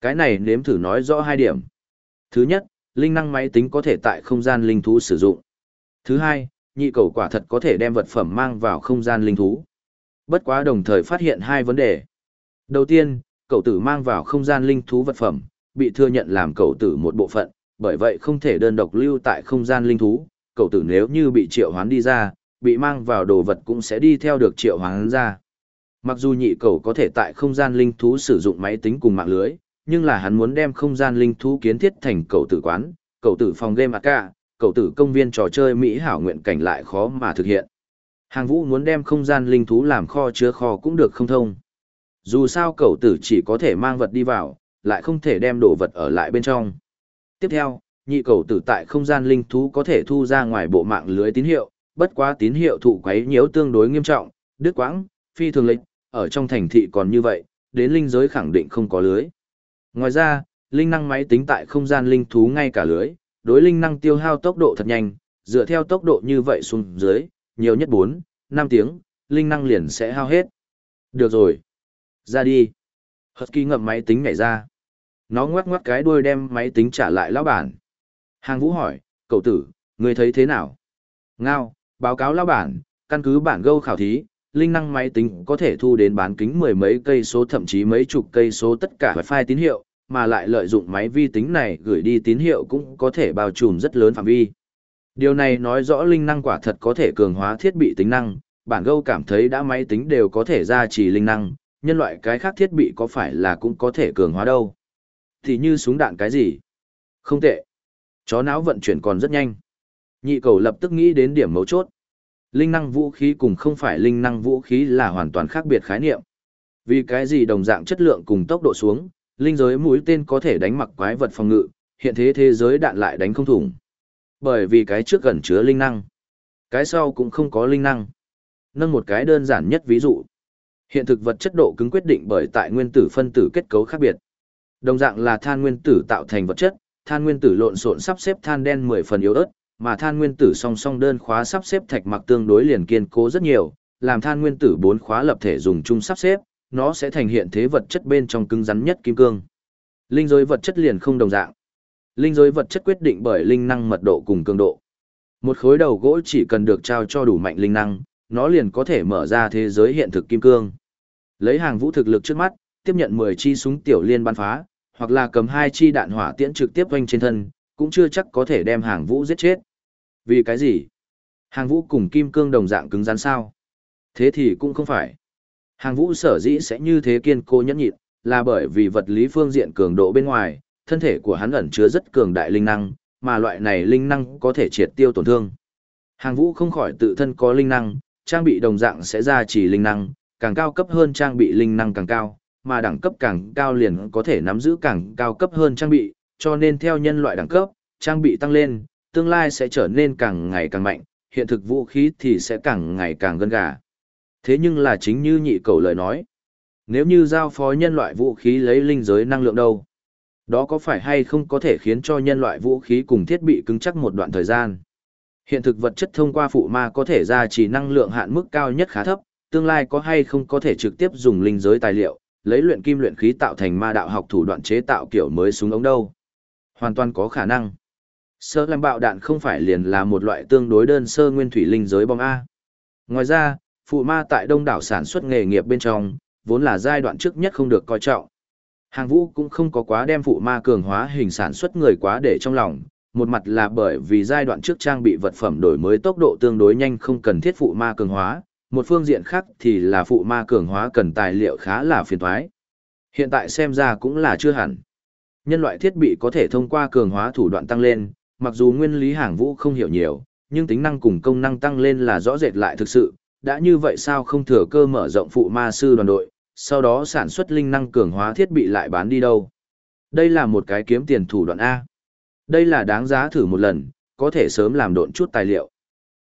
Cái này nếm thử nói rõ hai điểm. Thứ nhất, linh năng máy tính có thể tại không gian linh thú sử dụng. Thứ hai, nhị cầu quả thật có thể đem vật phẩm mang vào không gian linh thú. Bất quá đồng thời phát hiện hai vấn đề. Đầu tiên, cậu tử mang vào không gian linh thú vật phẩm, bị thừa nhận làm cậu tử một bộ phận, bởi vậy không thể đơn độc lưu tại không gian linh thú. Cậu tử nếu như bị triệu hoán đi ra, bị mang vào đồ vật cũng sẽ đi theo được triệu hoán ra. Mặc dù nhị cầu có thể tại không gian linh thú sử dụng máy tính cùng mạng lưới, nhưng là hắn muốn đem không gian linh thú kiến thiết thành cậu tử quán, cậu tử phòng game AK, cậu tử công viên trò chơi Mỹ hảo nguyện cảnh lại khó mà thực hiện. Hàng vũ muốn đem không gian linh thú làm kho chứa kho cũng được không thông. Dù sao cậu tử chỉ có thể mang vật đi vào, lại không thể đem đồ vật ở lại bên trong. Tiếp theo, nhị cầu tử tại không gian linh thú có thể thu ra ngoài bộ mạng lưới tín hiệu, bất quá tín hiệu thụ quấy nhiễu tương đối nghiêm trọng, đứt quãng, phi thường lịch, ở trong thành thị còn như vậy, đến linh giới khẳng định không có lưới. Ngoài ra, linh năng máy tính tại không gian linh thú ngay cả lưới, đối linh năng tiêu hao tốc độ thật nhanh, dựa theo tốc độ như vậy xuống dưới, nhiều nhất 4, 5 tiếng, linh năng liền sẽ hao hết. Được rồi. Ra đi. Husky ngậm máy tính nhảy ra. Nó ngoắc ngoắc cái đuôi đem máy tính trả lại lão bản. Hàng vũ hỏi, cậu tử, người thấy thế nào? Ngao, báo cáo lão bản, căn cứ bản gâu khảo thí, linh năng máy tính có thể thu đến bán kính mười mấy cây số thậm chí mấy chục cây số tất cả wifi tín hiệu, mà lại lợi dụng máy vi tính này gửi đi tín hiệu cũng có thể bao trùm rất lớn phạm vi. Điều này nói rõ linh năng quả thật có thể cường hóa thiết bị tính năng, bản gâu cảm thấy đã máy tính đều có thể ra chỉ linh năng, nhân loại cái khác thiết bị có phải là cũng có thể cường hóa đâu. Thì như súng đạn cái gì? Không tệ. Chó não vận chuyển còn rất nhanh. Nhị cầu lập tức nghĩ đến điểm mấu chốt. Linh năng vũ khí cùng không phải linh năng vũ khí là hoàn toàn khác biệt khái niệm. Vì cái gì đồng dạng chất lượng cùng tốc độ xuống, linh giới mũi tên có thể đánh mặc quái vật phòng ngự, hiện thế thế giới đạn lại đánh không thủng. Bởi vì cái trước gần chứa linh năng, cái sau cũng không có linh năng. Nâng một cái đơn giản nhất ví dụ. Hiện thực vật chất độ cứng quyết định bởi tại nguyên tử phân tử kết cấu khác biệt. Đồng dạng là than nguyên tử tạo thành vật chất, than nguyên tử lộn xộn sắp xếp than đen 10 phần yếu ớt, mà than nguyên tử song song đơn khóa sắp xếp thạch mặc tương đối liền kiên cố rất nhiều, làm than nguyên tử bốn khóa lập thể dùng chung sắp xếp, nó sẽ thành hiện thế vật chất bên trong cứng rắn nhất kim cương. Linh giới vật chất liền không đồng dạng. Linh giới vật chất quyết định bởi linh năng mật độ cùng cường độ. Một khối đầu gỗ chỉ cần được trao cho đủ mạnh linh năng, nó liền có thể mở ra thế giới hiện thực kim cương. Lấy hàng vũ thực lực trước mắt, tiếp nhận 10 chi súng tiểu liên bắn phá, hoặc là cầm hai chi đạn hỏa tiễn trực tiếp quanh trên thân, cũng chưa chắc có thể đem hàng vũ giết chết. Vì cái gì? Hàng vũ cùng kim cương đồng dạng cứng rắn sao? Thế thì cũng không phải. Hàng vũ sở dĩ sẽ như thế kiên cố nhẫn nhịn, là bởi vì vật lý phương diện cường độ bên ngoài, thân thể của hắn ẩn chứa rất cường đại linh năng, mà loại này linh năng có thể triệt tiêu tổn thương. Hàng vũ không khỏi tự thân có linh năng, trang bị đồng dạng sẽ ra chỉ linh năng, càng cao cấp hơn trang bị linh năng càng cao, mà đẳng cấp càng cao liền có thể nắm giữ càng cao cấp hơn trang bị, cho nên theo nhân loại đẳng cấp, trang bị tăng lên, tương lai sẽ trở nên càng ngày càng mạnh, hiện thực vũ khí thì sẽ càng ngày càng gân gà. Thế nhưng là chính như nhị cầu lời nói, nếu như giao phó nhân loại vũ khí lấy linh giới năng lượng đâu, đó có phải hay không có thể khiến cho nhân loại vũ khí cùng thiết bị cứng chắc một đoạn thời gian. Hiện thực vật chất thông qua phụ ma có thể ra chỉ năng lượng hạn mức cao nhất khá thấp, tương lai có hay không có thể trực tiếp dùng linh giới tài liệu, lấy luyện kim luyện khí tạo thành ma đạo học thủ đoạn chế tạo kiểu mới súng ống đâu. Hoàn toàn có khả năng. Sơ làm bạo đạn không phải liền là một loại tương đối đơn sơ nguyên thủy linh giới bom A. Ngoài ra, phụ ma tại đông đảo sản xuất nghề nghiệp bên trong, vốn là giai đoạn trước nhất không được coi trọng. Hàng vũ cũng không có quá đem phụ ma cường hóa hình sản xuất người quá để trong lòng, một mặt là bởi vì giai đoạn trước trang bị vật phẩm đổi mới tốc độ tương đối nhanh không cần thiết phụ ma cường hóa, một phương diện khác thì là phụ ma cường hóa cần tài liệu khá là phiền thoái. Hiện tại xem ra cũng là chưa hẳn. Nhân loại thiết bị có thể thông qua cường hóa thủ đoạn tăng lên, mặc dù nguyên lý hàng vũ không hiểu nhiều, nhưng tính năng cùng công năng tăng lên là rõ rệt lại thực sự, đã như vậy sao không thừa cơ mở rộng phụ ma sư đoàn đội, sau đó sản xuất linh năng cường hóa thiết bị lại bán đi đâu. Đây là một cái kiếm tiền thủ đoạn A. Đây là đáng giá thử một lần, có thể sớm làm độn chút tài liệu.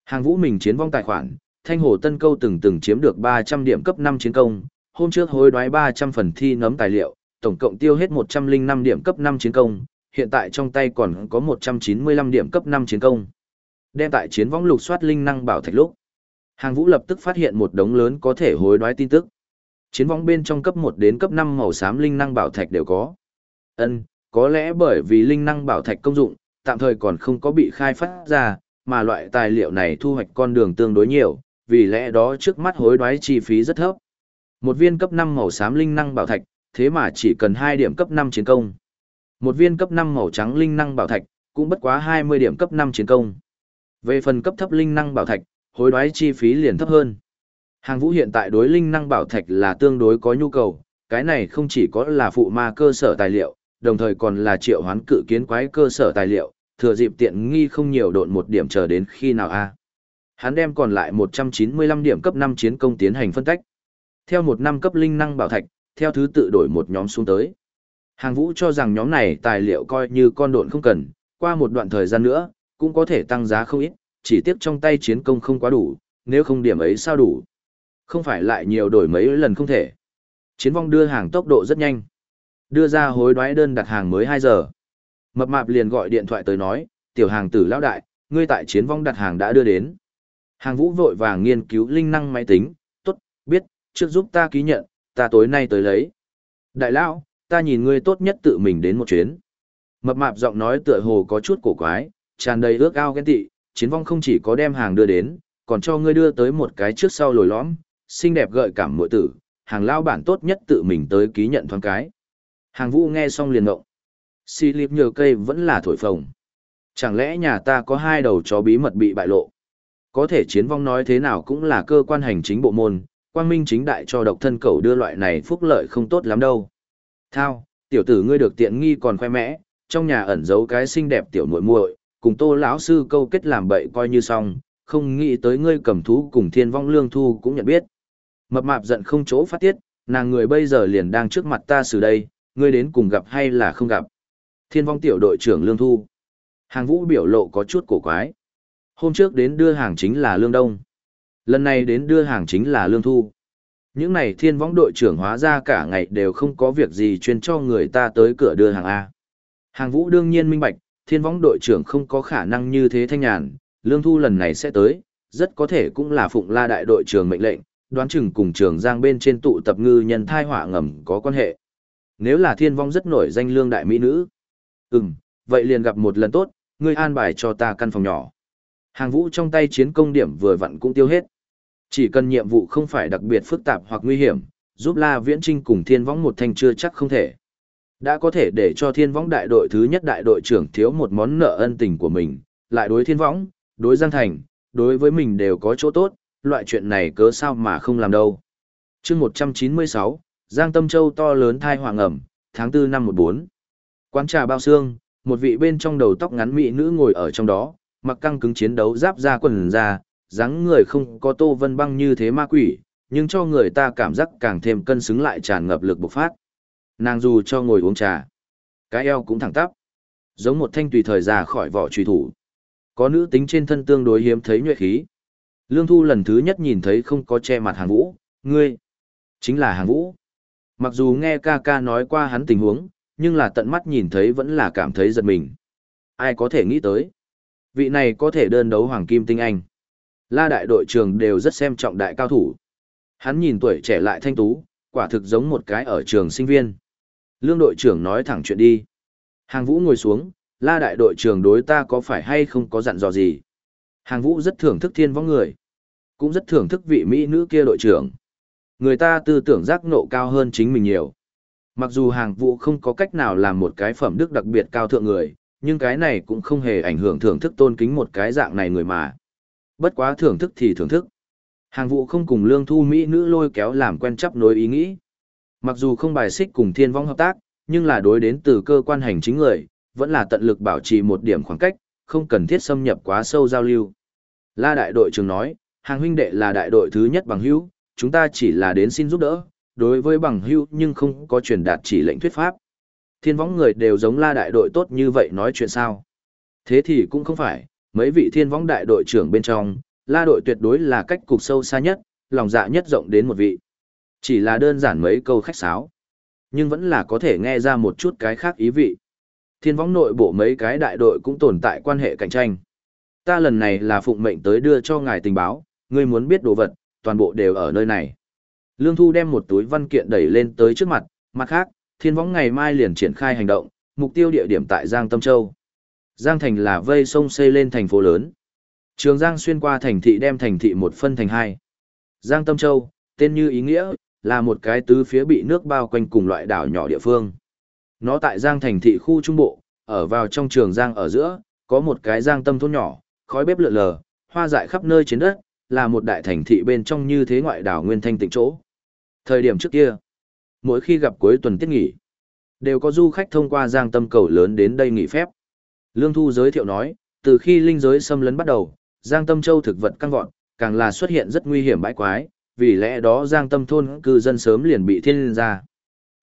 Hàng vũ mình chiến vong tài khoản, thanh hồ tân câu từng từng chiếm được 300 điểm cấp 5 chiến công, hôm trước hối đoái 300 phần thi nấm tài liệu, tổng cộng tiêu hết 105 điểm cấp 5 chiến công, hiện tại trong tay còn có 195 điểm cấp 5 chiến công. Đem tại chiến võng lục soát linh năng bảo thạch lúc. Hàng vũ lập tức phát hiện một đống lớn có thể hối đoái tin tức. Chiến võng bên trong cấp 1 đến cấp 5 màu xám linh năng bảo thạch đều có. Ân, có lẽ bởi vì linh năng bảo thạch công dụng, tạm thời còn không có bị khai phát ra, mà loại tài liệu này thu hoạch con đường tương đối nhiều, vì lẽ đó trước mắt hối đoái chi phí rất thấp. Một viên cấp 5 màu xám linh năng bảo thạch, thế mà chỉ cần 2 điểm cấp 5 chiến công. Một viên cấp 5 màu trắng linh năng bảo thạch, cũng bất quá 20 điểm cấp 5 chiến công. Về phần cấp thấp linh năng bảo thạch, hối đoái chi phí liền thấp hơn. Hàng vũ hiện tại đối linh năng bảo thạch là tương đối có nhu cầu, cái này không chỉ có là phụ ma cơ sở tài liệu, đồng thời còn là triệu hoán cự kiến quái cơ sở tài liệu, thừa dịp tiện nghi không nhiều độn một điểm chờ đến khi nào a Hắn đem còn lại 195 điểm cấp 5 chiến công tiến hành phân tách. Theo một năm cấp linh năng bảo thạch, theo thứ tự đổi một nhóm xuống tới. Hàng vũ cho rằng nhóm này tài liệu coi như con độn không cần, qua một đoạn thời gian nữa, cũng có thể tăng giá không ít, chỉ tiếc trong tay chiến công không quá đủ, nếu không điểm ấy sao đủ. Không phải lại nhiều đổi mấy lần không thể. Chiến vong đưa hàng tốc độ rất nhanh. Đưa ra hối đoái đơn đặt hàng mới 2 giờ. Mập mạp liền gọi điện thoại tới nói, tiểu hàng tử lão đại, ngươi tại chiến vong đặt hàng đã đưa đến. Hàng vũ vội vàng nghiên cứu linh năng máy tính, tốt, biết, trước giúp ta ký nhận, ta tối nay tới lấy. Đại lão, ta nhìn ngươi tốt nhất tự mình đến một chuyến. Mập mạp giọng nói tựa hồ có chút cổ quái, tràn đầy ước ao ghen tị, chiến vong không chỉ có đem hàng đưa đến, còn cho ngươi đưa tới một cái trước sau lồi lõm, xinh đẹp gợi cảm muội tử, hàng lao bản tốt nhất tự mình tới ký nhận thoáng cái. Hàng vũ nghe xong liền ngộng. Xì lịp nhờ cây vẫn là thổi phồng. Chẳng lẽ nhà ta có hai đầu chó bí mật bị bại lộ? Có thể chiến vong nói thế nào cũng là cơ quan hành chính bộ môn, quang minh chính đại cho độc thân cầu đưa loại này phúc lợi không tốt lắm đâu. Thao, tiểu tử ngươi được tiện nghi còn khoe mẽ, trong nhà ẩn giấu cái xinh đẹp tiểu muội muội, cùng Tô lão sư câu kết làm bậy coi như xong, không nghĩ tới ngươi cầm thú cùng Thiên Vong Lương Thu cũng nhận biết. Mập mạp giận không chỗ phát tiết, nàng người bây giờ liền đang trước mặt ta xử đây, ngươi đến cùng gặp hay là không gặp. Thiên Vong tiểu đội trưởng Lương Thu. Hàng Vũ biểu lộ có chút cổ quái. Hôm trước đến đưa hàng chính là Lương Đông. Lần này đến đưa hàng chính là Lương Thu. Những này thiên võng đội trưởng hóa ra cả ngày đều không có việc gì chuyên cho người ta tới cửa đưa hàng A. Hàng vũ đương nhiên minh bạch, thiên võng đội trưởng không có khả năng như thế thanh nhàn, lương thu lần này sẽ tới, rất có thể cũng là phụng la đại đội trưởng mệnh lệnh, đoán chừng cùng trường giang bên trên tụ tập ngư nhân thai họa ngầm có quan hệ. Nếu là thiên vong rất nổi danh lương đại mỹ nữ. Ừm, vậy liền gặp một lần tốt, ngươi an bài cho ta căn phòng nhỏ. Hàng vũ trong tay chiến công điểm vừa vặn cũng tiêu hết. Chỉ cần nhiệm vụ không phải đặc biệt phức tạp hoặc nguy hiểm, giúp La Viễn Trinh cùng Thiên Võng một thanh chưa chắc không thể. Đã có thể để cho Thiên Võng đại đội thứ nhất đại đội trưởng thiếu một món nợ ân tình của mình, lại đối Thiên Võng, đối Giang Thành, đối với mình đều có chỗ tốt, loại chuyện này cớ sao mà không làm đâu. chương 196, Giang Tâm Châu to lớn thai hoàng ẩm, tháng 4 năm 14. Quán trà bao xương, một vị bên trong đầu tóc ngắn mỹ nữ ngồi ở trong đó, mặc căng cứng chiến đấu giáp ra quần ra, dáng người không có tô vân băng như thế ma quỷ, nhưng cho người ta cảm giác càng thêm cân xứng lại tràn ngập lực bộc phát. Nàng dù cho ngồi uống trà, cái eo cũng thẳng tắp, giống một thanh tùy thời già khỏi vỏ truy thủ. Có nữ tính trên thân tương đối hiếm thấy nhuệ khí. Lương Thu lần thứ nhất nhìn thấy không có che mặt hàng vũ, ngươi, chính là hàng vũ. Mặc dù nghe ca ca nói qua hắn tình huống, nhưng là tận mắt nhìn thấy vẫn là cảm thấy giật mình. Ai có thể nghĩ tới? Vị này có thể đơn đấu hoàng kim tinh anh. La đại đội trưởng đều rất xem trọng đại cao thủ. Hắn nhìn tuổi trẻ lại thanh tú, quả thực giống một cái ở trường sinh viên. Lương đội trưởng nói thẳng chuyện đi. Hàng vũ ngồi xuống, la đại đội trưởng đối ta có phải hay không có dặn dò gì. Hàng vũ rất thưởng thức thiên võng người. Cũng rất thưởng thức vị Mỹ nữ kia đội trưởng. Người ta tư tưởng giác ngộ cao hơn chính mình nhiều. Mặc dù hàng vũ không có cách nào làm một cái phẩm đức đặc biệt cao thượng người, nhưng cái này cũng không hề ảnh hưởng thưởng thức tôn kính một cái dạng này người mà. Bất quá thưởng thức thì thưởng thức. Hàng vụ không cùng lương thu Mỹ nữ lôi kéo làm quen chấp nối ý nghĩ. Mặc dù không bài xích cùng thiên vong hợp tác, nhưng là đối đến từ cơ quan hành chính người, vẫn là tận lực bảo trì một điểm khoảng cách, không cần thiết xâm nhập quá sâu giao lưu. La đại đội trưởng nói, hàng huynh đệ là đại đội thứ nhất bằng hữu, chúng ta chỉ là đến xin giúp đỡ, đối với bằng hữu nhưng không có truyền đạt chỉ lệnh thuyết pháp. Thiên võng người đều giống la đại đội tốt như vậy nói chuyện sao? Thế thì cũng không phải, mấy vị thiên võng đại đội trưởng bên trong, la đội tuyệt đối là cách cục sâu xa nhất, lòng dạ nhất rộng đến một vị. Chỉ là đơn giản mấy câu khách sáo, nhưng vẫn là có thể nghe ra một chút cái khác ý vị. Thiên võng nội bộ mấy cái đại đội cũng tồn tại quan hệ cạnh tranh. Ta lần này là phụng mệnh tới đưa cho ngài tình báo, ngươi muốn biết đồ vật, toàn bộ đều ở nơi này. Lương Thu đem một túi văn kiện đẩy lên tới trước mặt, mặt khác, Thiên võng ngày mai liền triển khai hành động, mục tiêu địa điểm tại Giang Tâm Châu. Giang Thành là vây sông xây lên thành phố lớn. Trường Giang xuyên qua thành thị đem thành thị một phân thành hai. Giang Tâm Châu, tên như ý nghĩa, là một cái tứ phía bị nước bao quanh cùng loại đảo nhỏ địa phương. Nó tại Giang thành thị khu trung bộ, ở vào trong trường Giang ở giữa, có một cái Giang Tâm thôn nhỏ, khói bếp lượn lờ, hoa dại khắp nơi trên đất, là một đại thành thị bên trong như thế ngoại đảo nguyên thanh tịnh chỗ. Thời điểm trước kia, mỗi khi gặp cuối tuần tiết nghỉ, đều có du khách thông qua Giang Tâm cầu lớn đến đây nghỉ phép. Lương Thu giới thiệu nói, từ khi linh giới xâm lấn bắt đầu, Giang Tâm Châu thực vật căng vọt, càng là xuất hiện rất nguy hiểm bãi quái, vì lẽ đó Giang Tâm thôn cư dân sớm liền bị thiên lên ra.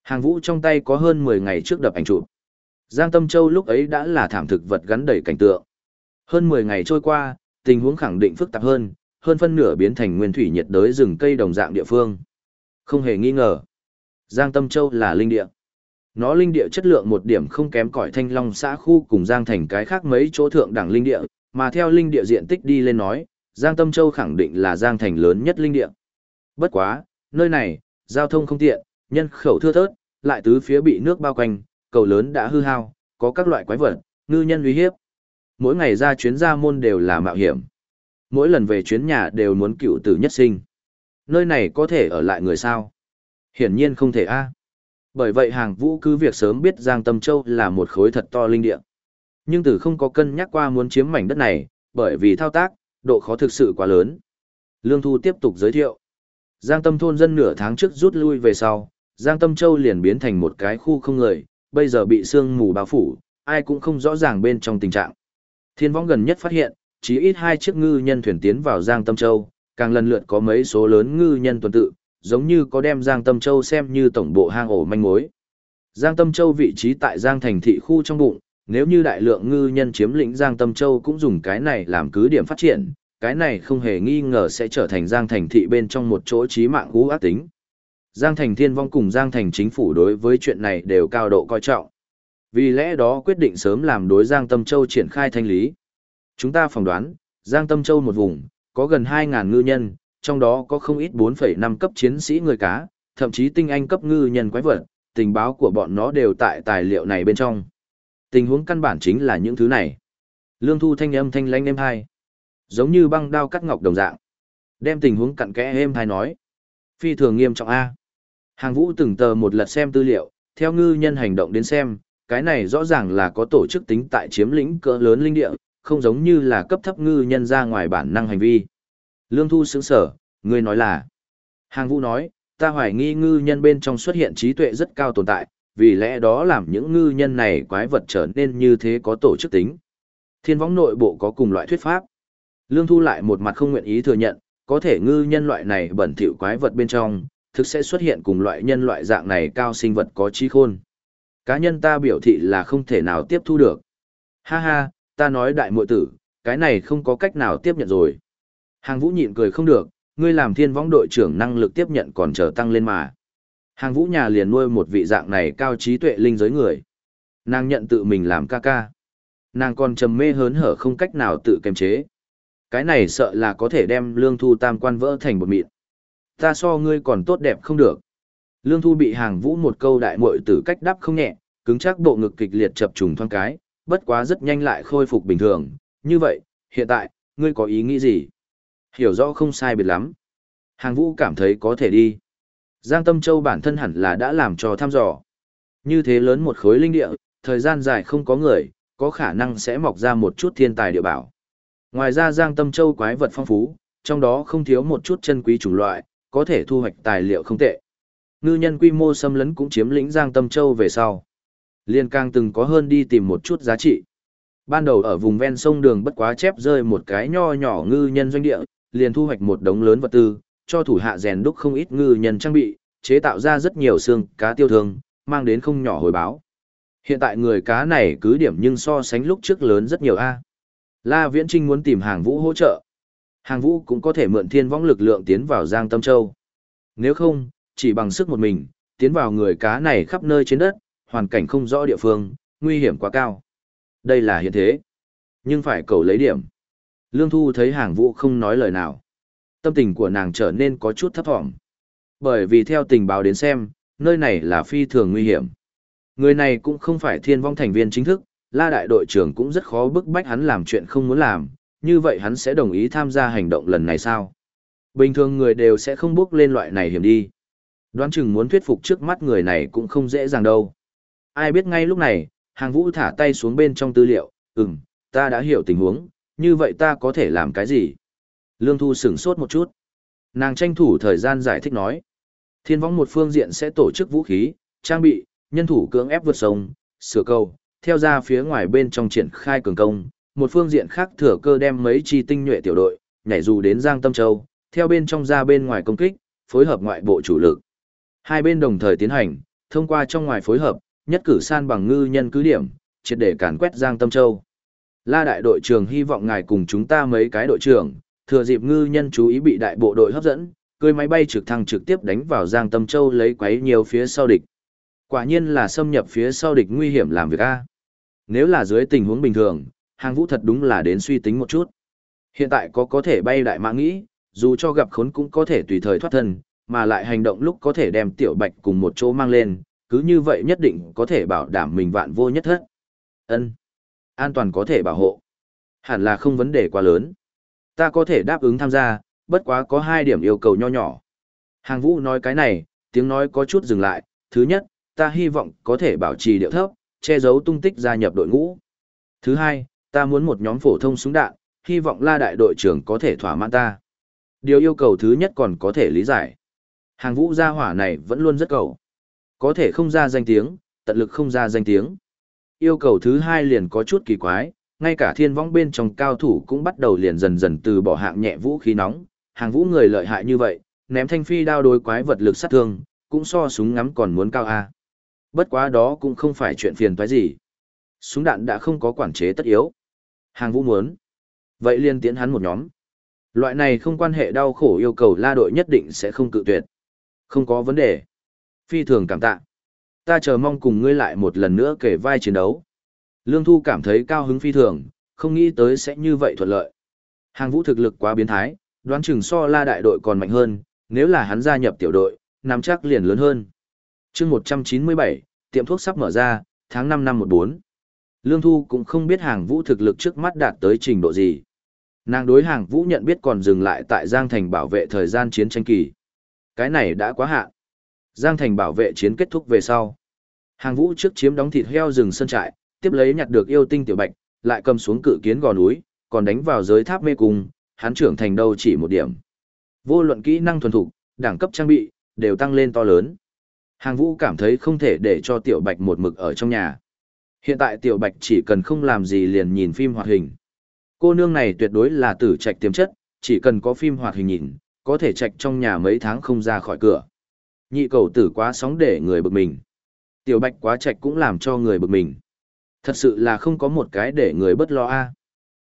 Hàng vũ trong tay có hơn 10 ngày trước đập ảnh chụp. Giang Tâm Châu lúc ấy đã là thảm thực vật gắn đầy cảnh tượng. Hơn 10 ngày trôi qua, tình huống khẳng định phức tạp hơn, hơn phân nửa biến thành nguyên thủy nhiệt đới rừng cây đồng dạng địa phương. Không hề nghi ngờ. Giang Tâm Châu là linh địa. Nó linh địa chất lượng một điểm không kém cỏi thanh long xã khu cùng Giang thành cái khác mấy chỗ thượng đẳng linh địa, mà theo linh địa diện tích đi lên nói, Giang Tâm Châu khẳng định là Giang thành lớn nhất linh địa. Bất quá, nơi này, giao thông không tiện, nhân khẩu thưa thớt, lại tứ phía bị nước bao quanh, cầu lớn đã hư hao, có các loại quái vật, ngư nhân uy hiếp. Mỗi ngày ra chuyến ra môn đều là mạo hiểm. Mỗi lần về chuyến nhà đều muốn cựu tử nhất sinh. Nơi này có thể ở lại người sao? Hiển nhiên không thể a. Bởi vậy hàng vũ cứ việc sớm biết Giang Tâm Châu là một khối thật to linh địa. Nhưng từ không có cân nhắc qua muốn chiếm mảnh đất này, bởi vì thao tác, độ khó thực sự quá lớn. Lương Thu tiếp tục giới thiệu. Giang Tâm thôn dân nửa tháng trước rút lui về sau, Giang Tâm Châu liền biến thành một cái khu không người, bây giờ bị sương mù bao phủ, ai cũng không rõ ràng bên trong tình trạng. Thiên võng gần nhất phát hiện, chỉ ít hai chiếc ngư nhân thuyền tiến vào Giang Tâm Châu, càng lần lượt có mấy số lớn ngư nhân tuần tự, giống như có đem Giang Tâm Châu xem như tổng bộ hang ổ manh mối. Giang Tâm Châu vị trí tại Giang thành thị khu trong bụng, nếu như đại lượng ngư nhân chiếm lĩnh Giang Tâm Châu cũng dùng cái này làm cứ điểm phát triển, cái này không hề nghi ngờ sẽ trở thành Giang thành thị bên trong một chỗ trí mạng cú ác tính. Giang thành thiên vong cùng Giang thành chính phủ đối với chuyện này đều cao độ coi trọng. Vì lẽ đó quyết định sớm làm đối Giang Tâm Châu triển khai thanh lý. Chúng ta phỏng đoán, Giang Tâm Châu một vùng, có gần 2.000 ngư nhân, trong đó có không ít 4,5 cấp chiến sĩ người cá, thậm chí tinh anh cấp ngư nhân quái vật, tình báo của bọn nó đều tại tài liệu này bên trong. Tình huống căn bản chính là những thứ này. Lương thu thanh âm thanh lãnh êm hai. Giống như băng đao cắt ngọc đồng dạng. Đem tình huống cặn kẽ êm hai nói. Phi thường nghiêm trọng A. Hàng vũ từng tờ một lật xem tư liệu, theo ngư nhân hành động đến xem, cái này rõ ràng là có tổ chức tính tại chiếm lĩnh cỡ lớn linh địa, không giống như là cấp thấp ngư nhân ra ngoài bản năng hành vi. Lương Thu sững sở, ngươi nói là. Hàng vũ nói, ta hoài nghi ngư nhân bên trong xuất hiện trí tuệ rất cao tồn tại, vì lẽ đó làm những ngư nhân này quái vật trở nên như thế có tổ chức tính. Thiên võng nội bộ có cùng loại thuyết pháp. Lương Thu lại một mặt không nguyện ý thừa nhận, có thể ngư nhân loại này bẩn thỉu quái vật bên trong, thực sẽ xuất hiện cùng loại nhân loại dạng này cao sinh vật có trí khôn. Cá nhân ta biểu thị là không thể nào tiếp thu được. Ha ha, ta nói đại muội tử, cái này không có cách nào tiếp nhận rồi. Hàng vũ nhịn cười không được, ngươi làm thiên võng đội trưởng năng lực tiếp nhận còn chờ tăng lên mà. Hàng vũ nhà liền nuôi một vị dạng này cao trí tuệ linh giới người. Nàng nhận tự mình làm ca ca. Nàng còn trầm mê hớn hở không cách nào tự kiềm chế. Cái này sợ là có thể đem lương thu tam quan vỡ thành một mịn. Ta so ngươi còn tốt đẹp không được. Lương thu bị hàng vũ một câu đại muội tử cách đắp không nhẹ, cứng chắc bộ ngực kịch liệt chập trùng thoáng cái, bất quá rất nhanh lại khôi phục bình thường. Như vậy, hiện tại, ngươi có ý nghĩ gì? Hiểu rõ không sai biệt lắm. Hàng vũ cảm thấy có thể đi. Giang Tâm Châu bản thân hẳn là đã làm cho thăm dò. Như thế lớn một khối linh địa, thời gian dài không có người, có khả năng sẽ mọc ra một chút thiên tài địa bảo. Ngoài ra Giang Tâm Châu quái vật phong phú, trong đó không thiếu một chút chân quý chủng loại, có thể thu hoạch tài liệu không tệ. Ngư nhân quy mô xâm lấn cũng chiếm lĩnh Giang Tâm Châu về sau. Liên càng từng có hơn đi tìm một chút giá trị. Ban đầu ở vùng ven sông đường bất quá chép rơi một cái nho nhỏ ngư nhân doanh địa, liền thu hoạch một đống lớn vật tư, cho thủ hạ rèn đúc không ít ngư nhân trang bị, chế tạo ra rất nhiều xương cá tiêu thương, mang đến không nhỏ hồi báo. Hiện tại người cá này cứ điểm nhưng so sánh lúc trước lớn rất nhiều a. La Viễn Trinh muốn tìm hàng vũ hỗ trợ. Hàng vũ cũng có thể mượn thiên võng lực lượng tiến vào Giang Tâm Châu. Nếu không, chỉ bằng sức một mình, tiến vào người cá này khắp nơi trên đất, hoàn cảnh không rõ địa phương, nguy hiểm quá cao. Đây là hiện thế. Nhưng phải cầu lấy điểm. Lương Thu thấy hàng vũ không nói lời nào. Tâm tình của nàng trở nên có chút thấp thỏm. Bởi vì theo tình báo đến xem, nơi này là phi thường nguy hiểm. Người này cũng không phải thiên vong thành viên chính thức, la đại đội trưởng cũng rất khó bức bách hắn làm chuyện không muốn làm, như vậy hắn sẽ đồng ý tham gia hành động lần này sao? Bình thường người đều sẽ không bước lên loại này hiểm đi. Đoán chừng muốn thuyết phục trước mắt người này cũng không dễ dàng đâu. Ai biết ngay lúc này, hàng vũ thả tay xuống bên trong tư liệu, ừm, ta đã hiểu tình huống, như vậy ta có thể làm cái gì? Lương Thu sửng sốt một chút. Nàng tranh thủ thời gian giải thích nói. Thiên võng một phương diện sẽ tổ chức vũ khí, trang bị, nhân thủ cưỡng ép vượt sông, sửa cầu theo ra phía ngoài bên trong triển khai cường công. Một phương diện khác thừa cơ đem mấy chi tinh nhuệ tiểu đội, nhảy dù đến Giang Tâm Châu, theo bên trong ra bên ngoài công kích, phối hợp ngoại bộ chủ lực. Hai bên đồng thời tiến hành, thông qua trong ngoài phối hợp, nhất cử san bằng ngư nhân cứ điểm, triệt để càn quét Giang Tâm Châu. La đại đội trưởng hy vọng ngài cùng chúng ta mấy cái đội trưởng, thừa dịp ngư nhân chú ý bị đại bộ đội hấp dẫn, cưỡi máy bay trực thăng trực tiếp đánh vào Giang Tâm Châu lấy quấy nhiều phía sau địch. Quả nhiên là xâm nhập phía sau địch nguy hiểm làm việc a. Nếu là dưới tình huống bình thường, hàng vũ thật đúng là đến suy tính một chút. Hiện tại có có thể bay đại mã nghĩ, dù cho gặp khốn cũng có thể tùy thời thoát thân, mà lại hành động lúc có thể đem tiểu bạch cùng một chỗ mang lên, cứ như vậy nhất định có thể bảo đảm mình vạn vô nhất thất. Ân, An toàn có thể bảo hộ. Hẳn là không vấn đề quá lớn. Ta có thể đáp ứng tham gia, bất quá có hai điểm yêu cầu nho nhỏ. Hàng vũ nói cái này, tiếng nói có chút dừng lại. Thứ nhất, ta hy vọng có thể bảo trì điệu thấp, che giấu tung tích gia nhập đội ngũ. Thứ hai, ta muốn một nhóm phổ thông súng đạn, hy vọng la đại đội trưởng có thể thỏa mãn ta. Điều yêu cầu thứ nhất còn có thể lý giải. Hàng vũ gia hỏa này vẫn luôn rất cầu. Có thể không ra danh tiếng, tận lực không ra danh tiếng. Yêu cầu thứ hai liền có chút kỳ quái, ngay cả thiên vong bên trong cao thủ cũng bắt đầu liền dần dần từ bỏ hạng nhẹ vũ khí nóng. Hàng vũ người lợi hại như vậy, ném thanh phi đao đối quái vật lực sát thương, cũng so súng ngắm còn muốn cao a. Bất quá đó cũng không phải chuyện phiền toái gì. Súng đạn đã không có quản chế tất yếu. Hàng vũ muốn. Vậy liền tiến hắn một nhóm. Loại này không quan hệ đau khổ yêu cầu la đội nhất định sẽ không cự tuyệt. Không có vấn đề. Phi thường cảm tạ. Ta chờ mong cùng ngươi lại một lần nữa kể vai chiến đấu. Lương Thu cảm thấy cao hứng phi thường, không nghĩ tới sẽ như vậy thuận lợi. Hàng vũ thực lực quá biến thái, đoán chừng so la đại đội còn mạnh hơn, nếu là hắn gia nhập tiểu đội, nắm chắc liền lớn hơn. chương 197, tiệm thuốc sắp mở ra, tháng 5 năm 14. Lương Thu cũng không biết hàng vũ thực lực trước mắt đạt tới trình độ gì. Nàng đối hàng vũ nhận biết còn dừng lại tại Giang Thành bảo vệ thời gian chiến tranh kỳ. Cái này đã quá hạn. Giang Thành bảo vệ chiến kết thúc về sau. Hàng vũ trước chiếm đóng thịt heo rừng sân trại, tiếp lấy nhặt được yêu tinh tiểu bạch, lại cầm xuống cự kiến gò núi, còn đánh vào giới tháp mê cung, hắn trưởng thành đâu chỉ một điểm. Vô luận kỹ năng thuần thục, đẳng cấp trang bị, đều tăng lên to lớn. Hàng vũ cảm thấy không thể để cho tiểu bạch một mực ở trong nhà. Hiện tại tiểu bạch chỉ cần không làm gì liền nhìn phim hoạt hình. Cô nương này tuyệt đối là tử trạch tiềm chất, chỉ cần có phim hoạt hình nhìn, có thể trạch trong nhà mấy tháng không ra khỏi cửa. Nhị cầu tử quá sóng để người bực mình. Tiểu bạch quá trạch cũng làm cho người bực mình. Thật sự là không có một cái để người bất lo a.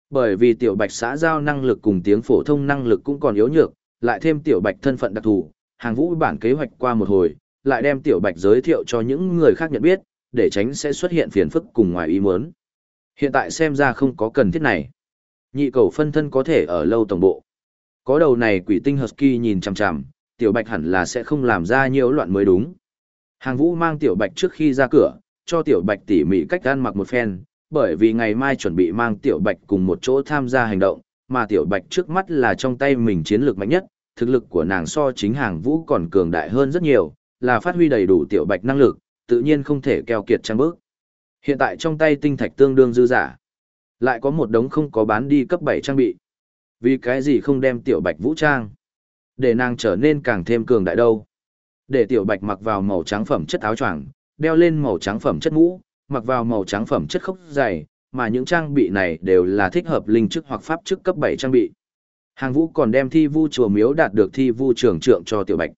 Bởi vì tiểu bạch xã giao năng lực cùng tiếng phổ thông năng lực cũng còn yếu nhược, lại thêm tiểu bạch thân phận đặc thù, hàng vũ bản kế hoạch qua một hồi, lại đem tiểu bạch giới thiệu cho những người khác nhận biết, để tránh sẽ xuất hiện phiền phức cùng ngoài ý muốn. Hiện tại xem ra không có cần thiết này. Nhị cầu phân thân có thể ở lâu tổng bộ. Có đầu này quỷ tinh Husky nhìn chằm chằm, tiểu bạch hẳn là sẽ không làm ra nhiều loạn mới đúng. Hàng vũ mang tiểu bạch trước khi ra cửa, cho tiểu bạch tỉ mỉ cách ăn mặc một phen, bởi vì ngày mai chuẩn bị mang tiểu bạch cùng một chỗ tham gia hành động, mà tiểu bạch trước mắt là trong tay mình chiến lược mạnh nhất, thực lực của nàng so chính hàng vũ còn cường đại hơn rất nhiều, là phát huy đầy đủ tiểu bạch năng lực, tự nhiên không thể keo kiệt trang bước. Hiện tại trong tay tinh thạch tương đương dư giả. Lại có một đống không có bán đi cấp 7 trang bị. Vì cái gì không đem tiểu bạch vũ trang? Để nàng trở nên càng thêm cường đại đâu. Để tiểu bạch mặc vào màu trắng phẩm chất áo choàng, đeo lên màu trắng phẩm chất mũ, mặc vào màu trắng phẩm chất khốc dày, mà những trang bị này đều là thích hợp linh chức hoặc pháp chức cấp 7 trang bị. Hàng vũ còn đem thi vu chùa miếu đạt được thi vu trưởng trượng cho tiểu bạch.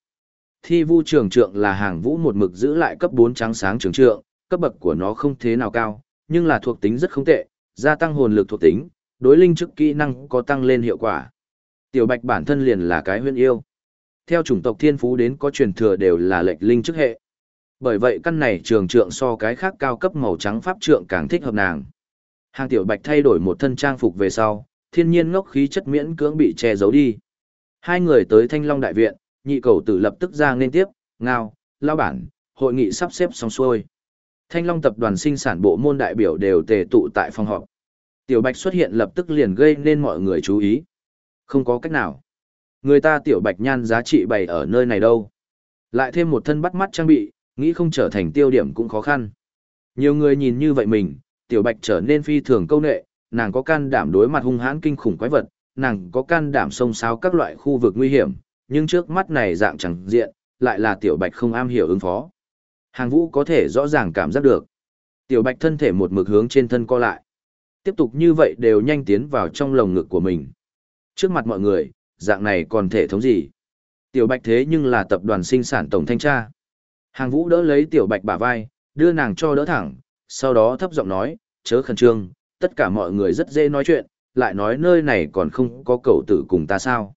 Thi vu trưởng trượng là hàng vũ một mực giữ lại cấp 4 trắng sáng trưởng trượng, cấp bậc của nó không thế nào cao, nhưng là thuộc tính rất không tệ, gia tăng hồn lực thuộc tính, đối linh chức kỹ năng có tăng lên hiệu quả. Tiểu Bạch bản thân liền là cái huyên yêu. Theo chủng tộc thiên phú đến có truyền thừa đều là lệch linh chức hệ. Bởi vậy căn này trường trượng so cái khác cao cấp màu trắng pháp trượng càng thích hợp nàng. Hàng Tiểu Bạch thay đổi một thân trang phục về sau, thiên nhiên ngốc khí chất miễn cưỡng bị che giấu đi. Hai người tới Thanh Long Đại Viện, nhị cầu tử lập tức ra nên tiếp, ngao, lao bản, hội nghị sắp xếp xong xuôi. Thanh Long tập đoàn sinh sản bộ môn đại biểu đều tề tụ tại phòng họp. Tiểu Bạch xuất hiện lập tức liền gây nên mọi người chú ý. Không có cách nào. Người ta Tiểu Bạch nhan giá trị bày ở nơi này đâu. Lại thêm một thân bắt mắt trang bị, nghĩ không trở thành tiêu điểm cũng khó khăn. Nhiều người nhìn như vậy mình, Tiểu Bạch trở nên phi thường câu nệ, nàng có can đảm đối mặt hung hãn kinh khủng quái vật, nàng có can đảm xông xáo các loại khu vực nguy hiểm, nhưng trước mắt này dạng chẳng diện, lại là Tiểu Bạch không am hiểu ứng phó. Hàng vũ có thể rõ ràng cảm giác được. Tiểu Bạch thân thể một mực hướng trên thân co lại. Tiếp tục như vậy đều nhanh tiến vào trong lồng ngực của mình. Trước mặt mọi người, dạng này còn thể thống gì? Tiểu Bạch thế nhưng là tập đoàn sinh sản tổng thanh tra. Hàng vũ đỡ lấy Tiểu Bạch bả vai, đưa nàng cho đỡ thẳng, sau đó thấp giọng nói, chớ khẩn trương, tất cả mọi người rất dễ nói chuyện, lại nói nơi này còn không có cậu tử cùng ta sao.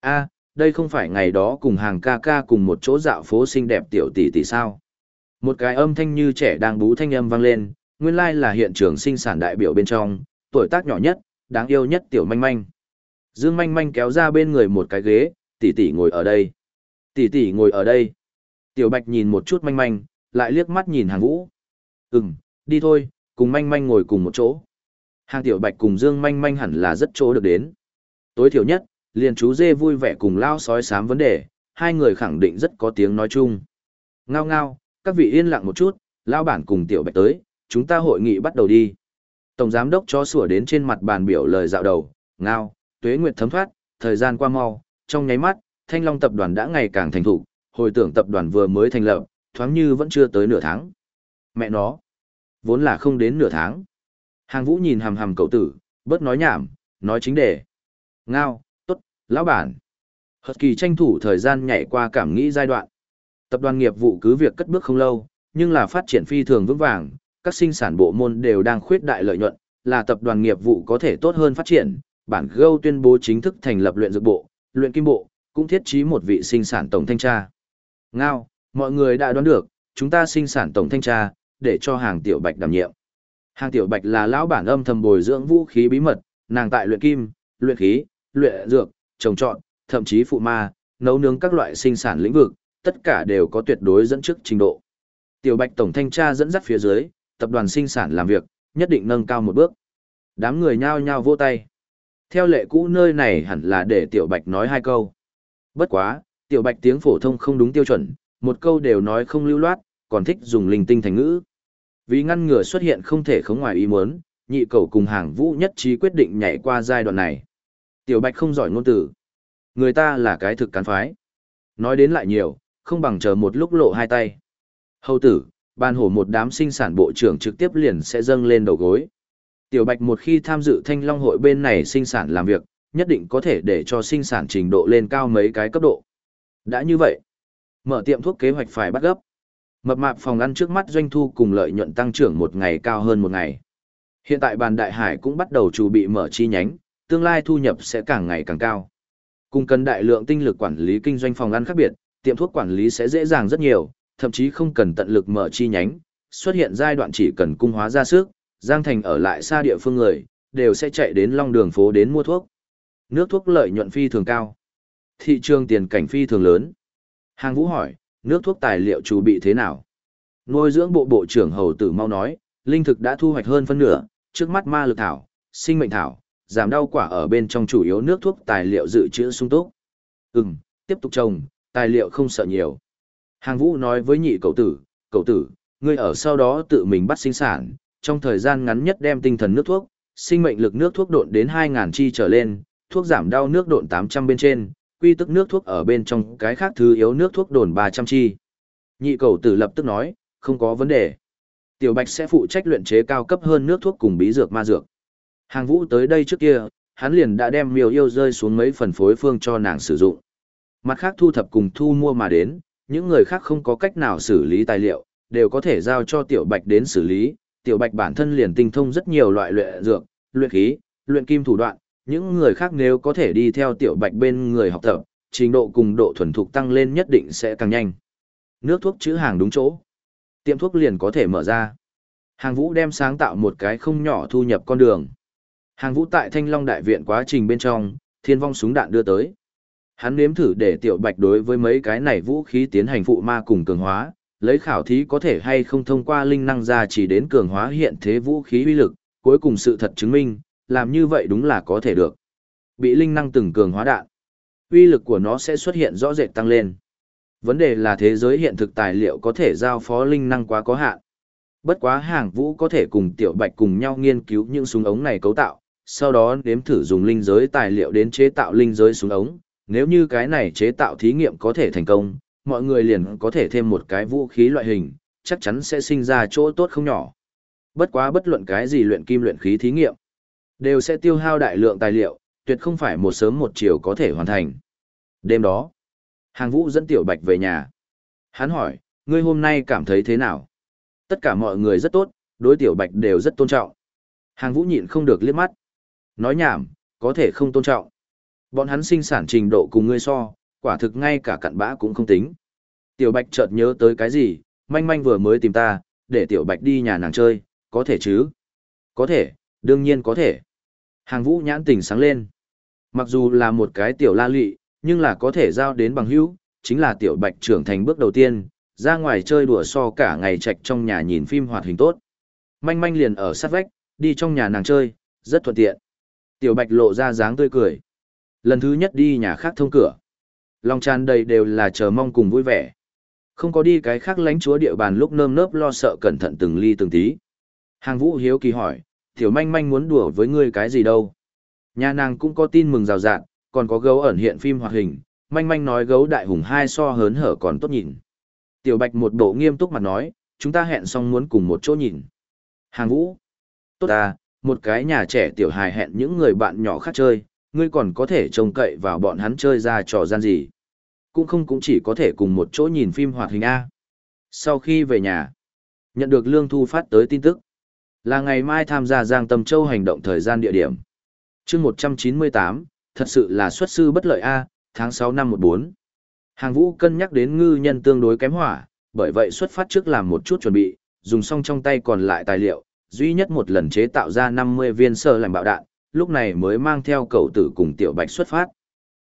a đây không phải ngày đó cùng hàng ca ca cùng một chỗ dạo phố xinh đẹp tiểu tỷ tỷ sao. Một cái âm thanh như trẻ đang bú thanh âm vang lên, nguyên lai là hiện trường sinh sản đại biểu bên trong, tuổi tác nhỏ nhất, đáng yêu nhất tiểu manh manh. Dương manh manh kéo ra bên người một cái ghế, tỷ tỷ ngồi ở đây. Tỷ tỷ ngồi ở đây. Tiểu bạch nhìn một chút manh manh, lại liếc mắt nhìn hàng vũ. Ừm, đi thôi, cùng manh manh ngồi cùng một chỗ. Hàng tiểu bạch cùng Dương manh manh hẳn là rất chỗ được đến. Tối thiểu nhất, liền chú dê vui vẻ cùng lao sói sám vấn đề, hai người khẳng định rất có tiếng nói chung. Ngao ngao, các vị yên lặng một chút, lao bản cùng tiểu bạch tới, chúng ta hội nghị bắt đầu đi. Tổng giám đốc cho sủa đến trên mặt bàn biểu lời dạo đầu, ngao, tuế nguyệt thấm thoát, thời gian qua mau, trong nháy mắt, Thanh Long tập đoàn đã ngày càng thành thục hồi tưởng tập đoàn vừa mới thành lập, thoáng như vẫn chưa tới nửa tháng. Mẹ nó, vốn là không đến nửa tháng. Hàng Vũ nhìn hằm hằm cậu tử, bớt nói nhảm, nói chính đề. Ngao, tốt, lão bản. Hật kỳ tranh thủ thời gian nhảy qua cảm nghĩ giai đoạn. Tập đoàn nghiệp vụ cứ việc cất bước không lâu, nhưng là phát triển phi thường vững vàng, các sinh sản bộ môn đều đang khuyết đại lợi nhuận, là tập đoàn nghiệp vụ có thể tốt hơn phát triển. Bản Gâu tuyên bố chính thức thành lập luyện dược bộ, luyện kim bộ, cũng thiết trí một vị sinh sản tổng thanh tra. Ngao, mọi người đã đoán được, chúng ta sinh sản tổng thanh tra, để cho hàng tiểu bạch đảm nhiệm. Hàng tiểu bạch là lão bản âm thầm bồi dưỡng vũ khí bí mật, nàng tại luyện kim, luyện khí, luyện dược, trồng trọt, thậm chí phụ ma, nấu nướng các loại sinh sản lĩnh vực, tất cả đều có tuyệt đối dẫn trước trình độ. Tiểu Bạch tổng thanh tra dẫn dắt phía dưới, tập đoàn sinh sản làm việc, nhất định nâng cao một bước. Đám người nhao nhao vỗ tay. Theo lệ cũ nơi này hẳn là để Tiểu Bạch nói hai câu. Bất quá, Tiểu Bạch tiếng phổ thông không đúng tiêu chuẩn, một câu đều nói không lưu loát, còn thích dùng linh tinh thành ngữ. Vì ngăn ngừa xuất hiện không thể không ngoài ý muốn, nhị cầu cùng hàng vũ nhất trí quyết định nhảy qua giai đoạn này. Tiểu Bạch không giỏi ngôn từ. Người ta là cái thực cán phái. Nói đến lại nhiều, không bằng chờ một lúc lộ hai tay. Hầu tử, ban hổ một đám sinh sản bộ trưởng trực tiếp liền sẽ dâng lên đầu gối. Tiểu Bạch một khi tham dự thanh long hội bên này sinh sản làm việc, nhất định có thể để cho sinh sản trình độ lên cao mấy cái cấp độ. Đã như vậy, mở tiệm thuốc kế hoạch phải bắt gấp. Mập mạp phòng ăn trước mắt doanh thu cùng lợi nhuận tăng trưởng một ngày cao hơn một ngày. Hiện tại bàn đại hải cũng bắt đầu chuẩn bị mở chi nhánh, tương lai thu nhập sẽ càng ngày càng cao. Cùng cần đại lượng tinh lực quản lý kinh doanh phòng ăn khác biệt, tiệm thuốc quản lý sẽ dễ dàng rất nhiều, thậm chí không cần tận lực mở chi nhánh, xuất hiện giai đoạn chỉ cần cung hóa ra sức, Giang Thành ở lại xa địa phương người, đều sẽ chạy đến long đường phố đến mua thuốc. Nước thuốc lợi nhuận phi thường cao. Thị trường tiền cảnh phi thường lớn. Hàng Vũ hỏi, nước thuốc tài liệu chủ bị thế nào? Nuôi dưỡng bộ bộ trưởng Hầu Tử mau nói, linh thực đã thu hoạch hơn phân nửa, trước mắt ma lực thảo, sinh mệnh thảo, giảm đau quả ở bên trong chủ yếu nước thuốc tài liệu dự trữ sung túc. Ừm, tiếp tục trồng, tài liệu không sợ nhiều. Hàng vũ nói với nhị cậu tử, cậu tử, ngươi ở sau đó tự mình bắt sinh sản, trong thời gian ngắn nhất đem tinh thần nước thuốc, sinh mệnh lực nước thuốc độn đến 2.000 chi trở lên, thuốc giảm đau nước độn 800 bên trên, quy tức nước thuốc ở bên trong cái khác thứ yếu nước thuốc đồn 300 chi. Nhị cầu tử lập tức nói, không có vấn đề. Tiểu Bạch sẽ phụ trách luyện chế cao cấp hơn nước thuốc cùng bí dược ma dược. Hàng vũ tới đây trước kia, hắn liền đã đem miêu yêu rơi xuống mấy phần phối phương cho nàng sử dụng. Mặt khác thu thập cùng thu mua mà đến, những người khác không có cách nào xử lý tài liệu, đều có thể giao cho Tiểu Bạch đến xử lý. Tiểu Bạch bản thân liền tinh thông rất nhiều loại luyện dược, luyện khí, luyện kim thủ đoạn, những người khác nếu có thể đi theo Tiểu Bạch bên người học tập, trình độ cùng độ thuần thục tăng lên nhất định sẽ càng nhanh. Nước thuốc chữ hàng đúng chỗ. Tiệm thuốc liền có thể mở ra. Hàng Vũ đem sáng tạo một cái không nhỏ thu nhập con đường. Hàng Vũ tại Thanh Long Đại Viện quá trình bên trong, thiên vong súng đạn đưa tới. Hắn nếm thử để tiểu bạch đối với mấy cái này vũ khí tiến hành phụ ma cùng cường hóa, Lấy khảo thí có thể hay không thông qua linh năng ra chỉ đến cường hóa hiện thế vũ khí uy lực, cuối cùng sự thật chứng minh, làm như vậy đúng là có thể được. Bị linh năng từng cường hóa đạn, uy lực của nó sẽ xuất hiện rõ rệt tăng lên. Vấn đề là thế giới hiện thực tài liệu có thể giao phó linh năng quá có hạn. Bất quá hàng vũ có thể cùng tiểu bạch cùng nhau nghiên cứu những súng ống này cấu tạo, sau đó nếm thử dùng linh giới tài liệu đến chế tạo linh giới súng ống. Nếu như cái này chế tạo thí nghiệm có thể thành công, mọi người liền có thể thêm một cái vũ khí loại hình, chắc chắn sẽ sinh ra chỗ tốt không nhỏ. Bất quá bất luận cái gì luyện kim luyện khí thí nghiệm, đều sẽ tiêu hao đại lượng tài liệu, tuyệt không phải một sớm một chiều có thể hoàn thành. Đêm đó, hàng vũ dẫn tiểu bạch về nhà. Hắn hỏi, ngươi hôm nay cảm thấy thế nào? Tất cả mọi người rất tốt, đối tiểu bạch đều rất tôn trọng. Hàng vũ nhịn không được liếc mắt. Nói nhảm, có thể không tôn trọng. Bọn hắn sinh sản trình độ cùng ngươi so, quả thực ngay cả cặn bã cũng không tính. Tiểu bạch chợt nhớ tới cái gì, manh manh vừa mới tìm ta, để tiểu bạch đi nhà nàng chơi, có thể chứ? Có thể, đương nhiên có thể. Hàng vũ nhãn tình sáng lên. Mặc dù là một cái tiểu la lị, nhưng là có thể giao đến bằng hữu, chính là tiểu bạch trưởng thành bước đầu tiên, ra ngoài chơi đùa so cả ngày trạch trong nhà nhìn phim hoạt hình tốt. Manh manh liền ở sát vách, đi trong nhà nàng chơi, rất thuận tiện. Tiểu bạch lộ ra dáng tươi cười. Lần thứ nhất đi nhà khác thông cửa. Lòng tràn đầy đều là chờ mong cùng vui vẻ. Không có đi cái khác lánh chúa địa bàn lúc nơm nớp lo sợ cẩn thận từng ly từng tí. Hàng vũ hiếu kỳ hỏi, tiểu manh manh muốn đùa với ngươi cái gì đâu. Nhà nàng cũng có tin mừng rào rạng, còn có gấu ẩn hiện phim hoạt hình, manh manh nói gấu đại hùng hai so hớn hở còn tốt nhìn. Tiểu Bạch một bộ nghiêm túc mặt nói, chúng ta hẹn xong muốn cùng một chỗ nhìn. Hàng vũ. Tốt à, một cái nhà trẻ tiểu hài hẹn những người bạn nhỏ khác chơi, ngươi còn có thể trông cậy vào bọn hắn chơi ra trò gian gì. Cũng không cũng chỉ có thể cùng một chỗ nhìn phim hoạt hình A. Sau khi về nhà, nhận được Lương Thu phát tới tin tức. Là ngày mai tham gia Giang Tâm Châu hành động thời gian địa điểm. chương 198, thật sự là xuất sư bất lợi A, tháng 6 năm 14. Hàng vũ cân nhắc đến ngư nhân tương đối kém hỏa, bởi vậy xuất phát trước làm một chút chuẩn bị, dùng xong trong tay còn lại tài liệu, duy nhất một lần chế tạo ra 50 viên sơ lành bạo đạn, lúc này mới mang theo cầu tử cùng tiểu bạch xuất phát.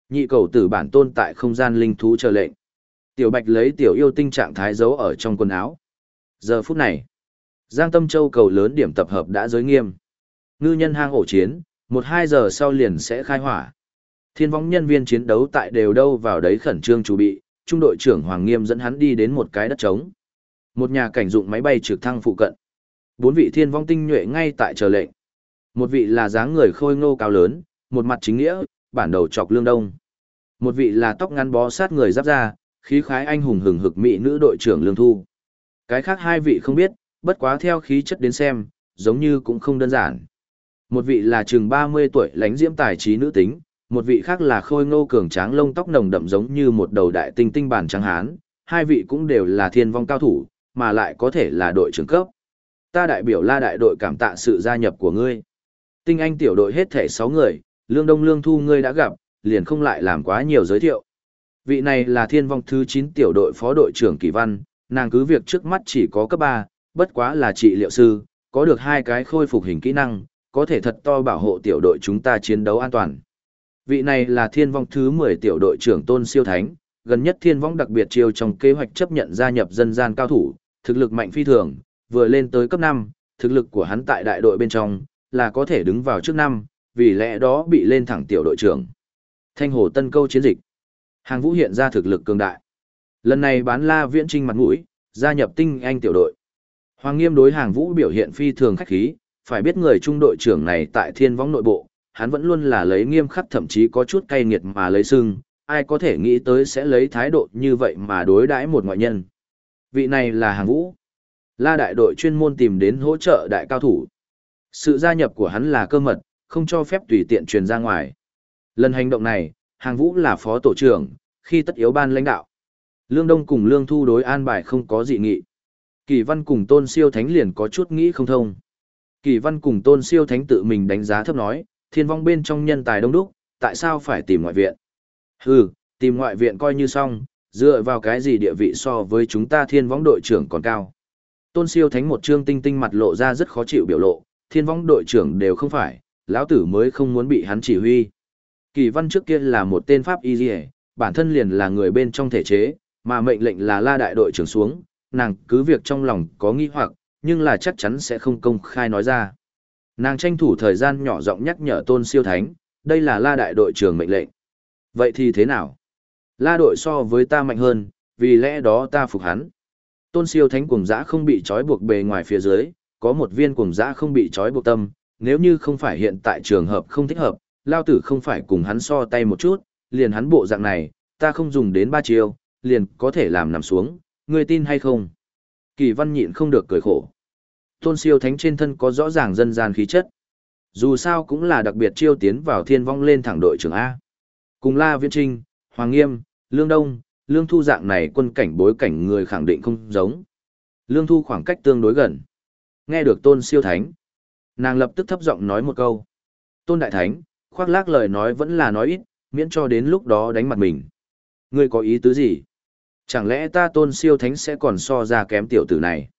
Nhị cầu tử bản tôn tại không gian linh thú chờ lệnh. Tiểu bạch lấy tiểu yêu tinh trạng thái giấu ở trong quần áo. Giờ phút này, Giang Tâm Châu cầu lớn điểm tập hợp đã giới nghiêm. Ngư nhân hang ổ chiến, một hai giờ sau liền sẽ khai hỏa. Thiên võng nhân viên chiến đấu tại đều đâu vào đấy khẩn trương chuẩn bị, trung đội trưởng Hoàng Nghiêm dẫn hắn đi đến một cái đất trống. Một nhà cảnh dụng máy bay trực thăng phụ cận. Bốn vị thiên vong tinh nhuệ ngay tại chờ lệnh. Một vị là dáng người khôi ngô cao lớn, một mặt chính nghĩa, bản đầu chọc lương đông. Một vị là tóc ngắn bó sát người giáp ra, khí khái anh hùng hừng hực mỹ nữ đội trưởng lương thu. Cái khác hai vị không biết, bất quá theo khí chất đến xem, giống như cũng không đơn giản. Một vị là chừng 30 tuổi lãnh diễm tài trí nữ tính, một vị khác là khôi ngô cường tráng lông tóc nồng đậm giống như một đầu đại tinh tinh bản trắng hán, hai vị cũng đều là thiên vong cao thủ, mà lại có thể là đội trưởng cấp. Ta đại biểu la đại đội cảm tạ sự gia nhập của ngươi. Tinh anh tiểu đội hết thể 6 người, lương đông lương thu ngươi đã gặp, liền không lại làm quá nhiều giới thiệu. Vị này là thiên vong thứ 9 tiểu đội phó đội trưởng Kỳ Văn, nàng cứ việc trước mắt chỉ có cấp 3, bất quá là trị liệu sư, có được hai cái khôi phục hình kỹ năng, có thể thật to bảo hộ tiểu đội chúng ta chiến đấu an toàn. Vị này là thiên vong thứ 10 tiểu đội trưởng Tôn Siêu Thánh, gần nhất thiên vong đặc biệt chiêu trong kế hoạch chấp nhận gia nhập dân gian cao thủ, thực lực mạnh phi thường, vừa lên tới cấp 5, thực lực của hắn tại đại đội bên trong, là có thể đứng vào trước năm, vì lẽ đó bị lên thẳng tiểu đội trưởng. Thanh Hồ Tân Câu chiến dịch. Hàng Vũ hiện ra thực lực cường đại. Lần này bán la viễn trinh mặt mũi, gia nhập tinh anh tiểu đội. Hoàng Nghiêm đối Hàng Vũ biểu hiện phi thường khách khí, phải biết người trung đội trưởng này tại thiên võng nội bộ, hắn vẫn luôn là lấy nghiêm khắc thậm chí có chút cay nghiệt mà lấy sưng, ai có thể nghĩ tới sẽ lấy thái độ như vậy mà đối đãi một ngoại nhân. Vị này là Hàng Vũ. La đại đội chuyên môn tìm đến hỗ trợ đại cao thủ. Sự gia nhập của hắn là cơ mật, không cho phép tùy tiện truyền ra ngoài. Lần hành động này, Hàng Vũ là phó tổ trưởng, khi tất yếu ban lãnh đạo. Lương Đông cùng Lương Thu đối an bài không có dị nghị. Kỳ Văn cùng Tôn Siêu Thánh liền có chút nghĩ không thông. Kỳ Văn cùng Tôn Siêu Thánh tự mình đánh giá thấp nói, thiên vong bên trong nhân tài đông đúc, tại sao phải tìm ngoại viện? Hừ, tìm ngoại viện coi như xong, dựa vào cái gì địa vị so với chúng ta thiên vong đội trưởng còn cao. Tôn siêu thánh một trương tinh tinh mặt lộ ra rất khó chịu biểu lộ, thiên vong đội trưởng đều không phải, lão tử mới không muốn bị hắn chỉ huy. Kỳ văn trước kia là một tên pháp y dì bản thân liền là người bên trong thể chế, mà mệnh lệnh là la đại đội trưởng xuống, nàng cứ việc trong lòng có nghi hoặc, nhưng là chắc chắn sẽ không công khai nói ra. Nàng tranh thủ thời gian nhỏ giọng nhắc nhở tôn siêu thánh, đây là la đại đội trưởng mệnh lệnh. Vậy thì thế nào? La đội so với ta mạnh hơn, vì lẽ đó ta phục hắn. Tôn siêu thánh cuồng dã không bị trói buộc bề ngoài phía dưới, có một viên cuồng dã không bị trói buộc tâm, nếu như không phải hiện tại trường hợp không thích hợp, lao tử không phải cùng hắn so tay một chút, liền hắn bộ dạng này, ta không dùng đến ba chiêu, liền có thể làm nằm xuống, ngươi tin hay không? Kỳ văn nhịn không được cười khổ. Tôn siêu thánh trên thân có rõ ràng dân gian khí chất. Dù sao cũng là đặc biệt chiêu tiến vào thiên vong lên thẳng đội trưởng A. Cùng La Viễn Trinh, Hoàng Nghiêm, Lương Đông, Lương Thu dạng này quân cảnh bối cảnh người khẳng định không giống. Lương Thu khoảng cách tương đối gần. Nghe được tôn siêu thánh. Nàng lập tức thấp giọng nói một câu. Tôn Đại Thánh, khoác lác lời nói vẫn là nói ít, miễn cho đến lúc đó đánh mặt mình. Ngươi có ý tứ gì? Chẳng lẽ ta tôn siêu thánh sẽ còn so ra kém tiểu tử này?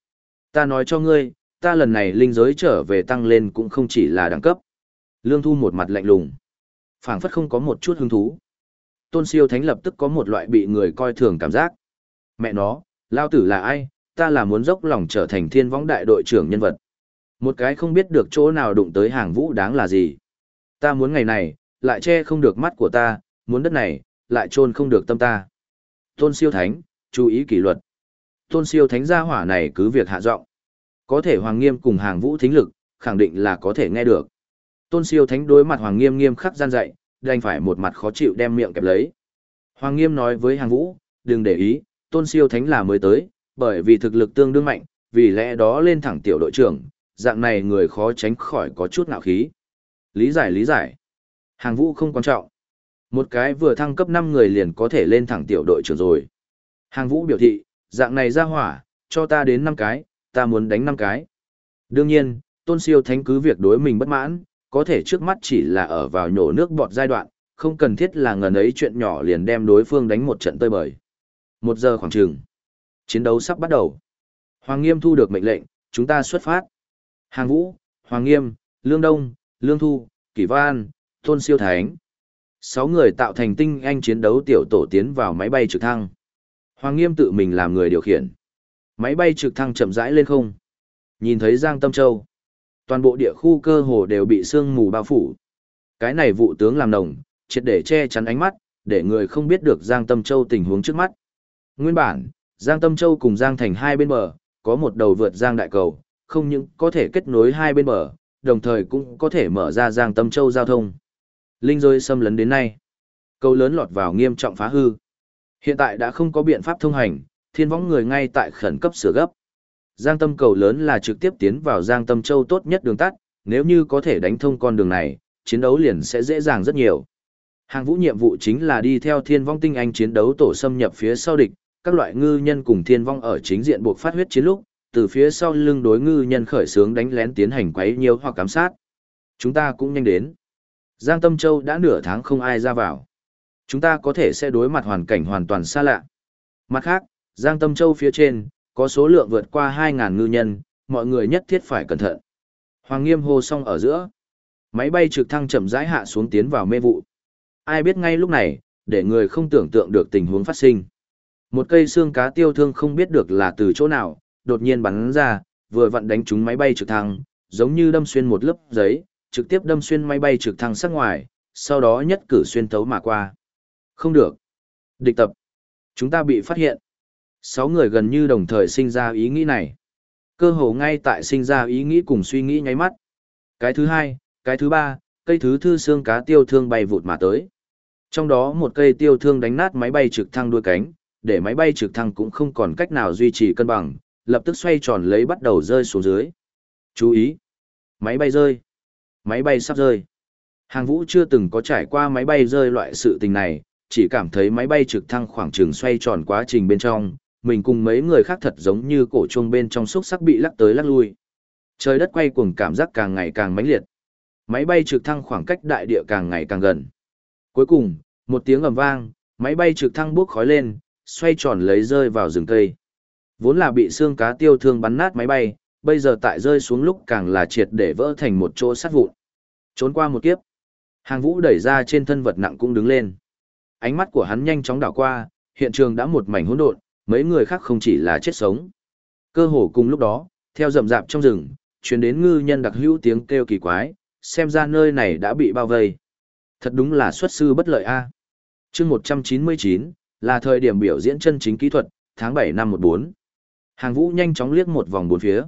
Ta nói cho ngươi, ta lần này linh giới trở về tăng lên cũng không chỉ là đẳng cấp. Lương Thu một mặt lạnh lùng. phảng phất không có một chút hứng thú. Tôn siêu thánh lập tức có một loại bị người coi thường cảm giác. Mẹ nó, lao tử là ai, ta là muốn dốc lòng trở thành thiên võng đại đội trưởng nhân vật. Một cái không biết được chỗ nào đụng tới hàng vũ đáng là gì. Ta muốn ngày này, lại che không được mắt của ta, muốn đất này, lại trôn không được tâm ta. Tôn siêu thánh, chú ý kỷ luật. Tôn siêu thánh gia hỏa này cứ việc hạ giọng Có thể Hoàng Nghiêm cùng hàng vũ thính lực, khẳng định là có thể nghe được. Tôn siêu thánh đối mặt Hoàng Nghiêm nghiêm khắc gian dạy, đành phải một mặt khó chịu đem miệng kẹp lấy. Hoàng Nghiêm nói với hàng vũ, đừng để ý, tôn siêu thánh là mới tới, bởi vì thực lực tương đương mạnh, vì lẽ đó lên thẳng tiểu đội trưởng, dạng này người khó tránh khỏi có chút ngạo khí. Lý giải lý giải. Hàng vũ không quan trọng. Một cái vừa thăng cấp 5 người liền có thể lên thẳng tiểu đội trưởng rồi. Hàng vũ biểu thị, dạng này ra hỏa, cho ta đến 5 cái, ta muốn đánh 5 cái. Đương nhiên, tôn siêu thánh cứ việc đối mình bất mãn, có thể trước mắt chỉ là ở vào nhổ nước bọt giai đoạn, không cần thiết là ngần ấy chuyện nhỏ liền đem đối phương đánh một trận tơi bời. Một giờ khoảng chừng. Chiến đấu sắp bắt đầu. Hoàng Nghiêm thu được mệnh lệnh, chúng ta xuất phát. Hàng Vũ, Hoàng Nghiêm, Lương Đông, Lương Thu, Kỷ Văn, Tôn Siêu Thánh. Sáu người tạo thành tinh anh chiến đấu tiểu tổ tiến vào máy bay trực thăng. Hoàng Nghiêm tự mình làm người điều khiển. Máy bay trực thăng chậm rãi lên không. Nhìn thấy Giang Tâm Châu. Toàn bộ địa khu cơ hồ đều bị sương mù bao phủ. Cái này vụ tướng làm nồng, triệt để che chắn ánh mắt, để người không biết được Giang Tâm Châu tình huống trước mắt. Nguyên bản, Giang Tâm Châu cùng Giang Thành hai bên bờ, có một đầu vượt Giang Đại Cầu, không những có thể kết nối hai bên bờ, đồng thời cũng có thể mở ra Giang Tâm Châu giao thông. Linh rơi xâm lấn đến nay. Cầu lớn lọt vào nghiêm trọng phá hư. Hiện tại đã không có biện pháp thông hành, thiên võng người ngay tại khẩn cấp sửa gấp. Giang Tâm cầu lớn là trực tiếp tiến vào Giang Tâm Châu tốt nhất đường tắt, nếu như có thể đánh thông con đường này, chiến đấu liền sẽ dễ dàng rất nhiều. Hàng vũ nhiệm vụ chính là đi theo thiên vong tinh anh chiến đấu tổ xâm nhập phía sau địch, các loại ngư nhân cùng thiên vong ở chính diện buộc phát huyết chiến lúc, từ phía sau lưng đối ngư nhân khởi sướng đánh lén tiến hành quấy nhiều hoặc cám sát. Chúng ta cũng nhanh đến. Giang Tâm Châu đã nửa tháng không ai ra vào. Chúng ta có thể sẽ đối mặt hoàn cảnh hoàn toàn xa lạ. Mặt khác, Giang Tâm Châu phía trên, có số lượng vượt qua 2.000 ngư nhân, mọi người nhất thiết phải cẩn thận. Hoàng Nghiêm hô xong ở giữa. Máy bay trực thăng chậm rãi hạ xuống tiến vào mê vụ. Ai biết ngay lúc này, để người không tưởng tượng được tình huống phát sinh. Một cây xương cá tiêu thương không biết được là từ chỗ nào, đột nhiên bắn ra, vừa vặn đánh trúng máy bay trực thăng, giống như đâm xuyên một lớp giấy, trực tiếp đâm xuyên máy bay trực thăng sát ngoài, sau đó nhất cử xuyên thấu mà qua. Không được. Địch tập. Chúng ta bị phát hiện. Sáu người gần như đồng thời sinh ra ý nghĩ này. Cơ hồ ngay tại sinh ra ý nghĩ cùng suy nghĩ nháy mắt. Cái thứ hai, cái thứ ba, cây thứ thư xương cá tiêu thương bay vụt mà tới. Trong đó một cây tiêu thương đánh nát máy bay trực thăng đuôi cánh, để máy bay trực thăng cũng không còn cách nào duy trì cân bằng, lập tức xoay tròn lấy bắt đầu rơi xuống dưới. Chú ý! Máy bay rơi! Máy bay sắp rơi! Hàng vũ chưa từng có trải qua máy bay rơi loại sự tình này, chỉ cảm thấy máy bay trực thăng khoảng trường xoay tròn quá trình bên trong, mình cùng mấy người khác thật giống như cổ chuông bên trong xúc sắc bị lắc tới lắc lui. Trời đất quay cuồng cảm giác càng ngày càng mãnh liệt. Máy bay trực thăng khoảng cách đại địa càng ngày càng gần. Cuối cùng, một tiếng ầm vang, máy bay trực thăng bốc khói lên, xoay tròn lấy rơi vào rừng cây. Vốn là bị xương cá tiêu thương bắn nát máy bay, bây giờ tại rơi xuống lúc càng là triệt để vỡ thành một chỗ sắt vụn. Trốn qua một kiếp. Hàng vũ đẩy ra trên thân vật nặng cũng đứng lên. Ánh mắt của hắn nhanh chóng đảo qua, hiện trường đã một mảnh hỗn độn, mấy người khác không chỉ là chết sống. Cơ hồ cùng lúc đó, theo rậm rạp trong rừng, chuyến đến ngư nhân đặc hữu tiếng kêu kỳ quái, xem ra nơi này đã bị bao vây. Thật đúng là xuất sư bất lợi a. À. Chương 199 là thời điểm biểu diễn chân chính kỹ thuật, tháng 7 năm 14. Hàng Vũ nhanh chóng liếc một vòng bốn phía.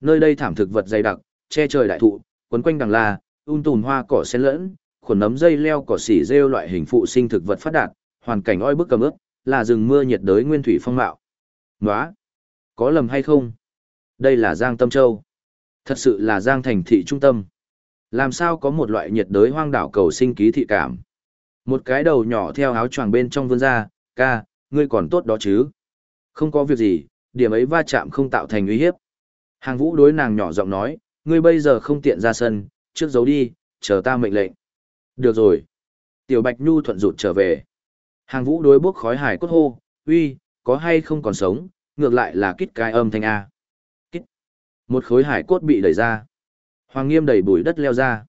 Nơi đây thảm thực vật dày đặc, che trời đại thụ, quấn quanh đằng la, um un tùn hoa cỏ xen lẫn, khuẩn nấm dây leo cỏ xỉ rêu loại hình phụ sinh thực vật phát đạt, hoàn cảnh oi bức cầm ướp, là rừng mưa nhiệt đới nguyên thủy phong mạo. Nóa! Có lầm hay không? Đây là Giang Tâm Châu. Thật sự là Giang thành thị trung tâm. Làm sao có một loại nhiệt đới hoang đảo cầu sinh ký thị cảm? Một cái đầu nhỏ theo áo choàng bên trong vươn ra, ca, ngươi còn tốt đó chứ? Không có việc gì, điểm ấy va chạm không tạo thành uy hiếp. Hàng vũ đối nàng nhỏ giọng nói, ngươi bây giờ không tiện ra sân, trước giấu đi, chờ ta mệnh lệnh. Được rồi. Tiểu Bạch Nhu thuận rụt trở về. Hàng vũ đối bước khói hải cốt hô, uy, có hay không còn sống, ngược lại là kít cái âm thanh A. Kít. Một khối hải cốt bị đẩy ra. Hoàng nghiêm đẩy bụi đất leo ra.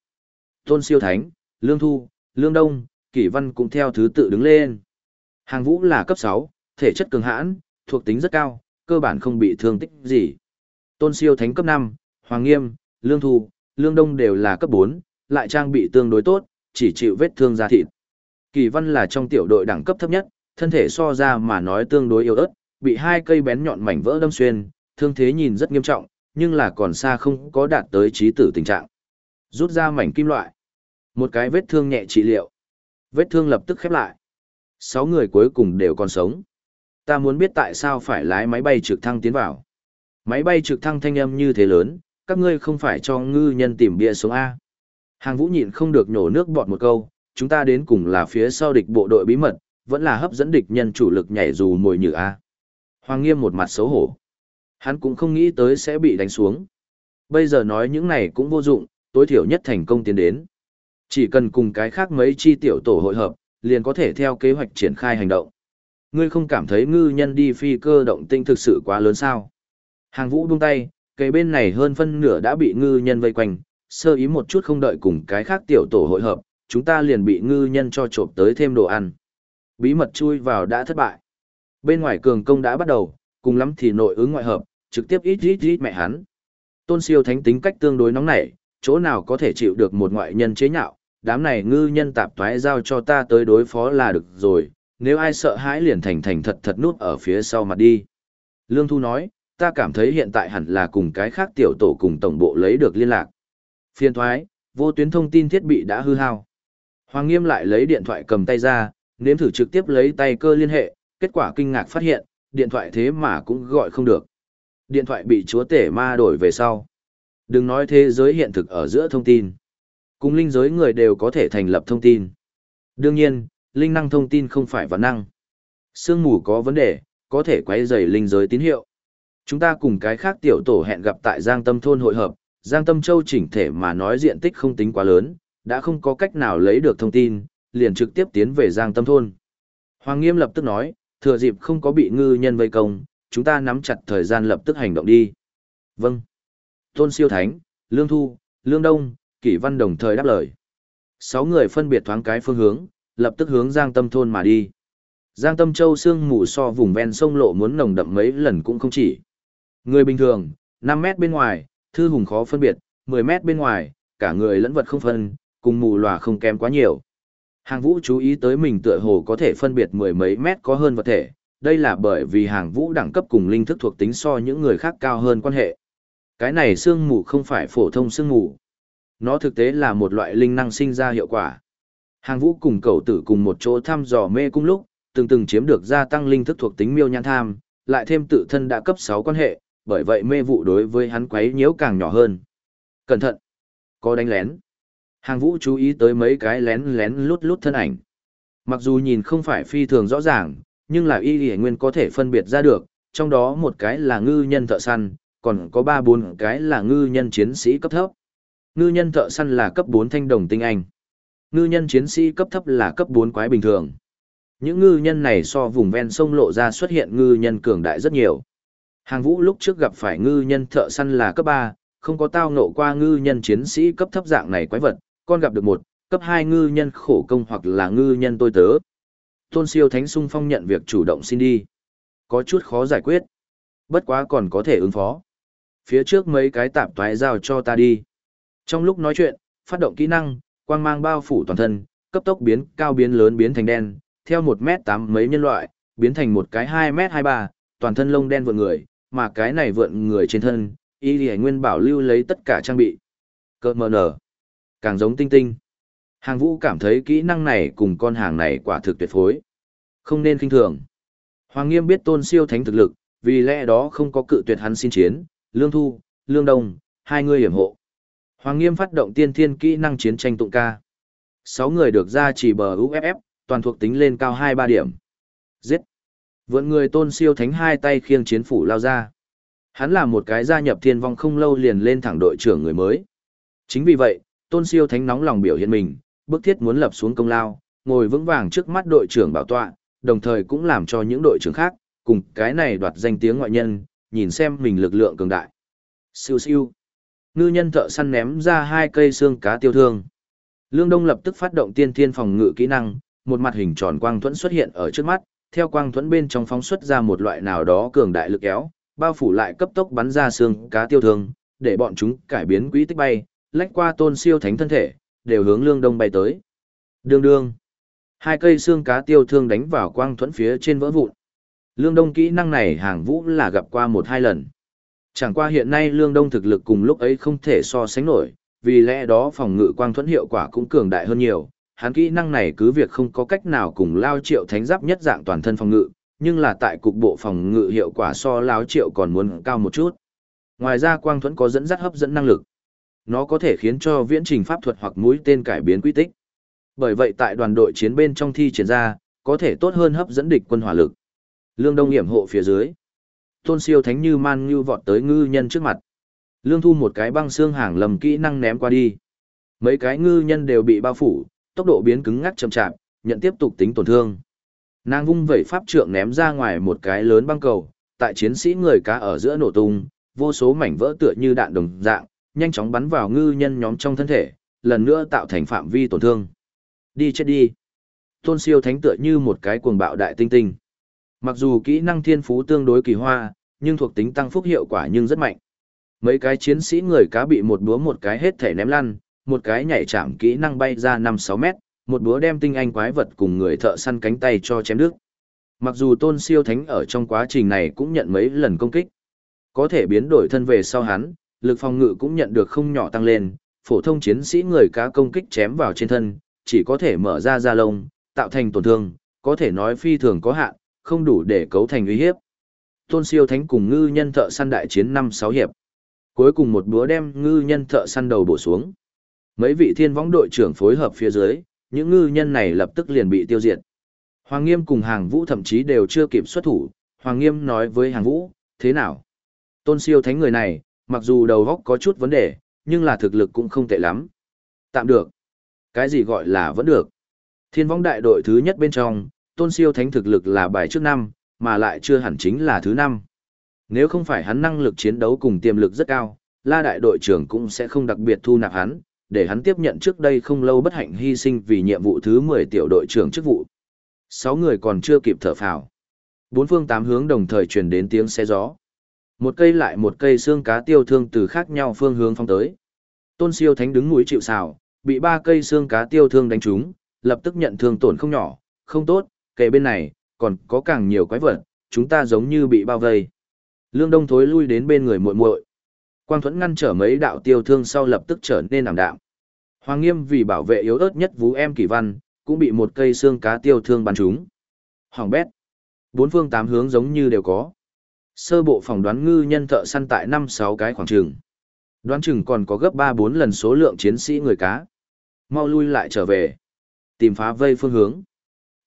Tôn siêu thánh, lương thu, lương đông, kỷ văn cũng theo thứ tự đứng lên. Hàng vũ là cấp 6, thể chất cường hãn, thuộc tính rất cao, cơ bản không bị thương tích gì. Tôn siêu thánh cấp 5, Hoàng Nghiêm, Lương Thu, Lương Đông đều là cấp 4, lại trang bị tương đối tốt, chỉ chịu vết thương da thịt. Kỳ Văn là trong tiểu đội đẳng cấp thấp nhất, thân thể so ra mà nói tương đối yếu ớt, bị hai cây bén nhọn mảnh vỡ đâm xuyên, thương thế nhìn rất nghiêm trọng, nhưng là còn xa không có đạt tới trí tử tình trạng. Rút ra mảnh kim loại. Một cái vết thương nhẹ trị liệu. Vết thương lập tức khép lại. Sáu người cuối cùng đều còn sống. Ta muốn biết tại sao phải lái máy bay trực thăng tiến vào. Máy bay trực thăng thanh âm như thế lớn, các ngươi không phải cho ngư nhân tìm bia sống A. Hàng vũ nhịn không được nhổ nước bọt một câu, chúng ta đến cùng là phía sau địch bộ đội bí mật, vẫn là hấp dẫn địch nhân chủ lực nhảy dù mồi nhử A. Hoàng nghiêm một mặt xấu hổ. Hắn cũng không nghĩ tới sẽ bị đánh xuống. Bây giờ nói những này cũng vô dụng, tối thiểu nhất thành công tiến đến. Chỉ cần cùng cái khác mấy chi tiểu tổ hội hợp, liền có thể theo kế hoạch triển khai hành động. Ngươi không cảm thấy ngư nhân đi phi cơ động tinh thực sự quá lớn sao? Hàng vũ buông tay, cây bên này hơn phân nửa đã bị ngư nhân vây quanh, sơ ý một chút không đợi cùng cái khác tiểu tổ hội hợp, chúng ta liền bị ngư nhân cho trộm tới thêm đồ ăn. Bí mật chui vào đã thất bại. Bên ngoài cường công đã bắt đầu, cùng lắm thì nội ứng ngoại hợp, trực tiếp ít ít ít mẹ hắn. Tôn siêu thánh tính cách tương đối nóng nảy, chỗ nào có thể chịu được một ngoại nhân chế nhạo, đám này ngư nhân tạp thoái giao cho ta tới đối phó là được rồi, nếu ai sợ hãi liền thành thành thật thật nút ở phía sau mặt đi. Lương Thu nói, ta cảm thấy hiện tại hẳn là cùng cái khác tiểu tổ cùng tổng bộ lấy được liên lạc. Phiên thoái, vô tuyến thông tin thiết bị đã hư hao. Hoàng Nghiêm lại lấy điện thoại cầm tay ra, nếm thử trực tiếp lấy tay cơ liên hệ, kết quả kinh ngạc phát hiện, điện thoại thế mà cũng gọi không được. Điện thoại bị chúa tể ma đổi về sau. Đừng nói thế giới hiện thực ở giữa thông tin. Cùng linh giới người đều có thể thành lập thông tin. Đương nhiên, linh năng thông tin không phải vấn năng. Sương mù có vấn đề, có thể quấy rầy linh giới tín hiệu. Chúng ta cùng cái khác tiểu tổ hẹn gặp tại Giang Tâm thôn hội hợp, Giang Tâm Châu chỉnh thể mà nói diện tích không tính quá lớn, đã không có cách nào lấy được thông tin, liền trực tiếp tiến về Giang Tâm thôn. Hoàng Nghiêm lập tức nói, thừa dịp không có bị ngư nhân vây công, chúng ta nắm chặt thời gian lập tức hành động đi. Vâng. Tôn Siêu Thánh, Lương Thu, Lương Đông, Kỷ Văn đồng thời đáp lời. Sáu người phân biệt thoáng cái phương hướng, lập tức hướng Giang Tâm thôn mà đi. Giang Tâm Châu sương mù so vùng ven sông lộ muốn nồng đậm mấy lần cũng không chỉ. Người bình thường, 5 mét bên ngoài, thư hùng khó phân biệt, 10 mét bên ngoài, cả người lẫn vật không phân, cùng mù lòa không kém quá nhiều. Hàng vũ chú ý tới mình tựa hồ có thể phân biệt mười mấy mét có hơn vật thể, đây là bởi vì hàng vũ đẳng cấp cùng linh thức thuộc tính so những người khác cao hơn quan hệ. Cái này sương mù không phải phổ thông sương mù. Nó thực tế là một loại linh năng sinh ra hiệu quả. Hàng vũ cùng cầu tử cùng một chỗ thăm dò mê cung lúc, từng từng chiếm được gia tăng linh thức thuộc tính miêu nhãn tham, lại thêm tự thân đã cấp 6 quan hệ, bởi vậy mê vụ đối với hắn quấy nhiễu càng nhỏ hơn. Cẩn thận! Có đánh lén. Hàng vũ chú ý tới mấy cái lén lén lút lút thân ảnh. Mặc dù nhìn không phải phi thường rõ ràng, nhưng là y y nguyên có thể phân biệt ra được, trong đó một cái là ngư nhân thợ săn, còn có ba bốn cái là ngư nhân chiến sĩ cấp thấp. Ngư nhân thợ săn là cấp 4 thanh đồng tinh anh. Ngư nhân chiến sĩ cấp thấp là cấp 4 quái bình thường. Những ngư nhân này so vùng ven sông lộ ra xuất hiện ngư nhân cường đại rất nhiều. Hàng vũ lúc trước gặp phải ngư nhân thợ săn là cấp 3, không có tao nộ qua ngư nhân chiến sĩ cấp thấp dạng này quái vật, con gặp được một, cấp 2 ngư nhân khổ công hoặc là ngư nhân tôi tớ. Tôn siêu thánh sung phong nhận việc chủ động xin đi. Có chút khó giải quyết. Bất quá còn có thể ứng phó. Phía trước mấy cái tạp toái giao cho ta đi. Trong lúc nói chuyện, phát động kỹ năng, quang mang bao phủ toàn thân, cấp tốc biến cao biến lớn biến thành đen, theo 1 mét 8 mấy nhân loại, biến thành một cái 2 mét 23, toàn thân lông đen vượn người, mà cái này vượn người trên thân, y lì nguyên bảo lưu lấy tất cả trang bị. Cơ mờ nở, càng giống tinh tinh. Hàng vũ cảm thấy kỹ năng này cùng con hàng này quả thực tuyệt phối. Không nên kinh thường. Hoàng nghiêm biết tôn siêu thánh thực lực, vì lẽ đó không có cự tuyệt hắn xin chiến, lương thu, lương đông, hai người hiểm hộ. Hoàng nghiêm phát động tiên thiên kỹ năng chiến tranh tụng ca. Sáu người được ra chỉ bờ UFF, toàn thuộc tính lên cao hai ba điểm. Giết! Vượn người tôn siêu thánh hai tay khiêng chiến phủ lao ra. Hắn là một cái gia nhập thiên vong không lâu liền lên thẳng đội trưởng người mới. Chính vì vậy, tôn siêu thánh nóng lòng biểu hiện mình, bức thiết muốn lập xuống công lao, ngồi vững vàng trước mắt đội trưởng bảo tọa, đồng thời cũng làm cho những đội trưởng khác, cùng cái này đoạt danh tiếng ngoại nhân, nhìn xem mình lực lượng cường đại. Siêu siêu. Ngư nhân thợ săn ném ra hai cây xương cá tiêu thương. Lương Đông lập tức phát động tiên thiên phòng ngự kỹ năng, một mặt hình tròn quang thuẫn xuất hiện ở trước mắt, theo quang thuẫn bên trong phóng xuất ra một loại nào đó cường đại lực kéo, bao phủ lại cấp tốc bắn ra xương cá tiêu thương, để bọn chúng cải biến quỹ tích bay, lách qua tôn siêu thánh thân thể, đều hướng lương đông bay tới. Đương đương. Hai cây xương cá tiêu thương đánh vào quang thuẫn phía trên vỡ vụn. Lương đông kỹ năng này hàng vũ là gặp qua một hai lần. Chẳng qua hiện nay lương đông thực lực cùng lúc ấy không thể so sánh nổi, vì lẽ đó phòng ngự quang thuẫn hiệu quả cũng cường đại hơn nhiều. Hắn kỹ năng này cứ việc không có cách nào cùng lao triệu thánh giáp nhất dạng toàn thân phòng ngự, nhưng là tại cục bộ phòng ngự hiệu quả so lao triệu còn muốn cao một chút. Ngoài ra quang thuẫn có dẫn dắt hấp dẫn năng lực. Nó có thể khiến cho viễn trình pháp thuật hoặc mũi tên cải biến quy tích. Bởi vậy tại đoàn đội chiến bên trong thi triển ra, có thể tốt hơn hấp dẫn địch quân hỏa lực. Lương Đông hiểm hộ phía dưới. Tôn siêu thánh như man như vọt tới ngư nhân trước mặt. Lương thu một cái băng xương hàng lầm kỹ năng ném qua đi. Mấy cái ngư nhân đều bị bao phủ, tốc độ biến cứng ngắc chậm chạp, nhận tiếp tục tính tổn thương. Nàng vung vẩy pháp trượng ném ra ngoài một cái lớn băng cầu, tại chiến sĩ người cá ở giữa nổ tung, vô số mảnh vỡ tựa như đạn đồng dạng, nhanh chóng bắn vào ngư nhân nhóm trong thân thể, lần nữa tạo thành phạm vi tổn thương. Đi chết đi. Tôn siêu thánh tựa như một cái cuồng bạo đại tinh tinh. Mặc dù kỹ năng thiên phú tương đối kỳ hoa, nhưng thuộc tính tăng phúc hiệu quả nhưng rất mạnh. Mấy cái chiến sĩ người cá bị một búa một cái hết thể ném lăn, một cái nhảy chạm kỹ năng bay ra 5-6 mét, một búa đem tinh anh quái vật cùng người thợ săn cánh tay cho chém đứt. Mặc dù tôn siêu thánh ở trong quá trình này cũng nhận mấy lần công kích. Có thể biến đổi thân về sau hắn, lực phòng ngự cũng nhận được không nhỏ tăng lên, phổ thông chiến sĩ người cá công kích chém vào trên thân, chỉ có thể mở ra da lông, tạo thành tổn thương, có thể nói phi thường có hạn, không đủ để cấu thành uy hiếp. Tôn siêu thánh cùng ngư nhân thợ săn đại chiến 5-6 hiệp. Cuối cùng một búa đem ngư nhân thợ săn đầu bổ xuống. Mấy vị thiên võng đội trưởng phối hợp phía dưới, những ngư nhân này lập tức liền bị tiêu diệt. Hoàng Nghiêm cùng hàng vũ thậm chí đều chưa kịp xuất thủ, Hoàng Nghiêm nói với hàng vũ, thế nào? Tôn siêu thánh người này, mặc dù đầu góc có chút vấn đề, nhưng là thực lực cũng không tệ lắm. Tạm được. Cái gì gọi là vẫn được? Thiên võng đại đội thứ nhất bên trong, tôn siêu thánh thực lực là bài trước năm, mà lại chưa hẳn chính là thứ năm. Nếu không phải hắn năng lực chiến đấu cùng tiềm lực rất cao, la đại đội trưởng cũng sẽ không đặc biệt thu nạp hắn, để hắn tiếp nhận trước đây không lâu bất hạnh hy sinh vì nhiệm vụ thứ 10 tiểu đội trưởng chức vụ. Sáu người còn chưa kịp thở phào. Bốn phương tám hướng đồng thời truyền đến tiếng xe gió. Một cây lại một cây xương cá tiêu thương từ khác nhau phương hướng phong tới. Tôn siêu thánh đứng núi chịu xào, bị ba cây xương cá tiêu thương đánh trúng, lập tức nhận thương tổn không nhỏ, không tốt, kề bên này, còn có càng nhiều quái vật, chúng ta giống như bị bao vây. Lương Đông thối lui đến bên người muội muội. Quang Thuẫn ngăn trở mấy đạo tiêu thương sau lập tức trở nên ảm đạm. Hoàng Nghiêm vì bảo vệ yếu ớt nhất Vũ em Kỳ Văn, cũng bị một cây xương cá tiêu thương bắn trúng. Hoàng bét. Bốn phương tám hướng giống như đều có. Sơ bộ phỏng đoán ngư nhân thợ săn tại năm sáu cái khoảng trường. Đoán chừng còn có gấp ba bốn lần số lượng chiến sĩ người cá. Mau lui lại trở về. Tìm phá vây phương hướng.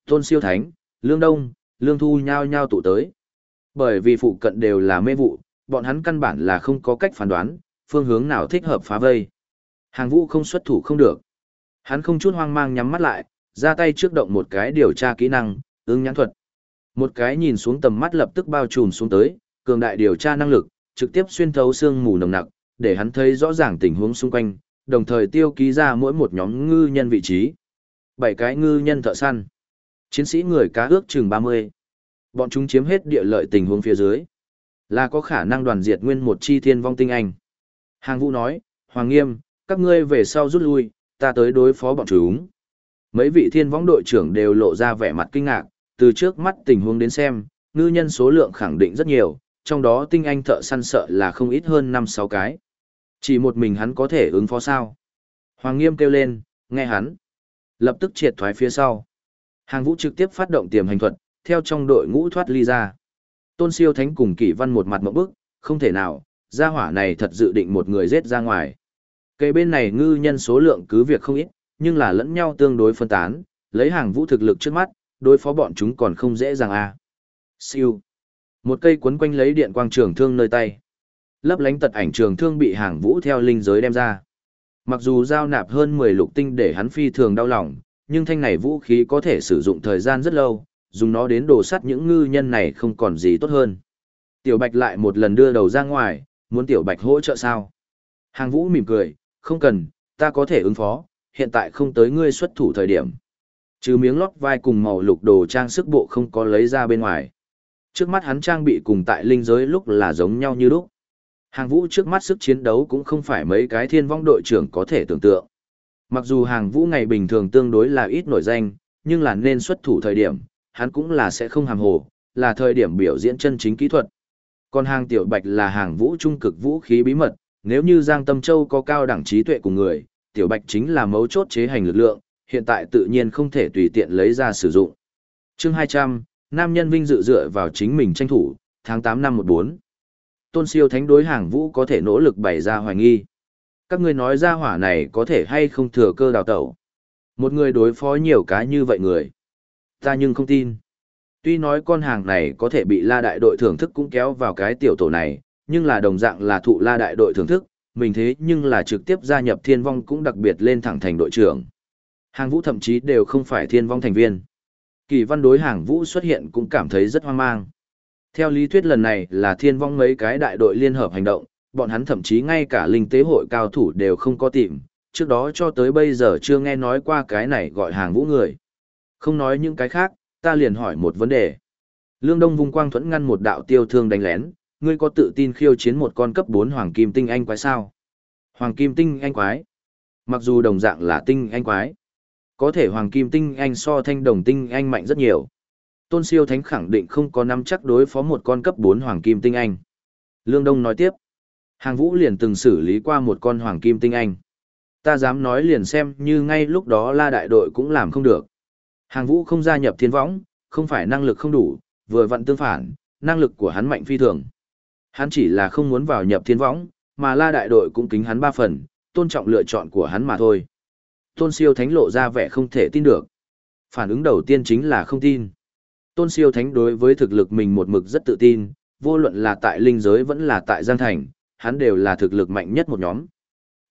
Tôn Siêu Thánh, Lương Đông, Lương Thu nhao nhao tụ tới. Bởi vì phụ cận đều là mê vụ, bọn hắn căn bản là không có cách phán đoán, phương hướng nào thích hợp phá vây. Hàng vũ không xuất thủ không được. Hắn không chút hoang mang nhắm mắt lại, ra tay trước động một cái điều tra kỹ năng, ứng nhãn thuật. Một cái nhìn xuống tầm mắt lập tức bao trùm xuống tới, cường đại điều tra năng lực, trực tiếp xuyên thấu xương mù nồng nặc, để hắn thấy rõ ràng tình huống xung quanh, đồng thời tiêu ký ra mỗi một nhóm ngư nhân vị trí. Bảy cái ngư nhân thợ săn. Chiến sĩ người cá ước chừng 30. Bọn chúng chiếm hết địa lợi tình huống phía dưới. Là có khả năng đoàn diệt nguyên một chi thiên vong tinh anh. Hàng vũ nói, Hoàng Nghiêm, các ngươi về sau rút lui, ta tới đối phó bọn chúng. Mấy vị thiên vong đội trưởng đều lộ ra vẻ mặt kinh ngạc, từ trước mắt tình huống đến xem, ngư nhân số lượng khẳng định rất nhiều, trong đó tinh anh thợ săn sợ là không ít hơn 5-6 cái. Chỉ một mình hắn có thể ứng phó sao. Hoàng Nghiêm kêu lên, nghe hắn. Lập tức triệt thoái phía sau. Hàng vũ trực tiếp phát động tiềm hành thuật, theo trong đội ngũ thoát ly ra. Tôn siêu thánh cùng kỷ văn một mặt mộng bức, không thể nào, gia hỏa này thật dự định một người giết ra ngoài. Cây bên này ngư nhân số lượng cứ việc không ít, nhưng là lẫn nhau tương đối phân tán, lấy hàng vũ thực lực trước mắt, đối phó bọn chúng còn không dễ dàng à. Siêu. Một cây cuốn quanh lấy điện quang trường thương nơi tay. Lấp lánh tật ảnh trường thương bị hàng vũ theo linh giới đem ra. Mặc dù giao nạp hơn 10 lục tinh để hắn phi thường đau lòng, nhưng thanh này vũ khí có thể sử dụng thời gian rất lâu, dùng nó đến đổ sắt những ngư nhân này không còn gì tốt hơn. Tiểu Bạch lại một lần đưa đầu ra ngoài, muốn Tiểu Bạch hỗ trợ sao? Hàng vũ mỉm cười, không cần, ta có thể ứng phó, hiện tại không tới ngươi xuất thủ thời điểm. Trừ miếng lót vai cùng màu lục đồ trang sức bộ không có lấy ra bên ngoài. Trước mắt hắn trang bị cùng tại linh giới lúc là giống nhau như lúc. Hàng vũ trước mắt sức chiến đấu cũng không phải mấy cái thiên vong đội trưởng có thể tưởng tượng. Mặc dù hàng vũ ngày bình thường tương đối là ít nổi danh, nhưng là nên xuất thủ thời điểm, hắn cũng là sẽ không hàm hồ, là thời điểm biểu diễn chân chính kỹ thuật. Còn hàng tiểu bạch là hàng vũ trung cực vũ khí bí mật, nếu như Giang Tâm Châu có cao đẳng trí tuệ của người, tiểu bạch chính là mấu chốt chế hành lực lượng, hiện tại tự nhiên không thể tùy tiện lấy ra sử dụng. Chương 200, nam nhân vinh dự dựa vào chính mình tranh thủ, tháng 8 năm 14. Tôn siêu thánh đối hàng vũ có thể nỗ lực bày ra hoài nghi. Các ngươi nói ra hỏa này có thể hay không thừa cơ đào tẩu. Một người đối phó nhiều cái như vậy người. Ta nhưng không tin. Tuy nói con hàng này có thể bị la đại đội thưởng thức cũng kéo vào cái tiểu tổ này, nhưng là đồng dạng là thụ la đại đội thưởng thức, mình thế nhưng là trực tiếp gia nhập thiên vong cũng đặc biệt lên thẳng thành đội trưởng. Hàng vũ thậm chí đều không phải thiên vong thành viên. Kỳ văn đối hàng vũ xuất hiện cũng cảm thấy rất hoang mang. Theo lý thuyết lần này là thiên vong mấy cái đại đội liên hợp hành động, bọn hắn thậm chí ngay cả linh tế hội cao thủ đều không có tìm, trước đó cho tới bây giờ chưa nghe nói qua cái này gọi hàng vũ người. Không nói những cái khác, ta liền hỏi một vấn đề. Lương Đông vung quang thuẫn ngăn một đạo tiêu thương đánh lén, ngươi có tự tin khiêu chiến một con cấp 4 hoàng kim tinh anh quái sao? Hoàng kim tinh anh quái? Mặc dù đồng dạng là tinh anh quái, có thể hoàng kim tinh anh so thanh đồng tinh anh mạnh rất nhiều. Tôn siêu thánh khẳng định không có nắm chắc đối phó một con cấp 4 hoàng kim tinh anh. Lương Đông nói tiếp, hàng vũ liền từng xử lý qua một con hoàng kim tinh anh. Ta dám nói liền xem như ngay lúc đó la đại đội cũng làm không được. Hàng vũ không gia nhập thiên võng, không phải năng lực không đủ, vừa vặn tương phản, năng lực của hắn mạnh phi thường. Hắn chỉ là không muốn vào nhập thiên võng, mà la đại đội cũng kính hắn ba phần, tôn trọng lựa chọn của hắn mà thôi. Tôn siêu thánh lộ ra vẻ không thể tin được. Phản ứng đầu tiên chính là không tin. Tôn siêu thánh đối với thực lực mình một mực rất tự tin, vô luận là tại linh giới vẫn là tại Giang Thành, hắn đều là thực lực mạnh nhất một nhóm.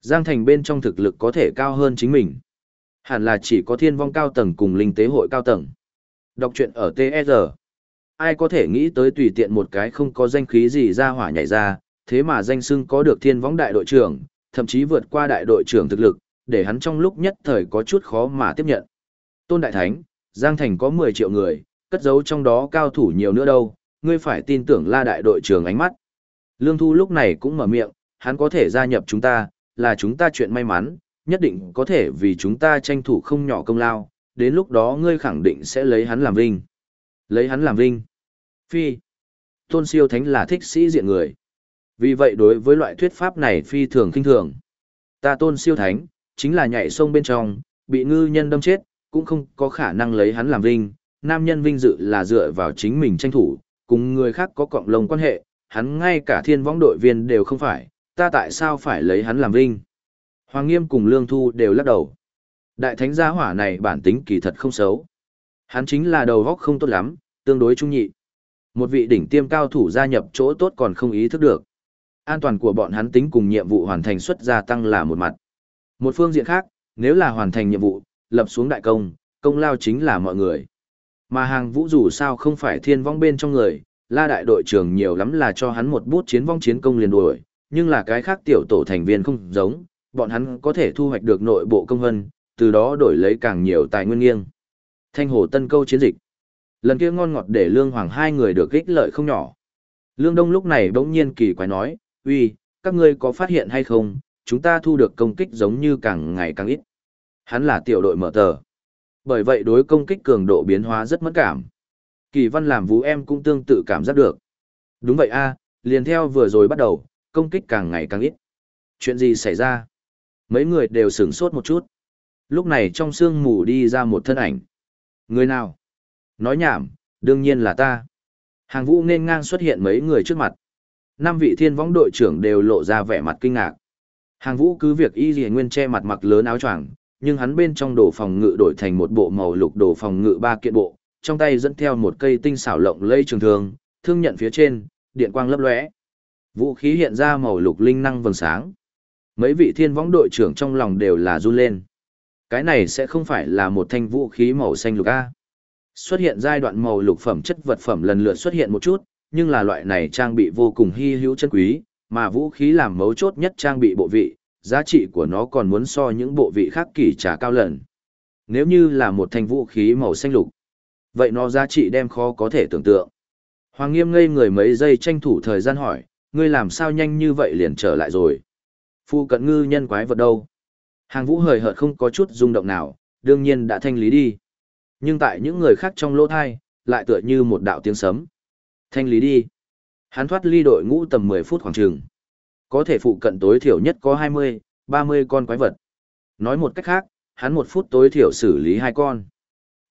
Giang Thành bên trong thực lực có thể cao hơn chính mình. Hẳn là chỉ có thiên vong cao tầng cùng linh tế hội cao tầng. Đọc truyện ở TSR. Ai có thể nghĩ tới tùy tiện một cái không có danh khí gì ra hỏa nhảy ra, thế mà danh xưng có được thiên Vong đại đội trưởng, thậm chí vượt qua đại đội trưởng thực lực, để hắn trong lúc nhất thời có chút khó mà tiếp nhận. Tôn Đại Thánh, Giang Thành có 10 triệu người, cất giấu trong đó cao thủ nhiều nữa đâu, ngươi phải tin tưởng la đại đội trưởng ánh mắt. Lương Thu lúc này cũng mở miệng, hắn có thể gia nhập chúng ta, là chúng ta chuyện may mắn, nhất định có thể vì chúng ta tranh thủ không nhỏ công lao, đến lúc đó ngươi khẳng định sẽ lấy hắn làm vinh. Lấy hắn làm vinh. Phi. Tôn siêu thánh là thích sĩ diện người. Vì vậy đối với loại thuyết pháp này phi thường kinh thường. Ta tôn siêu thánh, chính là nhảy sông bên trong, bị ngư nhân đâm chết, cũng không có khả năng lấy hắn làm vinh. Nam nhân vinh dự là dựa vào chính mình tranh thủ, cùng người khác có cộng lông quan hệ, hắn ngay cả thiên võng đội viên đều không phải, ta tại sao phải lấy hắn làm vinh. Hoàng Nghiêm cùng Lương Thu đều lắc đầu. Đại thánh gia hỏa này bản tính kỳ thật không xấu. Hắn chính là đầu góc không tốt lắm, tương đối trung nhị. Một vị đỉnh tiêm cao thủ gia nhập chỗ tốt còn không ý thức được. An toàn của bọn hắn tính cùng nhiệm vụ hoàn thành suất gia tăng là một mặt. Một phương diện khác, nếu là hoàn thành nhiệm vụ, lập xuống đại công, công lao chính là mọi người. Mà hàng vũ dù sao không phải thiên vong bên trong người, la đại đội trưởng nhiều lắm là cho hắn một bút chiến vong chiến công liền đuổi, nhưng là cái khác tiểu tổ thành viên không giống, bọn hắn có thể thu hoạch được nội bộ công vân, từ đó đổi lấy càng nhiều tài nguyên nghiêng. Thanh hồ tân câu chiến dịch. Lần kia ngon ngọt để lương hoàng hai người được ích lợi không nhỏ. Lương Đông lúc này bỗng nhiên kỳ quái nói, uy, các ngươi có phát hiện hay không, chúng ta thu được công kích giống như càng ngày càng ít. Hắn là tiểu đội mở tờ. Bởi vậy đối công kích cường độ biến hóa rất mất cảm. Kỳ văn làm vũ em cũng tương tự cảm giác được. Đúng vậy a, liền theo vừa rồi bắt đầu, công kích càng ngày càng ít. Chuyện gì xảy ra? Mấy người đều sửng sốt một chút. Lúc này trong sương mù đi ra một thân ảnh. Người nào? Nói nhảm, đương nhiên là ta. Hàng vũ nên ngang xuất hiện mấy người trước mặt. Năm vị thiên võng đội trưởng đều lộ ra vẻ mặt kinh ngạc. Hàng vũ cứ việc y dì nguyên che mặt mặc lớn áo choàng nhưng hắn bên trong đồ phòng ngự đổi thành một bộ màu lục đồ phòng ngự ba kiện bộ, trong tay dẫn theo một cây tinh xảo lộng lây trường thương, thương nhận phía trên, điện quang lấp lóe. Vũ khí hiện ra màu lục linh năng vầng sáng. Mấy vị thiên võng đội trưởng trong lòng đều là run lên. Cái này sẽ không phải là một thanh vũ khí màu xanh lục A. Xuất hiện giai đoạn màu lục phẩm chất vật phẩm lần lượt xuất hiện một chút, nhưng là loại này trang bị vô cùng hy hữu chân quý, mà vũ khí làm mấu chốt nhất trang bị bộ vị, giá trị của nó còn muốn so những bộ vị khác kỳ trả cao lần. Nếu như là một thanh vũ khí màu xanh lục, vậy nó giá trị đem khó có thể tưởng tượng. Hoàng Nghiêm ngây người mấy giây tranh thủ thời gian hỏi, ngươi làm sao nhanh như vậy liền trở lại rồi? Phu cận ngư nhân quái vật đâu? Hàng vũ hời hợt không có chút rung động nào, đương nhiên đã thanh lý đi. Nhưng tại những người khác trong lỗ thai, lại tựa như một đạo tiếng sấm. Thanh lý đi. Hắn thoát ly đội ngũ tầm 10 phút khoảng trường. Có thể phụ cận tối thiểu nhất có 20, 30 con quái vật. Nói một cách khác, hắn một phút tối thiểu xử lý hai con.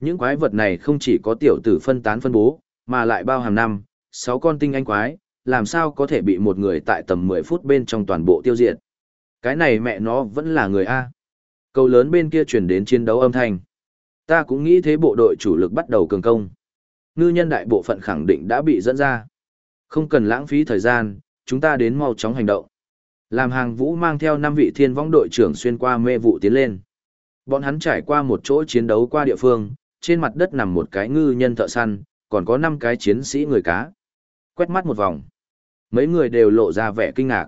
Những quái vật này không chỉ có tiểu tử phân tán phân bố, mà lại bao hàm năm, 6 con tinh anh quái, làm sao có thể bị một người tại tầm 10 phút bên trong toàn bộ tiêu diệt. Cái này mẹ nó vẫn là người A. Cầu lớn bên kia chuyển đến chiến đấu âm thanh. Ta cũng nghĩ thế bộ đội chủ lực bắt đầu cường công. Ngư nhân đại bộ phận khẳng định đã bị dẫn ra. Không cần lãng phí thời gian, chúng ta đến mau chóng hành động. Làm hàng vũ mang theo năm vị thiên vong đội trưởng xuyên qua mê vụ tiến lên. Bọn hắn trải qua một chỗ chiến đấu qua địa phương, trên mặt đất nằm một cái ngư nhân thợ săn, còn có năm cái chiến sĩ người cá. Quét mắt một vòng. Mấy người đều lộ ra vẻ kinh ngạc.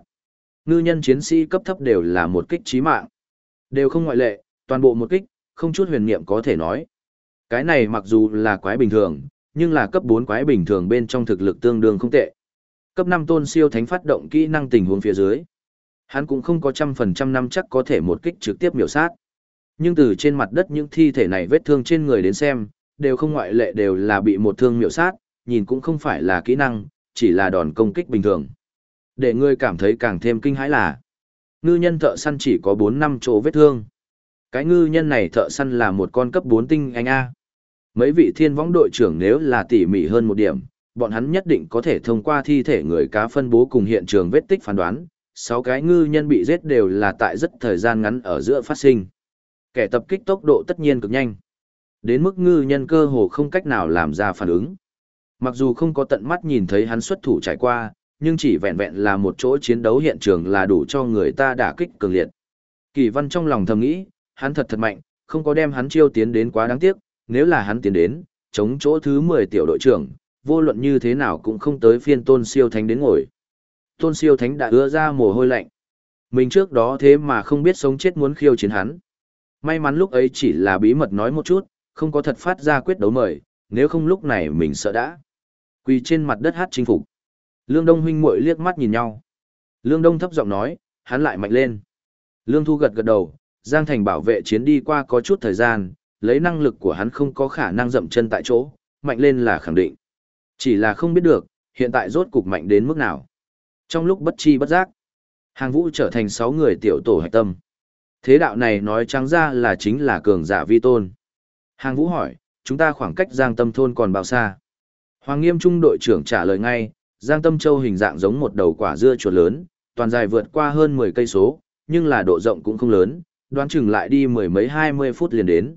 Ngư nhân chiến sĩ cấp thấp đều là một kích trí mạng. Đều không ngoại lệ, toàn bộ một kích, không chút huyền niệm có thể nói. Cái này mặc dù là quái bình thường, nhưng là cấp 4 quái bình thường bên trong thực lực tương đương không tệ. Cấp 5 tôn siêu thánh phát động kỹ năng tình huống phía dưới. Hắn cũng không có trăm phần trăm năm chắc có thể một kích trực tiếp miểu sát. Nhưng từ trên mặt đất những thi thể này vết thương trên người đến xem, đều không ngoại lệ đều là bị một thương miểu sát, nhìn cũng không phải là kỹ năng, chỉ là đòn công kích bình thường. Để ngươi cảm thấy càng thêm kinh hãi là, ngư nhân thợ săn chỉ có 4 năm chỗ vết thương. Cái ngư nhân này thợ săn là một con cấp 4 tinh anh A. Mấy vị thiên võng đội trưởng nếu là tỉ mỉ hơn một điểm, bọn hắn nhất định có thể thông qua thi thể người cá phân bố cùng hiện trường vết tích phán đoán, sáu cái ngư nhân bị giết đều là tại rất thời gian ngắn ở giữa phát sinh. Kẻ tập kích tốc độ tất nhiên cực nhanh. Đến mức ngư nhân cơ hồ không cách nào làm ra phản ứng. Mặc dù không có tận mắt nhìn thấy hắn xuất thủ trải qua, nhưng chỉ vẹn vẹn là một chỗ chiến đấu hiện trường là đủ cho người ta đả kích cường liệt. Kỳ văn trong lòng thầm nghĩ, hắn thật thật mạnh, không có đem hắn chiêu tiến đến quá đáng tiếc, nếu là hắn tiến đến, chống chỗ thứ 10 tiểu đội trưởng, vô luận như thế nào cũng không tới phiên tôn siêu thánh đến ngồi. Tôn siêu thánh đã ứa ra mồ hôi lạnh. Mình trước đó thế mà không biết sống chết muốn khiêu chiến hắn. May mắn lúc ấy chỉ là bí mật nói một chút, không có thật phát ra quyết đấu mời, nếu không lúc này mình sợ đã. Quỳ trên mặt đất hát chinh phục. Lương Đông huynh muội liếc mắt nhìn nhau. Lương Đông thấp giọng nói, hắn lại mạnh lên. Lương Thu gật gật đầu, Giang Thành bảo vệ chiến đi qua có chút thời gian, lấy năng lực của hắn không có khả năng dậm chân tại chỗ, mạnh lên là khẳng định. Chỉ là không biết được, hiện tại rốt cục mạnh đến mức nào. Trong lúc bất chi bất giác, hàng vũ trở thành 6 người tiểu tổ hạch tâm. Thế đạo này nói trắng ra là chính là cường giả vi tôn. Hàng vũ hỏi, chúng ta khoảng cách Giang Tâm Thôn còn bao xa? Hoàng Nghiêm Trung đội trưởng trả lời ngay, Giang Tâm Châu hình dạng giống một đầu quả dưa chuột lớn, toàn dài vượt qua hơn 10 cây số, nhưng là độ rộng cũng không lớn, đoán chừng lại đi mười mấy 20 phút liền đến.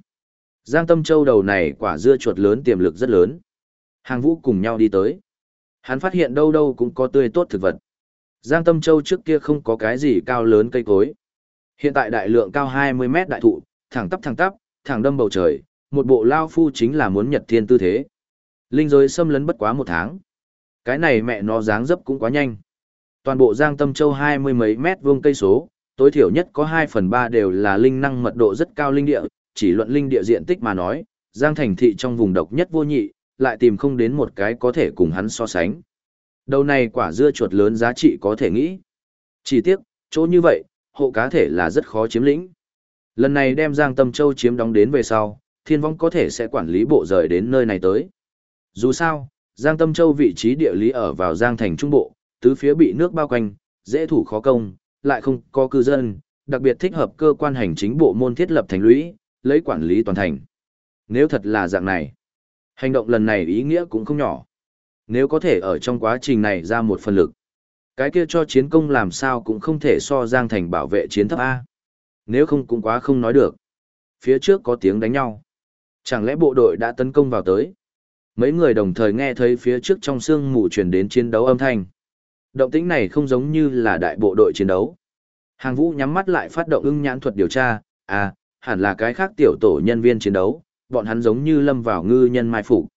Giang Tâm Châu đầu này quả dưa chuột lớn tiềm lực rất lớn. Hàng vũ cùng nhau đi tới. Hắn phát hiện đâu đâu cũng có tươi tốt thực vật. Giang Tâm Châu trước kia không có cái gì cao lớn cây cối. Hiện tại đại lượng cao 20 mét đại thụ, thẳng tắp thẳng tắp, thẳng đâm bầu trời, một bộ lao phu chính là muốn nhật thiên tư thế. Linh giới xâm lấn bất quá một tháng. Cái này mẹ nó dáng dấp cũng quá nhanh. Toàn bộ Giang Tâm Châu hai mươi mấy mét vuông cây số, tối thiểu nhất có 2 phần 3 đều là linh năng mật độ rất cao linh địa, chỉ luận linh địa diện tích mà nói, Giang thành thị trong vùng độc nhất vô nhị, lại tìm không đến một cái có thể cùng hắn so sánh. Đầu này quả dưa chuột lớn giá trị có thể nghĩ. Chỉ tiếc, chỗ như vậy, hộ cá thể là rất khó chiếm lĩnh. Lần này đem Giang Tâm Châu chiếm đóng đến về sau, thiên vong có thể sẽ quản lý bộ rời đến nơi này tới. Dù sao, Giang Tâm Châu vị trí địa lý ở vào Giang Thành Trung Bộ, tứ phía bị nước bao quanh, dễ thủ khó công, lại không có cư dân, đặc biệt thích hợp cơ quan hành chính bộ môn thiết lập thành lũy, lấy quản lý toàn thành. Nếu thật là dạng này, hành động lần này ý nghĩa cũng không nhỏ. Nếu có thể ở trong quá trình này ra một phần lực, cái kia cho chiến công làm sao cũng không thể so Giang Thành bảo vệ chiến thấp A. Nếu không cũng quá không nói được. Phía trước có tiếng đánh nhau. Chẳng lẽ bộ đội đã tấn công vào tới? Mấy người đồng thời nghe thấy phía trước trong sương mù truyền đến chiến đấu âm thanh. Động tĩnh này không giống như là đại bộ đội chiến đấu. Hàng vũ nhắm mắt lại phát động ưng nhãn thuật điều tra, à, hẳn là cái khác tiểu tổ nhân viên chiến đấu, bọn hắn giống như lâm vào ngư nhân mai phục.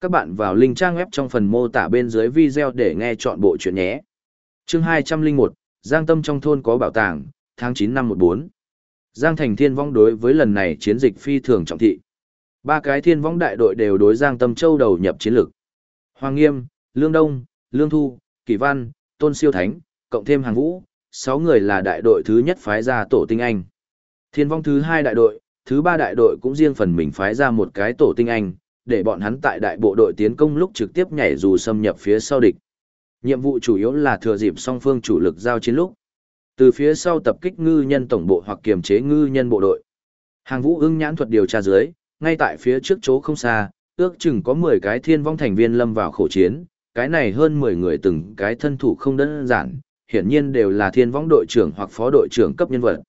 Các bạn vào link trang web trong phần mô tả bên dưới video để nghe chọn bộ chuyện nhé. Chương 201, Giang Tâm trong thôn có bảo tàng, tháng 9 năm 14. Giang Thành Thiên Vong đối với lần này chiến dịch phi thường trọng thị. Ba cái Thiên Vong đại đội đều đối Giang Tâm Châu đầu nhập chiến lược. Hoàng Nghiêm, Lương Đông, Lương Thu, Kỳ Văn, Tôn Siêu Thánh, cộng thêm hàng vũ, sáu người là đại đội thứ nhất phái ra tổ tinh anh. Thiên Vong thứ hai đại đội, thứ ba đại đội cũng riêng phần mình phái ra một cái tổ tinh anh, để bọn hắn tại đại bộ đội tiến công lúc trực tiếp nhảy dù xâm nhập phía sau địch. Nhiệm vụ chủ yếu là thừa dịp song phương chủ lực giao chiến lúc. Từ phía sau tập kích ngư nhân tổng bộ hoặc kiềm chế ngư nhân bộ đội. Hàng vũ ưng nhãn thuật điều tra dưới, ngay tại phía trước chỗ không xa, ước chừng có 10 cái thiên vong thành viên lâm vào khổ chiến, cái này hơn 10 người từng cái thân thủ không đơn giản, hiển nhiên đều là thiên vong đội trưởng hoặc phó đội trưởng cấp nhân vật.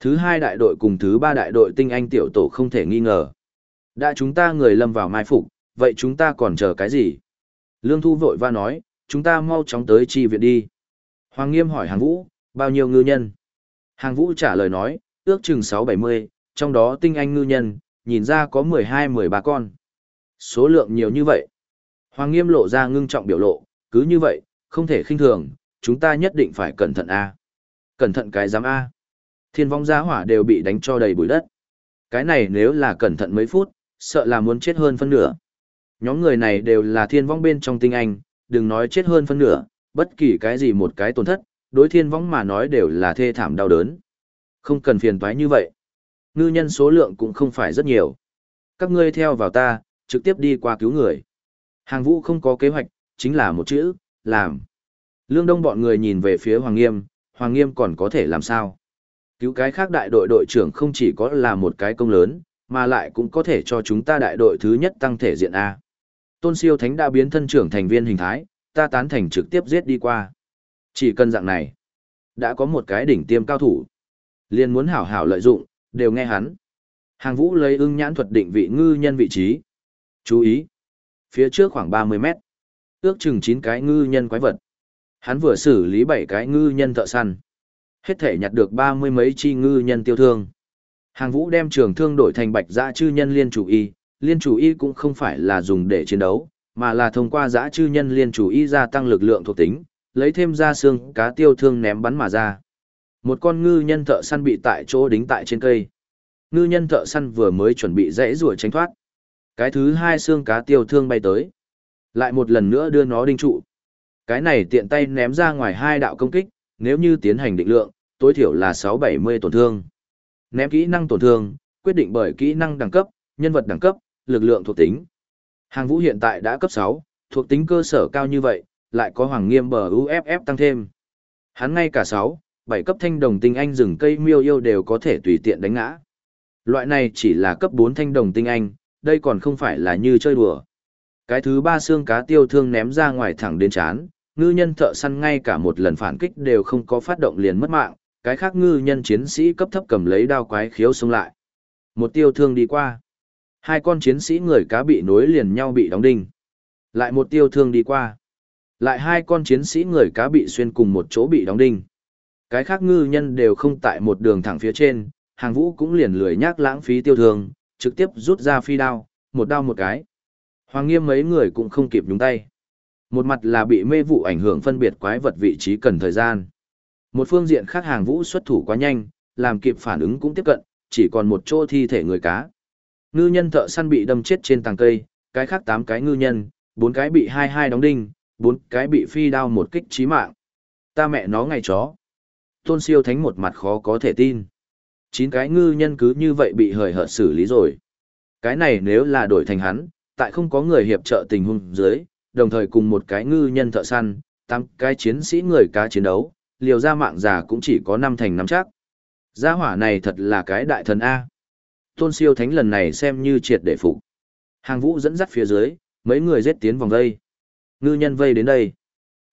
Thứ hai đại đội cùng thứ ba đại đội tinh anh tiểu tổ không thể nghi ngờ. Đã chúng ta người lâm vào mai phục, vậy chúng ta còn chờ cái gì? Lương Thu vội va nói, chúng ta mau chóng tới chi viện đi. Hoàng Nghiêm hỏi hàng vũ, bao nhiêu ngư nhân? Hàng vũ trả lời nói, ước chừng 6-70, trong đó tinh anh ngư nhân, nhìn ra có 12-13 con. Số lượng nhiều như vậy. Hoàng Nghiêm lộ ra ngưng trọng biểu lộ, cứ như vậy, không thể khinh thường, chúng ta nhất định phải cẩn thận A. Cẩn thận cái giám A. Thiên vong giá hỏa đều bị đánh cho đầy bụi đất. Cái này nếu là cẩn thận mấy phút, sợ là muốn chết hơn phân nửa. Nhóm người này đều là thiên vong bên trong tinh anh, đừng nói chết hơn phân nửa, bất kỳ cái gì một cái tổn thất, đối thiên vong mà nói đều là thê thảm đau đớn. Không cần phiền toái như vậy. Ngư nhân số lượng cũng không phải rất nhiều. Các ngươi theo vào ta, trực tiếp đi qua cứu người. Hàng vũ không có kế hoạch, chính là một chữ, làm. Lương Đông bọn người nhìn về phía Hoàng Nghiêm, Hoàng Nghiêm còn có thể làm sao? Cứu cái khác đại đội đội trưởng không chỉ có là một cái công lớn, mà lại cũng có thể cho chúng ta đại đội thứ nhất tăng thể diện A. Tôn siêu thánh đã biến thân trưởng thành viên hình thái, ta tán thành trực tiếp giết đi qua. Chỉ cần dạng này, đã có một cái đỉnh tiêm cao thủ. liền muốn hảo hảo lợi dụng, đều nghe hắn. Hàng vũ lấy ưng nhãn thuật định vị ngư nhân vị trí. Chú ý! Phía trước khoảng 30 mét. Ước chừng 9 cái ngư nhân quái vật. Hắn vừa xử lý 7 cái ngư nhân thợ săn. Hết thể nhặt được ba mươi mấy chi ngư nhân tiêu thương. Hàng vũ đem trường thương đổi thành bạch dã chư nhân liên chủ y, liên chủ y cũng không phải là dùng để chiến đấu, mà là thông qua giã chư nhân liên chủ y gia tăng lực lượng thuộc tính, lấy thêm ra xương cá tiêu thương ném bắn mà ra. Một con ngư nhân thợ săn bị tại chỗ đính tại trên cây. Ngư nhân thợ săn vừa mới chuẩn bị dãy rùa tránh thoát. Cái thứ hai xương cá tiêu thương bay tới. Lại một lần nữa đưa nó đinh trụ. Cái này tiện tay ném ra ngoài hai đạo công kích, nếu như tiến hành định lượng, tối thiểu là 6-70 tổn thương. Ném kỹ năng tổn thương, quyết định bởi kỹ năng đẳng cấp, nhân vật đẳng cấp, lực lượng thuộc tính. Hàng vũ hiện tại đã cấp 6, thuộc tính cơ sở cao như vậy, lại có hoàng nghiêm bờ UFF tăng thêm. Hắn ngay cả 6, 7 cấp thanh đồng tinh anh rừng cây miêu yêu đều có thể tùy tiện đánh ngã. Loại này chỉ là cấp 4 thanh đồng tinh anh, đây còn không phải là như chơi đùa. Cái thứ ba xương cá tiêu thương ném ra ngoài thẳng đến chán, ngư nhân thợ săn ngay cả một lần phản kích đều không có phát động liền mất mạng, cái khác ngư nhân chiến sĩ cấp thấp cầm lấy đao quái khiếu xông lại. Một tiêu thương đi qua. Hai con chiến sĩ người cá bị nối liền nhau bị đóng đinh. Lại một tiêu thương đi qua. Lại hai con chiến sĩ người cá bị xuyên cùng một chỗ bị đóng đinh. Cái khác ngư nhân đều không tại một đường thẳng phía trên, hàng vũ cũng liền lười nhác lãng phí tiêu thương, trực tiếp rút ra phi đao, một đao một cái. Hoàng nghiêm mấy người cũng không kịp nhúng tay. Một mặt là bị mê vụ ảnh hưởng phân biệt quái vật vị trí cần thời gian. Một phương diện khác hàng vũ xuất thủ quá nhanh, làm kịp phản ứng cũng tiếp cận, chỉ còn một chỗ thi thể người cá. Ngư nhân thợ săn bị đâm chết trên tàng cây, cái khác tám cái ngư nhân, bốn cái bị hai hai đóng đinh, bốn cái bị phi đao một kích chí mạng. Ta mẹ nó ngày chó. Tôn siêu thánh một mặt khó có thể tin. Chín cái ngư nhân cứ như vậy bị hời hợt xử lý rồi. Cái này nếu là đổi thành hắn, tại không có người hiệp trợ tình huống dưới, đồng thời cùng một cái ngư nhân thợ săn, tám cái chiến sĩ người cá chiến đấu, liều ra mạng già cũng chỉ có năm thành năm chắc. Gia hỏa này thật là cái đại thần A. Tôn siêu thánh lần này xem như triệt để phục. Hàng vũ dẫn dắt phía dưới, mấy người giết tiến vòng vây. Ngư nhân vây đến đây.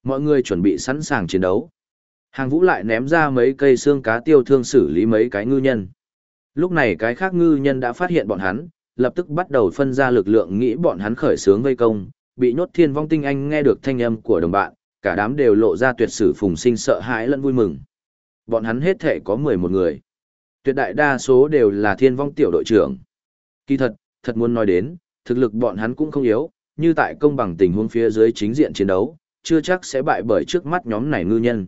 Mọi người chuẩn bị sẵn sàng chiến đấu. Hàng vũ lại ném ra mấy cây xương cá tiêu thương xử lý mấy cái ngư nhân. Lúc này cái khác ngư nhân đã phát hiện bọn hắn, lập tức bắt đầu phân ra lực lượng nghĩ bọn hắn khởi sướng vây công, bị nhốt thiên vong tinh anh nghe được thanh âm của đồng bạn, cả đám đều lộ ra tuyệt sử phùng sinh sợ hãi lẫn vui mừng. Bọn hắn hết thể có 11 người. Tuyệt đại đa số đều là thiên vong tiểu đội trưởng. Kỳ thật, thật muốn nói đến, thực lực bọn hắn cũng không yếu, như tại công bằng tình huống phía dưới chính diện chiến đấu, chưa chắc sẽ bại bởi trước mắt nhóm này ngư nhân.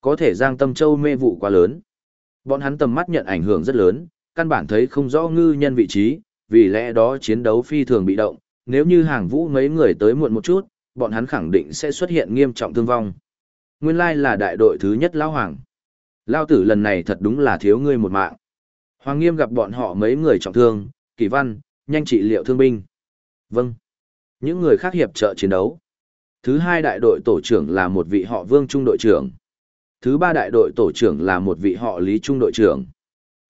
Có thể Giang Tâm Châu mê vụ quá lớn. Bọn hắn tầm mắt nhận ảnh hưởng rất lớn, căn bản thấy không rõ ngư nhân vị trí, vì lẽ đó chiến đấu phi thường bị động, nếu như hàng vũ mấy người tới muộn một chút, bọn hắn khẳng định sẽ xuất hiện nghiêm trọng thương vong. Nguyên lai là đại đội thứ nhất Lão Hoàng. Lao tử lần này thật đúng là thiếu ngươi một mạng. Hoàng Nghiêm gặp bọn họ mấy người trọng thương, kỳ văn, nhanh trị liệu thương binh. Vâng. Những người khác hiệp trợ chiến đấu. Thứ hai đại đội tổ trưởng là một vị họ Vương Trung đội trưởng. Thứ ba đại đội tổ trưởng là một vị họ Lý Trung đội trưởng.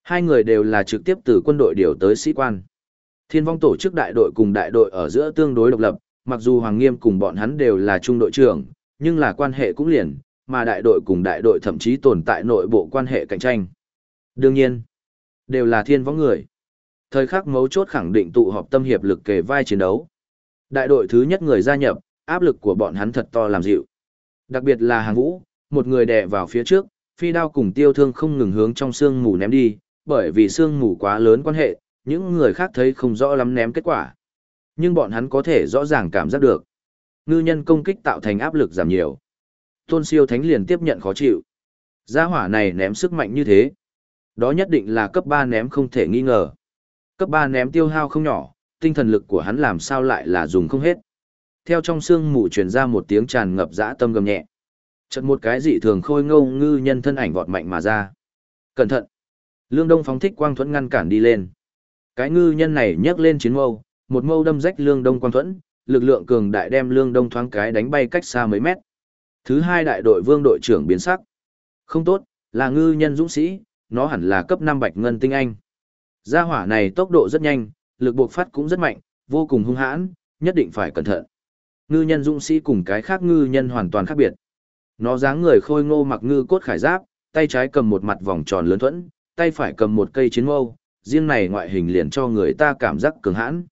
Hai người đều là trực tiếp từ quân đội điều tới sĩ quan. Thiên vong tổ chức đại đội cùng đại đội ở giữa tương đối độc lập, mặc dù Hoàng Nghiêm cùng bọn hắn đều là trung đội trưởng, nhưng là quan hệ cũng liền, mà đại đội cùng đại đội thậm chí tồn tại nội bộ quan hệ cạnh tranh. Đương nhiên, đều là thiên võng người. Thời khắc mấu chốt khẳng định tụ họp tâm hiệp lực kề vai chiến đấu. Đại đội thứ nhất người gia nhập, áp lực của bọn hắn thật to làm dịu. Đặc biệt là hàng vũ, một người đè vào phía trước, phi đao cùng tiêu thương không ngừng hướng trong xương mù ném đi, bởi vì xương mù quá lớn quan hệ, những người khác thấy không rõ lắm ném kết quả. Nhưng bọn hắn có thể rõ ràng cảm giác được. Ngư nhân công kích tạo thành áp lực giảm nhiều. Tôn siêu thánh liền tiếp nhận khó chịu. Gia hỏa này ném sức mạnh như thế. Đó nhất định là cấp 3 ném không thể nghi ngờ. Cấp 3 ném tiêu hao không nhỏ, tinh thần lực của hắn làm sao lại là dùng không hết. Theo trong xương mù truyền ra một tiếng tràn ngập dã tâm gầm nhẹ. Chợt một cái dị thường khôi ngô ngư nhân thân ảnh vọt mạnh mà ra. Cẩn thận! Lương Đông phóng thích quang thuẫn ngăn cản đi lên. Cái ngư nhân này nhấc lên chiến mâu, một mâu đâm rách Lương Đông quang thuẫn, lực lượng cường đại đem Lương Đông thoáng cái đánh bay cách xa mấy mét. Thứ hai đại đội vương đội trưởng biến sắc. Không tốt, là ngư nhân dũng sĩ, nó hẳn là cấp 5 bạch ngân tinh anh. Gia hỏa này tốc độ rất nhanh, lực buộc phát cũng rất mạnh, vô cùng hung hãn, nhất định phải cẩn thận. Ngư nhân dũng sĩ cùng cái khác ngư nhân hoàn toàn khác biệt. Nó dáng người khôi ngô mặc ngư cốt khải giáp, tay trái cầm một mặt vòng tròn lớn thuẫn, tay phải cầm một cây chiến mâu, riêng này ngoại hình liền cho người ta cảm giác cường hãn.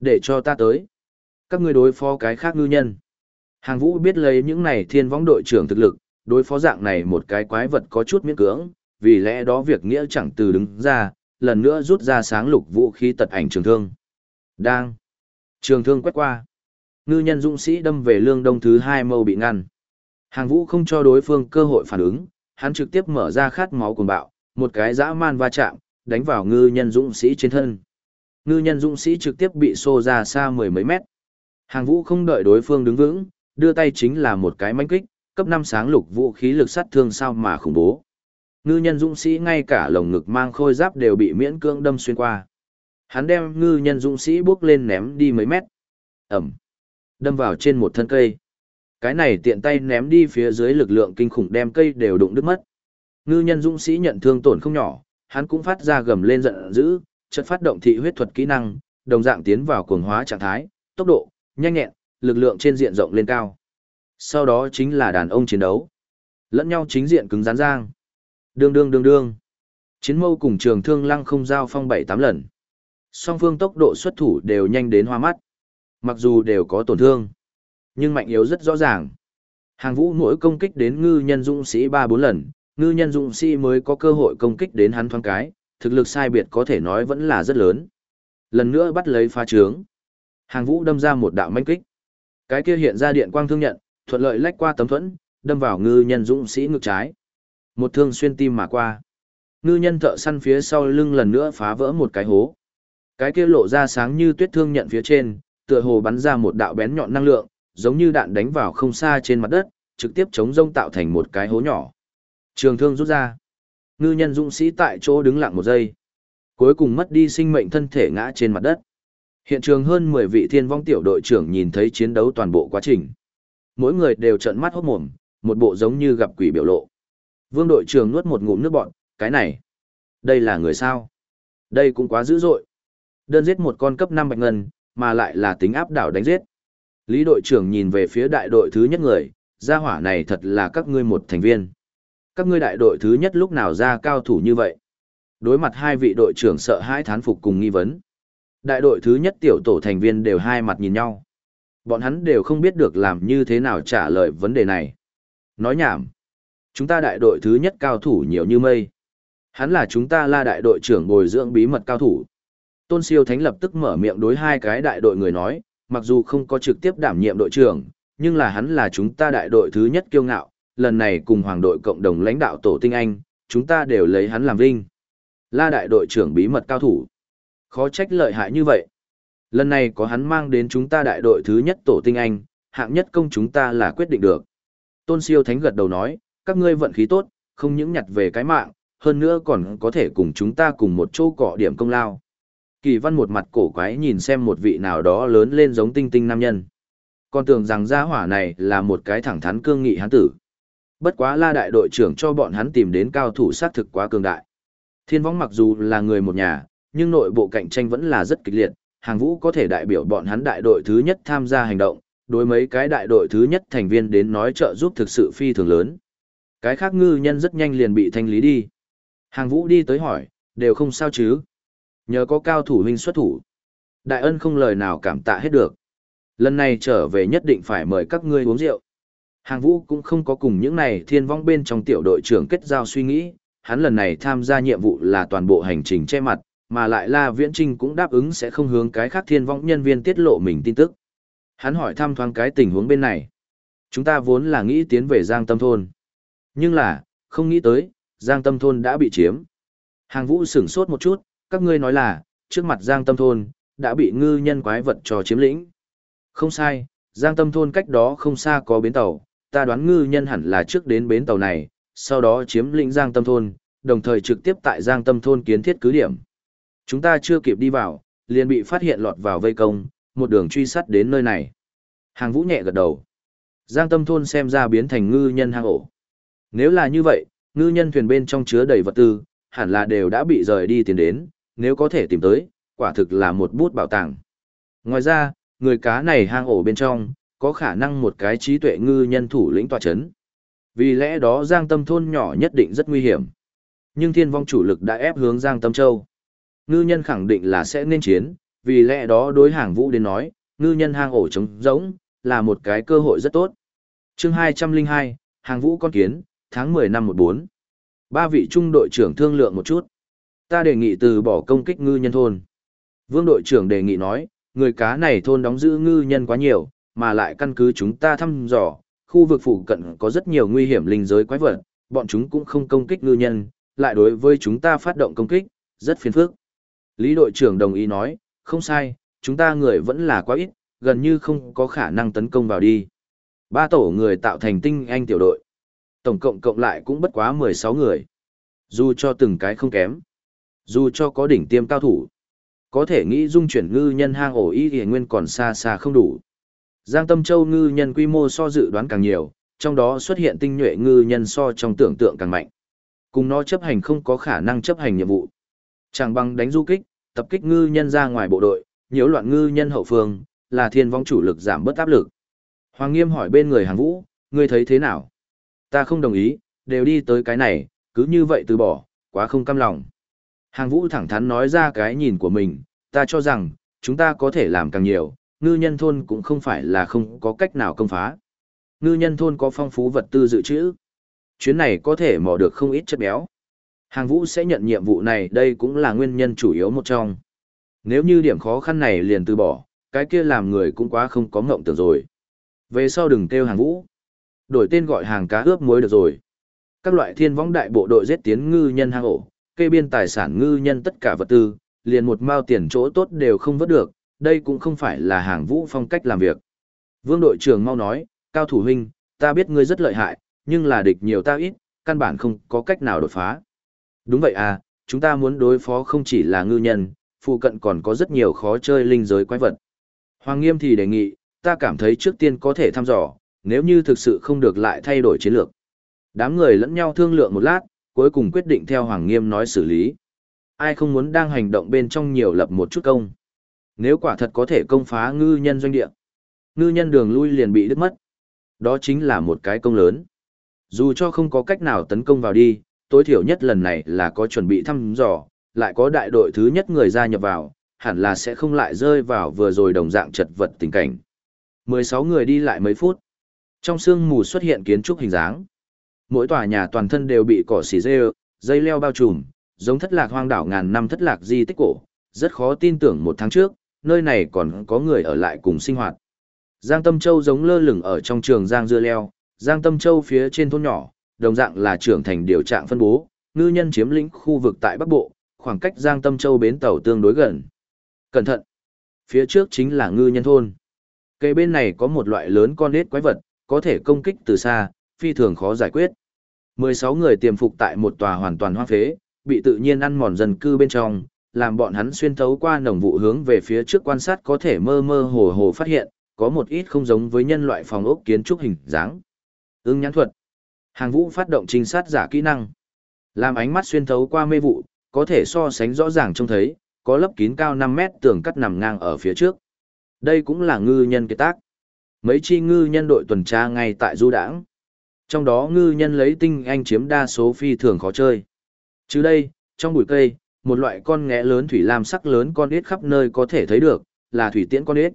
Để cho ta tới. Các ngươi đối phó cái khác ngư nhân. Hàng vũ biết lấy những này thiên võng đội trưởng thực lực, đối phó dạng này một cái quái vật có chút miễn cưỡng, vì lẽ đó việc nghĩa chẳng từ đứng ra, lần nữa rút ra sáng lục vũ khí tật ảnh trường thương. Đang. Trường thương quét qua. Ngư nhân dũng sĩ đâm về lương đông thứ hai mâu bị ngăn. Hàng vũ không cho đối phương cơ hội phản ứng, hắn trực tiếp mở ra khát máu cuồng bạo, một cái dã man va chạm, đánh vào ngư nhân dũng sĩ trên thân. Ngư nhân dũng sĩ trực tiếp bị xô ra xa mười mấy mét. Hàng vũ không đợi đối phương đứng vững, đưa tay chính là một cái mánh kích, cấp 5 sáng lục vũ khí lực sát thương sao mà khủng bố. Ngư nhân dũng sĩ ngay cả lồng ngực mang khôi giáp đều bị miễn cưỡng đâm xuyên qua. Hắn đem ngư nhân dũng sĩ bước lên ném đi mấy mét. Ẩm. Đâm vào trên một thân cây. Cái này tiện tay ném đi phía dưới lực lượng kinh khủng đem cây đều đụng đứt mất. Ngư nhân dũng sĩ nhận thương tổn không nhỏ, hắn cũng phát ra gầm lên giận dữ, chợt phát động thị huyết thuật kỹ năng, đồng dạng tiến vào cuồng hóa trạng thái, tốc độ, nhanh nhẹn, lực lượng trên diện rộng lên cao. Sau đó chính là đàn ông chiến đấu. Lẫn nhau chính diện cứng rắn giang. Đương đương đương đương. Chiến mâu cùng trường thương lăng không giao phong 7-8 lần. Song phương tốc độ xuất thủ đều nhanh đến hoa mắt. Mặc dù đều có tổn thương, nhưng mạnh yếu rất rõ ràng. Hàng vũ mỗi công kích đến ngư nhân dũng sĩ 3-4 lần, ngư nhân dũng sĩ mới có cơ hội công kích đến hắn thoáng cái, thực lực sai biệt có thể nói vẫn là rất lớn. Lần nữa bắt lấy phá trướng. Hàng vũ đâm ra một đạo manh kích. Cái kia hiện ra điện quang thương nhận, thuận lợi lách qua tấm thuẫn, đâm vào ngư nhân dũng sĩ ngực trái. Một thương xuyên tim mà qua. Ngư nhân thợ săn phía sau lưng lần nữa phá vỡ một cái hố. Cái kia lộ ra sáng như tuyết thương nhận phía trên, tựa hồ bắn ra một đạo bén nhọn năng lượng, giống như đạn đánh vào không xa trên mặt đất, trực tiếp chống rông tạo thành một cái hố nhỏ. Trường thương rút ra. Ngư nhân dũng sĩ tại chỗ đứng lặng một giây. Cuối cùng mất đi sinh mệnh thân thể ngã trên mặt đất. Hiện trường hơn 10 vị thiên vong tiểu đội trưởng nhìn thấy chiến đấu toàn bộ quá trình. Mỗi người đều trợn mắt hốt mồm, một bộ giống như gặp quỷ biểu lộ. Vương đội trưởng nuốt một ngụm nước bọt, cái này, đây là người sao? Đây cũng quá dữ dội. Đơn giết một con cấp 5 bạch ngân, mà lại là tính áp đảo đánh giết. Lý đội trưởng nhìn về phía đại đội thứ nhất người, gia hỏa này thật là các ngươi một thành viên. Các ngươi đại đội thứ nhất lúc nào ra cao thủ như vậy? Đối mặt hai vị đội trưởng sợ hãi thán phục cùng nghi vấn. Đại đội thứ nhất tiểu tổ thành viên đều hai mặt nhìn nhau. Bọn hắn đều không biết được làm như thế nào trả lời vấn đề này. Nói nhảm. Chúng ta đại đội thứ nhất cao thủ nhiều như mây. Hắn là chúng ta La đại đội trưởng bồi dưỡng bí mật cao thủ. Tôn siêu thánh lập tức mở miệng đối hai cái đại đội người nói, mặc dù không có trực tiếp đảm nhiệm đội trưởng, nhưng là hắn là chúng ta đại đội thứ nhất kiêu ngạo, lần này cùng hoàng đội cộng đồng lãnh đạo tổ tinh anh, chúng ta đều lấy hắn làm vinh. La đại đội trưởng bí mật cao thủ. Khó trách lợi hại như vậy. Lần này có hắn mang đến chúng ta đại đội thứ nhất tổ tinh anh, hạng nhất công chúng ta là quyết định được. Tôn siêu thánh gật đầu nói, các ngươi vận khí tốt, không những nhặt về cái mạng, hơn nữa còn có thể cùng chúng ta cùng một chỗ cọ điểm công lao. Kỳ văn một mặt cổ quái nhìn xem một vị nào đó lớn lên giống tinh tinh nam nhân. Còn tưởng rằng gia hỏa này là một cái thẳng thắn cương nghị hắn tử. Bất quá la đại đội trưởng cho bọn hắn tìm đến cao thủ sát thực quá cường đại. Thiên võng mặc dù là người một nhà, nhưng nội bộ cạnh tranh vẫn là rất kịch liệt, hàng vũ có thể đại biểu bọn hắn đại đội thứ nhất tham gia hành động, đối mấy cái đại đội thứ nhất thành viên đến nói trợ giúp thực sự phi thường lớn. Cái khác ngư nhân rất nhanh liền bị thanh lý đi. Hàng vũ đi tới hỏi, đều không sao chứ. Nhờ có cao thủ huynh xuất thủ. Đại ân không lời nào cảm tạ hết được. Lần này trở về nhất định phải mời các ngươi uống rượu. Hàng vũ cũng không có cùng những này thiên vong bên trong tiểu đội trưởng kết giao suy nghĩ, hắn lần này tham gia nhiệm vụ là toàn bộ hành trình che mặt, mà lại La Viễn Trinh cũng đáp ứng sẽ không hướng cái khác thiên vong nhân viên tiết lộ mình tin tức. Hắn hỏi thăm thoáng cái tình huống bên này. Chúng ta vốn là nghĩ tiến về Giang Tâm Thôn. Nhưng là, không nghĩ tới, Giang Tâm Thôn đã bị chiếm. Hàng vũ sửng sốt một chút, các ngươi nói là, trước mặt Giang Tâm Thôn, đã bị ngư nhân quái vật cho chiếm lĩnh. Không sai, Giang Tâm Thôn cách đó không xa có bến tàu, ta đoán ngư nhân hẳn là trước đến bến tàu này, sau đó chiếm lĩnh Giang Tâm Thôn, đồng thời trực tiếp tại Giang Tâm Thôn kiến thiết cứ điểm. Chúng ta chưa kịp đi vào, liền bị phát hiện lọt vào vây công, một đường truy sát đến nơi này. Hàng vũ nhẹ gật đầu. Giang Tâm Thôn xem ra biến thành ngư nhân hang ổ. Nếu là như vậy, ngư nhân thuyền bên trong chứa đầy vật tư, hẳn là đều đã bị rời đi tiến đến, nếu có thể tìm tới, quả thực là một bút bảo tàng. Ngoài ra, người cá này hang ổ bên trong, có khả năng một cái trí tuệ ngư nhân thủ lĩnh tòa chấn. Vì lẽ đó Giang Tâm thôn nhỏ nhất định rất nguy hiểm. Nhưng thiên vong chủ lực đã ép hướng Giang Tâm Châu. Ngư nhân khẳng định là sẽ nên chiến, vì lẽ đó đối hàng vũ đến nói, ngư nhân hang ổ trống rỗng, là một cái cơ hội rất tốt. chương 202, hàng vũ con kiến, tháng 10 năm 14. Ba vị trung đội trưởng thương lượng một chút. Ta đề nghị từ bỏ công kích ngư nhân thôn. Vương đội trưởng đề nghị nói, người cá này thôn đóng giữ ngư nhân quá nhiều, mà lại căn cứ chúng ta thăm dò, khu vực phụ cận có rất nhiều nguy hiểm linh giới quái vật, bọn chúng cũng không công kích ngư nhân, lại đối với chúng ta phát động công kích, rất phiền phức. Lý đội trưởng đồng ý nói, không sai, chúng ta người vẫn là quá ít, gần như không có khả năng tấn công vào đi. Ba tổ người tạo thành tinh anh tiểu đội. Tổng cộng cộng lại cũng bất quá 16 người. Dù cho từng cái không kém. Dù cho có đỉnh tiêm cao thủ. Có thể nghĩ dung chuyển ngư nhân hang ổ y thì nguyên còn xa xa không đủ. Giang Tâm Châu ngư nhân quy mô so dự đoán càng nhiều, trong đó xuất hiện tinh nhuệ ngư nhân so trong tưởng tượng càng mạnh. Cùng nó chấp hành không có khả năng chấp hành nhiệm vụ. Chẳng bằng đánh du kích, tập kích ngư nhân ra ngoài bộ đội, nhiễu loạn ngư nhân hậu phương, là thiên vong chủ lực giảm bớt áp lực. Hoàng Nghiêm hỏi bên người hàng vũ, ngươi thấy thế nào? Ta không đồng ý, đều đi tới cái này, cứ như vậy từ bỏ, quá không cam lòng. Hàng vũ thẳng thắn nói ra cái nhìn của mình, ta cho rằng, chúng ta có thể làm càng nhiều, ngư nhân thôn cũng không phải là không có cách nào công phá. Ngư nhân thôn có phong phú vật tư dự trữ. Chuyến này có thể mò được không ít chất béo. Hàng vũ sẽ nhận nhiệm vụ này đây cũng là nguyên nhân chủ yếu một trong. Nếu như điểm khó khăn này liền từ bỏ, cái kia làm người cũng quá không có mộng tưởng rồi. Về sau đừng kêu hàng vũ. Đổi tên gọi hàng cá ướp muối được rồi. Các loại thiên võng đại bộ đội giết tiến ngư nhân hang ổ, kê biên tài sản ngư nhân tất cả vật tư, liền một mao tiền chỗ tốt đều không vớt được, đây cũng không phải là hàng vũ phong cách làm việc. Vương đội trưởng mau nói, cao thủ huynh, ta biết ngươi rất lợi hại, nhưng là địch nhiều ta ít, căn bản không có cách nào đột phá. Đúng vậy à, chúng ta muốn đối phó không chỉ là ngư nhân, phụ cận còn có rất nhiều khó chơi linh giới quái vật. Hoàng Nghiêm thì đề nghị, ta cảm thấy trước tiên có thể thăm dò, nếu như thực sự không được lại thay đổi chiến lược. Đám người lẫn nhau thương lượng một lát, cuối cùng quyết định theo Hoàng Nghiêm nói xử lý. Ai không muốn đang hành động bên trong nhiều lập một chút công. Nếu quả thật có thể công phá ngư nhân doanh địa, ngư nhân đường lui liền bị đứt mất. Đó chính là một cái công lớn. Dù cho không có cách nào tấn công vào đi, tối thiểu nhất lần này là có chuẩn bị thăm dò, lại có đại đội thứ nhất người gia nhập vào, hẳn là sẽ không lại rơi vào vừa rồi đồng dạng chật vật tình cảnh. 16 người đi lại mấy phút. Trong sương mù xuất hiện kiến trúc hình dáng. Mỗi tòa nhà toàn thân đều bị cỏ xỉ dê, dây leo bao trùm, giống thất lạc hoang đảo ngàn năm thất lạc di tích cổ. Rất khó tin tưởng một tháng trước, nơi này còn có người ở lại cùng sinh hoạt. Giang Tâm Châu giống lơ lửng ở trong trường Giang Dưa Leo, Giang Tâm Châu phía trên thôn nhỏ, đồng dạng là trưởng thành điều trạng phân bố, ngư nhân chiếm lĩnh khu vực tại Bắc Bộ, khoảng cách Giang Tâm Châu bến tàu tương đối gần. Cẩn thận! Phía trước chính là ngư nhân thôn. Cây bên này có một loại lớn con nết quái vật, có thể công kích từ xa, phi thường khó giải quyết. 16 người tiềm phục tại một tòa hoàn toàn hoang phế, bị tự nhiên ăn mòn dần cư bên trong, làm bọn hắn xuyên thấu qua nồng vụ hướng về phía trước quan sát có thể mơ mơ hồ hồ phát hiện, có một ít không giống với nhân loại phòng ốc kiến trúc hình dáng. Ưng nhãn thuật. Hàng vũ phát động trinh sát giả kỹ năng. Làm ánh mắt xuyên thấu qua mê vụ, có thể so sánh rõ ràng trông thấy, có lớp kín cao 5 mét tường cắt nằm ngang ở phía trước. Đây cũng là ngư nhân kế tác. Mấy chi ngư nhân đội tuần tra ngay tại du đảng. Trong đó ngư nhân lấy tinh anh chiếm đa số phi thường khó chơi. Chứ đây, trong bụi cây, một loại con nghẽ lớn thủy lam sắc lớn con ếch khắp nơi có thể thấy được, là thủy tiễn con ếch.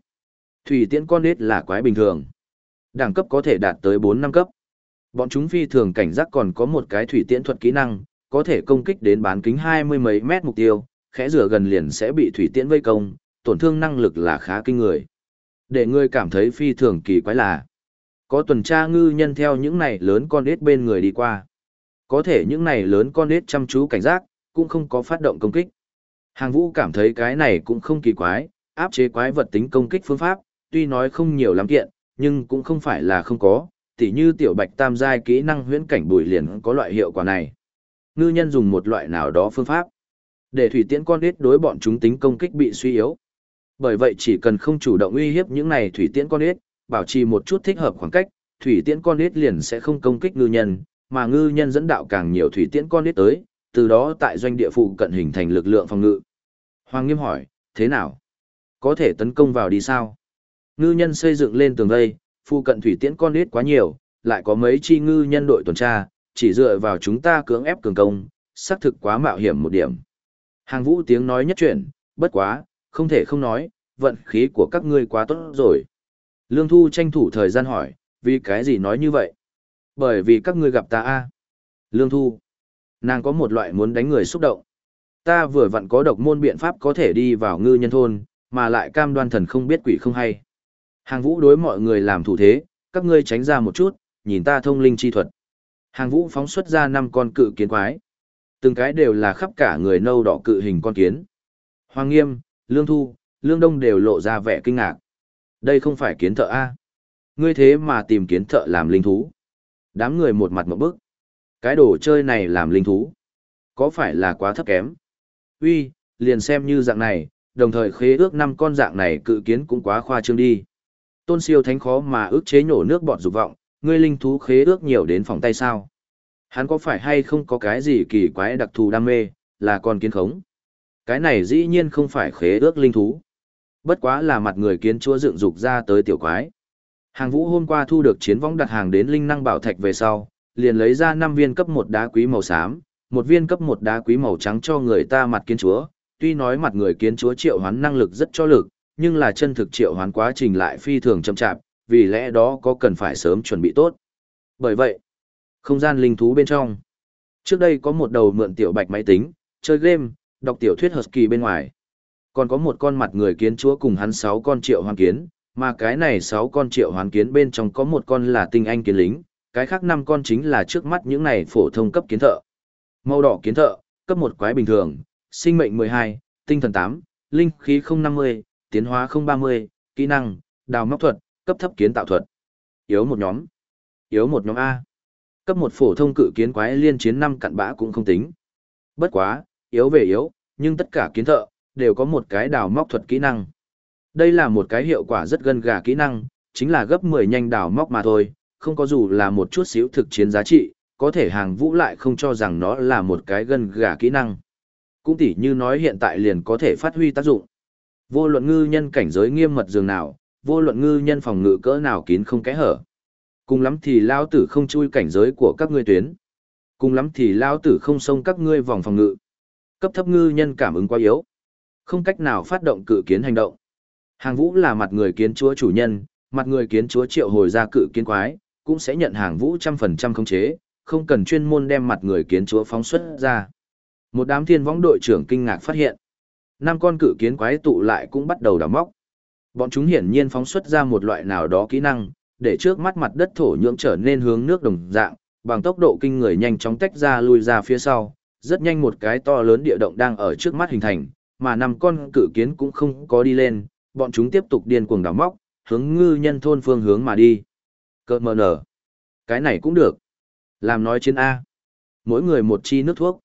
Thủy tiễn con ếch là quái bình thường. Đẳng cấp có thể đạt tới 4 năm cấp. Bọn chúng phi thường cảnh giác còn có một cái thủy tiễn thuật kỹ năng, có thể công kích đến bán kính hai mươi mấy mét mục tiêu, khẽ rửa gần liền sẽ bị thủy tiễn vây công, tổn thương năng lực là khá kinh người. Để ngươi cảm thấy phi thường kỳ quái là, có tuần tra ngư nhân theo những này lớn con ít bên người đi qua. Có thể những này lớn con ít chăm chú cảnh giác, cũng không có phát động công kích. Hàng vũ cảm thấy cái này cũng không kỳ quái, áp chế quái vật tính công kích phương pháp, tuy nói không nhiều lắm kiện, nhưng cũng không phải là không có, tỉ như tiểu bạch tam giai kỹ năng huyễn cảnh bùi liền có loại hiệu quả này. Ngư nhân dùng một loại nào đó phương pháp, để thủy tiễn con ít đối bọn chúng tính công kích bị suy yếu. Bởi vậy chỉ cần không chủ động uy hiếp những này thủy tiễn con ít, bảo trì một chút thích hợp khoảng cách, thủy tiễn con ít liền sẽ không công kích ngư nhân, mà ngư nhân dẫn đạo càng nhiều thủy tiễn con ít tới, từ đó tại doanh địa phụ cận hình thành lực lượng phòng ngự. Hoàng Nghiêm hỏi, thế nào? Có thể tấn công vào đi sao? Ngư nhân xây dựng lên tường vây, Phu cận thủy tiễn con ít quá nhiều, lại có mấy chi ngư nhân đội tuần tra, chỉ dựa vào chúng ta cưỡng ép cường công, xác thực quá mạo hiểm một điểm. Hàng vũ tiếng nói nhất chuyển, bất quá, không thể không nói, vận khí của các ngươi quá tốt rồi. Lương Thu tranh thủ thời gian hỏi, vì cái gì nói như vậy? Bởi vì các ngươi gặp ta a. Lương Thu. Nàng có một loại muốn đánh người xúc động. Ta vừa vặn có độc môn biện pháp có thể đi vào ngư nhân thôn, mà lại cam đoan thần không biết quỷ không hay. Hàng vũ đối mọi người làm thủ thế, các ngươi tránh ra một chút, nhìn ta thông linh chi thuật. Hàng vũ phóng xuất ra năm con cự kiến quái. Từng cái đều là khắp cả người nâu đỏ cự hình con kiến. Hoàng Nghiêm, Lương Thu, Lương Đông đều lộ ra vẻ kinh ngạc. Đây không phải kiến thợ A. Ngươi thế mà tìm kiến thợ làm linh thú. Đám người một mặt một bức. Cái đồ chơi này làm linh thú. Có phải là quá thấp kém? Uy, liền xem như dạng này, đồng thời khế ước năm con dạng này cự kiến cũng quá khoa trương đi. Tôn siêu thánh khó mà ước chế nhổ nước bọt dục vọng, ngươi linh thú khế ước nhiều đến phòng tay sao. Hắn có phải hay không có cái gì kỳ quái đặc thù đam mê, là con kiến khống. Cái này dĩ nhiên không phải khế ước linh thú. Bất quá là mặt người kiến chúa dựng dục ra tới tiểu quái. Hàng vũ hôm qua thu được chiến võng đặt hàng đến linh năng bảo thạch về sau, liền lấy ra năm viên cấp một đá quý màu xám, một viên cấp một đá quý màu trắng cho người ta mặt kiến chúa. Tuy nói mặt người kiến chúa triệu hoán năng lực rất cho lực, nhưng là chân thực triệu hoán quá trình lại phi thường chậm chạp, vì lẽ đó có cần phải sớm chuẩn bị tốt. Bởi vậy, không gian linh thú bên trong. Trước đây có một đầu mượn tiểu bạch máy tính, chơi game, đọc tiểu thuyết Husky bên ngoài. Còn có một con mặt người kiến chúa cùng hắn 6 con triệu hoàn kiến, mà cái này 6 con triệu hoàn kiến bên trong có một con là tinh anh kiến lính, cái khác 5 con chính là trước mắt những này phổ thông cấp kiến thợ. Màu đỏ kiến thợ, cấp một quái bình thường, sinh mệnh 12, tinh thần 8, linh khí 050, tiến hóa 030, kỹ năng, đào móc thuật, Cấp thấp kiến tạo thuật. Yếu một nhóm. Yếu một nhóm A. Cấp một phổ thông cự kiến quái liên chiến năm cặn bã cũng không tính. Bất quá, yếu về yếu, nhưng tất cả kiến thợ, đều có một cái đào móc thuật kỹ năng. Đây là một cái hiệu quả rất gần gà kỹ năng, chính là gấp 10 nhanh đào móc mà thôi, không có dù là một chút xíu thực chiến giá trị, có thể hàng vũ lại không cho rằng nó là một cái gần gà kỹ năng. Cũng tỉ như nói hiện tại liền có thể phát huy tác dụng. Vô luận ngư nhân cảnh giới nghiêm mật dường nào, vô luận ngư nhân phòng ngự cỡ nào kín không kẽ hở. Cùng lắm thì lao tử không chui cảnh giới của các ngươi tuyến. Cùng lắm thì lao tử không xông các ngươi vòng phòng ngự. Cấp thấp ngư nhân cảm ứng quá yếu. Không cách nào phát động cự kiến hành động. Hàng vũ là mặt người kiến chúa chủ nhân, mặt người kiến chúa triệu hồi ra cự kiến quái, cũng sẽ nhận hàng vũ trăm phần trăm khống chế, không cần chuyên môn đem mặt người kiến chúa phóng xuất ra. Một đám thiên võng đội trưởng kinh ngạc phát hiện năm con cự kiến quái tụ lại cũng bắt đầu đào móc. Bọn chúng hiển nhiên phóng xuất ra một loại nào đó kỹ năng, để trước mắt mặt đất thổ nhưỡng trở nên hướng nước đồng dạng, bằng tốc độ kinh người nhanh chóng tách ra lui ra phía sau, rất nhanh một cái to lớn địa động đang ở trước mắt hình thành, mà năm con cự kiến cũng không có đi lên, bọn chúng tiếp tục điên cuồng đào móc, hướng ngư nhân thôn phương hướng mà đi. Cơ mờ nở. Cái này cũng được. Làm nói trên A. Mỗi người một chi nước thuốc.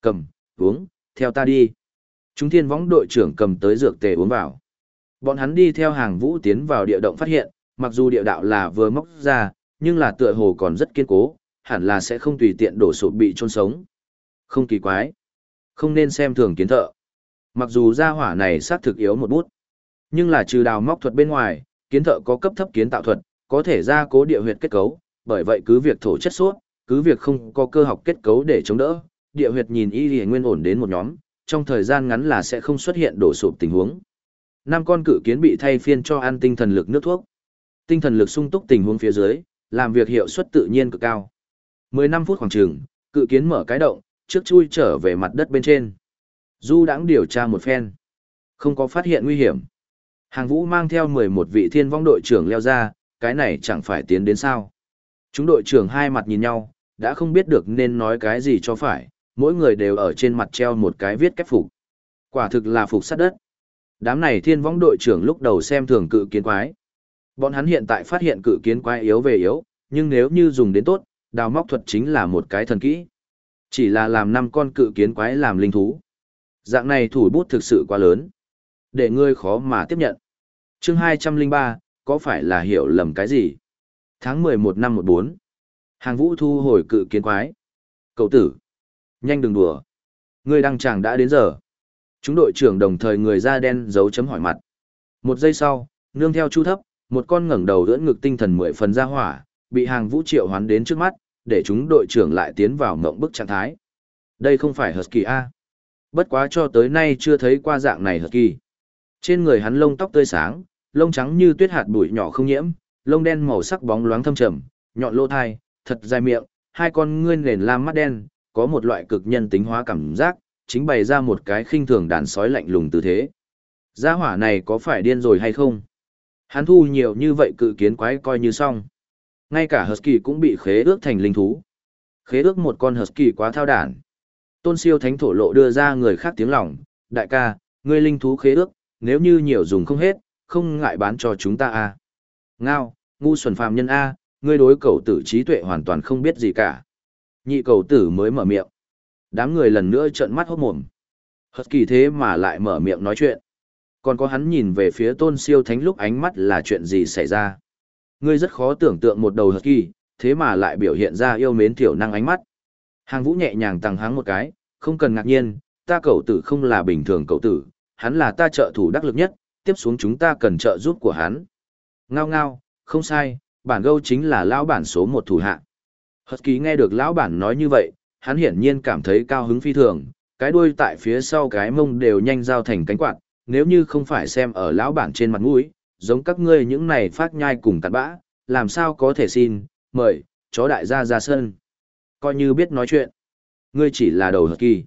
Cầm, uống, theo ta đi. Chúng thiên võng đội trưởng cầm tới dược tề uống vào. Bọn hắn đi theo hàng vũ tiến vào địa động phát hiện, mặc dù địa đạo là vừa móc ra, nhưng là tựa hồ còn rất kiên cố, hẳn là sẽ không tùy tiện đổ sụp bị chôn sống. Không kỳ quái. Không nên xem thường kiến thợ. Mặc dù gia hỏa này sát thực yếu một bút, nhưng là trừ đào móc thuật bên ngoài, kiến thợ có cấp thấp kiến tạo thuật, có thể gia cố địa huyệt kết cấu, bởi vậy cứ việc thổ chất suốt, cứ việc không có cơ học kết cấu để chống đỡ, địa huyệt nhìn y liền nguyên ổn đến một nhóm, trong thời gian ngắn là sẽ không xuất hiện đổ sụp tình huống. Năm con cự kiến bị thay phiên cho ăn tinh thần lực nước thuốc. Tinh thần lực sung túc tình huống phía dưới, làm việc hiệu suất tự nhiên cực cao. 15 phút khoảng chừng, cự kiến mở cái động, trước chui trở về mặt đất bên trên. Du đãng điều tra một phen. Không có phát hiện nguy hiểm. Hàng vũ mang theo 11 vị thiên vong đội trưởng leo ra, cái này chẳng phải tiến đến sao. Chúng đội trưởng hai mặt nhìn nhau, đã không biết được nên nói cái gì cho phải, mỗi người đều ở trên mặt treo một cái viết kép phục. Quả thực là phục sát đất. Đám này thiên vong đội trưởng lúc đầu xem thường cự kiến quái. Bọn hắn hiện tại phát hiện cự kiến quái yếu về yếu, nhưng nếu như dùng đến tốt, đào móc thuật chính là một cái thần kỹ. Chỉ là làm năm con cự kiến quái làm linh thú. Dạng này thủ bút thực sự quá lớn. Để ngươi khó mà tiếp nhận. chương 203, có phải là hiểu lầm cái gì? Tháng 11 năm 14. Hàng vũ thu hồi cự kiến quái. Cậu tử. Nhanh đừng đùa. Ngươi đăng chàng đã đến giờ. Chúng đội trưởng đồng thời người da đen dấu chấm hỏi mặt. Một giây sau, nương theo chu thấp, một con ngẩng đầu dưỡng ngực tinh thần mười phần ra hỏa, bị hàng vũ triệu hoán đến trước mắt, để chúng đội trưởng lại tiến vào mộng bức trạng thái. Đây không phải Husky A. Bất quá cho tới nay chưa thấy qua dạng này Husky. Trên người hắn lông tóc tươi sáng, lông trắng như tuyết hạt bụi nhỏ không nhiễm, lông đen màu sắc bóng loáng thâm trầm, nhọn lỗ thai, thật dài miệng, hai con ngươi nền lam mắt đen, có một loại cực nhân tính hóa cảm giác, chính bày ra một cái khinh thường đàn sói lạnh lùng tư thế. Gia hỏa này có phải điên rồi hay không? Hắn thu nhiều như vậy cự kiến quái coi như xong. Ngay cả Husky cũng bị khế ước thành linh thú. Khế ước một con Husky quá thao đản. Tôn siêu thánh thổ lộ đưa ra người khác tiếng lòng, đại ca, ngươi linh thú khế ước, nếu như nhiều dùng không hết, không ngại bán cho chúng ta a. À. Ngao, ngu xuẩn phàm nhân a, ngươi đối cầu tử trí tuệ hoàn toàn không biết gì cả. Nhị cầu tử mới mở miệng. Đám người lần nữa trợn mắt hốt mồm. Hất kỳ thế mà lại mở miệng nói chuyện. Còn có hắn nhìn về phía tôn siêu thánh lúc ánh mắt là chuyện gì xảy ra. Ngươi rất khó tưởng tượng một đầu hất kỳ, thế mà lại biểu hiện ra yêu mến tiểu năng ánh mắt. Hàng vũ nhẹ nhàng tăng hắng một cái, không cần ngạc nhiên, ta cầu tử không là bình thường cầu tử, hắn là ta trợ thủ đắc lực nhất, tiếp xuống chúng ta cần trợ giúp của hắn. Ngao ngao, không sai, bản gâu chính là lão bản số một thủ hạ. Hật ký nghe được lão bản nói như vậy, hắn hiển nhiên cảm thấy cao hứng phi thường, cái đuôi tại phía sau cái mông đều nhanh giao thành cánh quạt, nếu như không phải xem ở lão bản trên mặt mũi, giống các ngươi những này phát nhai cùng cặn bã, làm sao có thể xin, mời, chó đại gia ra sân. Coi như biết nói chuyện. Ngươi chỉ là đầu hợp kỳ.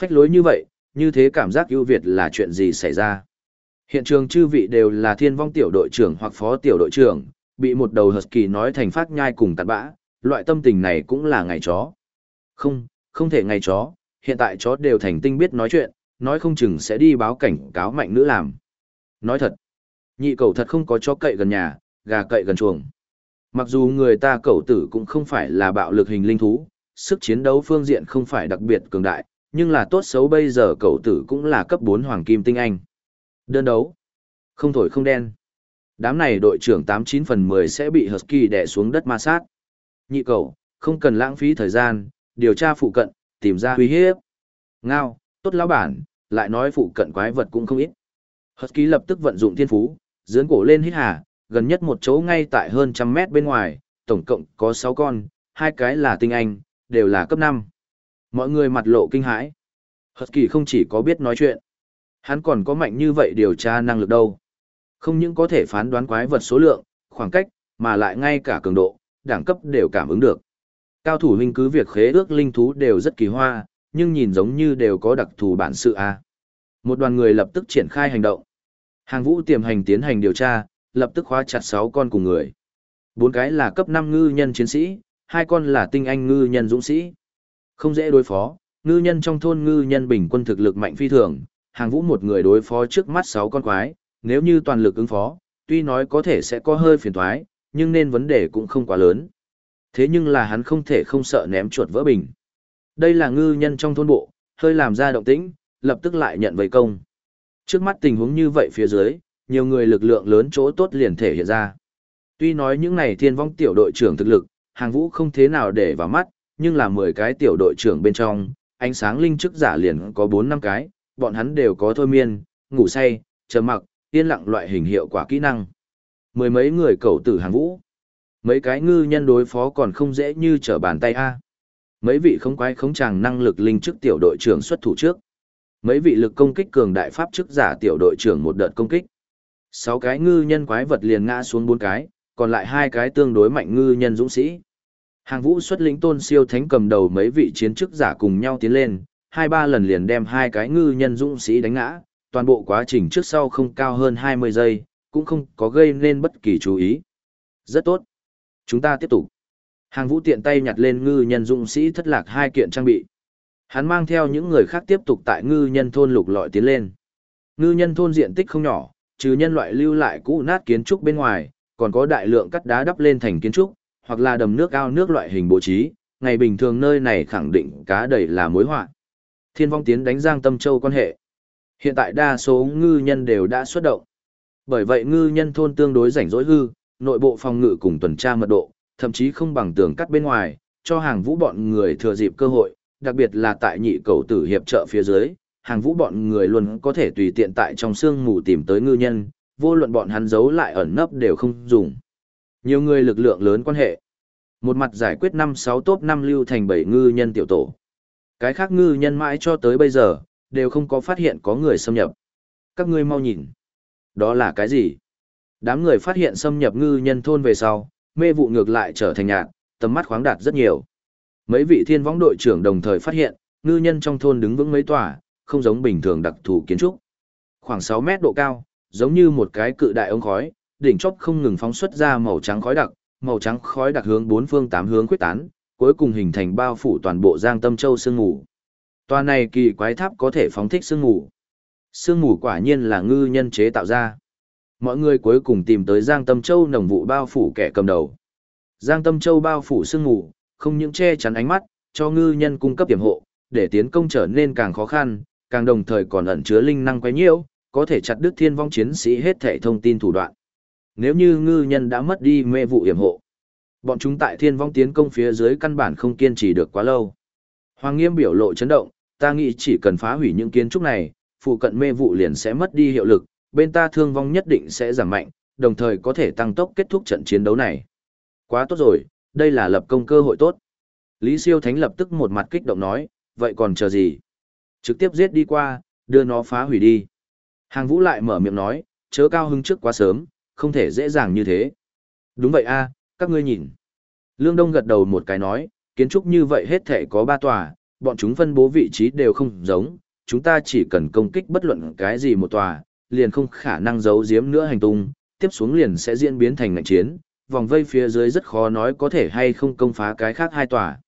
Phách lối như vậy, như thế cảm giác ưu việt là chuyện gì xảy ra. Hiện trường chư vị đều là thiên vong tiểu đội trưởng hoặc phó tiểu đội trưởng, bị một đầu husky nói thành phát nhai cùng tạt bã, loại tâm tình này cũng là ngày chó. Không, không thể ngày chó, hiện tại chó đều thành tinh biết nói chuyện, nói không chừng sẽ đi báo cảnh cáo mạnh nữ làm. Nói thật, nhị cầu thật không có chó cậy gần nhà, gà cậy gần chuồng. Mặc dù người ta cẩu tử cũng không phải là bạo lực hình linh thú, sức chiến đấu phương diện không phải đặc biệt cường đại, nhưng là tốt xấu bây giờ cậu tử cũng là cấp 4 hoàng kim tinh anh. Đơn đấu. Không thổi không đen. Đám này đội trưởng 89 phần 10 sẽ bị Husky đè xuống đất ma sát. Nhị cậu, không cần lãng phí thời gian, điều tra phụ cận, tìm ra uy hiếp. Ngao, tốt lão bản, lại nói phụ cận quái vật cũng không ít. Husky lập tức vận dụng thiên phú, dướn cổ lên hít hà, gần nhất một chỗ ngay tại hơn trăm mét bên ngoài, tổng cộng có 6 con, hai cái là tinh anh, đều là cấp 5. Mọi người mặt lộ kinh hãi. Husky không chỉ có biết nói chuyện, hắn còn có mạnh như vậy điều tra năng lực đâu. Không những có thể phán đoán quái vật số lượng, khoảng cách, mà lại ngay cả cường độ, đẳng cấp đều cảm ứng được. Cao thủ huynh cứ việc khế ước linh thú đều rất kỳ hoa, nhưng nhìn giống như đều có đặc thù bản sự a. Một đoàn người lập tức triển khai hành động. Hàng vũ tiềm hành tiến hành điều tra, lập tức khóa chặt 6 con cùng người. Bốn cái là cấp 5 ngư nhân chiến sĩ, hai con là tinh anh ngư nhân dũng sĩ. Không dễ đối phó, ngư nhân trong thôn ngư nhân bình quân thực lực mạnh phi thường, hàng vũ một người đối phó trước mắt 6 con quái, nếu như toàn lực ứng phó, tuy nói có thể sẽ có hơi phiền toái, nhưng nên vấn đề cũng không quá lớn. Thế nhưng là hắn không thể không sợ ném chuột vỡ bình. Đây là ngư nhân trong thôn bộ, hơi làm ra động tĩnh, lập tức lại nhận vây công. Trước mắt tình huống như vậy phía dưới, nhiều người lực lượng lớn chỗ tốt liền thể hiện ra. Tuy nói những này thiên vong tiểu đội trưởng thực lực, hàng vũ không thế nào để vào mắt, nhưng là 10 cái tiểu đội trưởng bên trong, ánh sáng linh chức giả liền có 4 năm cái, bọn hắn đều có thôi miên, ngủ say, chờ mặc, yên lặng loại hình hiệu quả kỹ năng. Mười mấy người cầu tử hàng vũ. Mấy cái ngư nhân đối phó còn không dễ như trở bàn tay a. Mấy vị không quái không chàng năng lực linh chức tiểu đội trưởng xuất thủ trước. Mấy vị lực công kích cường đại pháp chức giả tiểu đội trưởng một đợt công kích. Sáu cái ngư nhân quái vật liền ngã xuống bốn cái, còn lại hai cái tương đối mạnh ngư nhân dũng sĩ. Hàng vũ xuất lĩnh tôn siêu thánh cầm đầu mấy vị chiến chức giả cùng nhau tiến lên, hai ba lần liền đem hai cái ngư nhân dũng sĩ đánh ngã, toàn bộ quá trình trước sau không cao hơn 20 giây, cũng không có gây nên bất kỳ chú ý. Rất tốt. Chúng ta tiếp tục. Hàng vũ tiện tay nhặt lên ngư nhân dũng sĩ thất lạc hai kiện trang bị. Hắn mang theo những người khác tiếp tục tại ngư nhân thôn lục lọi tiến lên. Ngư nhân thôn diện tích không nhỏ, trừ nhân loại lưu lại cũ nát kiến trúc bên ngoài, còn có đại lượng cắt đá đắp lên thành kiến trúc, hoặc là đầm nước ao nước loại hình bố trí, ngày bình thường nơi này khẳng định cá đầy là mối họa. Thiên vong tiến đánh Giang Tâm Châu quan hệ. Hiện tại đa số ngư nhân đều đã xuất động. Bởi vậy ngư nhân thôn tương đối rảnh rỗi hư, nội bộ phòng ngự cùng tuần tra mật độ, thậm chí không bằng tường cắt bên ngoài, cho hàng vũ bọn người thừa dịp cơ hội, đặc biệt là tại nhị cầu tử hiệp trợ phía dưới, hàng vũ bọn người luôn có thể tùy tiện tại trong xương mù tìm tới ngư nhân, vô luận bọn hắn giấu lại ẩn nấp đều không dùng. Nhiều người lực lượng lớn quan hệ. Một mặt giải quyết 5-6 top 5 lưu thành 7 ngư nhân tiểu tổ. Cái khác ngư nhân mãi cho tới bây giờ, đều không có phát hiện có người xâm nhập. Các ngươi mau nhìn. Đó là cái gì? Đám người phát hiện xâm nhập ngư nhân thôn về sau, mê vụ ngược lại trở thành nhạt, tầm mắt khoáng đạt rất nhiều. Mấy vị thiên võng đội trưởng đồng thời phát hiện, ngư nhân trong thôn đứng vững mấy tòa, không giống bình thường đặc thù kiến trúc. Khoảng 6 mét độ cao, giống như một cái cự đại ống khói, đỉnh chóp không ngừng phóng xuất ra màu trắng khói đặc, màu trắng khói đặc hướng bốn phương tám hướng quyết tán, cuối cùng hình thành bao phủ toàn bộ Giang Tâm Châu sương ngủ. tòa này kỳ quái tháp có thể phóng thích sương ngủ. Sương mù quả nhiên là ngư nhân chế tạo ra. Mọi người cuối cùng tìm tới Giang Tâm Châu nồng vụ bao phủ kẻ cầm đầu. Giang Tâm Châu bao phủ sương mù, không những che chắn ánh mắt, cho ngư nhân cung cấp tiềm hộ, để tiến công trở nên càng khó khăn, càng đồng thời còn ẩn chứa linh năng quấy nhiễu, có thể chặt đứt thiên vong chiến sĩ hết thể thông tin thủ đoạn. Nếu như ngư nhân đã mất đi mê vụ hiểm hộ, bọn chúng tại thiên vong tiến công phía dưới căn bản không kiên trì được quá lâu. Hoàng Nghiêm biểu lộ chấn động, ta nghĩ chỉ cần phá hủy những kiến trúc này, phụ cận mê vụ liền sẽ mất đi hiệu lực, bên ta thương vong nhất định sẽ giảm mạnh, đồng thời có thể tăng tốc kết thúc trận chiến đấu này. Quá tốt rồi, đây là lập công cơ hội tốt. Lý Siêu Thánh lập tức một mặt kích động nói, vậy còn chờ gì? Trực tiếp giết đi qua, đưa nó phá hủy đi. Hàng Vũ lại mở miệng nói, chớ cao hứng trước quá sớm, không thể dễ dàng như thế. Đúng vậy a, các ngươi nhìn. Lương Đông gật đầu một cái nói, kiến trúc như vậy hết thể có ba tòa, bọn chúng phân bố vị trí đều không giống, chúng ta chỉ cần công kích bất luận cái gì một tòa, liền không khả năng giấu giếm nữa hành tung, tiếp xuống liền sẽ diễn biến thành ngạnh chiến, vòng vây phía dưới rất khó nói có thể hay không công phá cái khác hai tòa.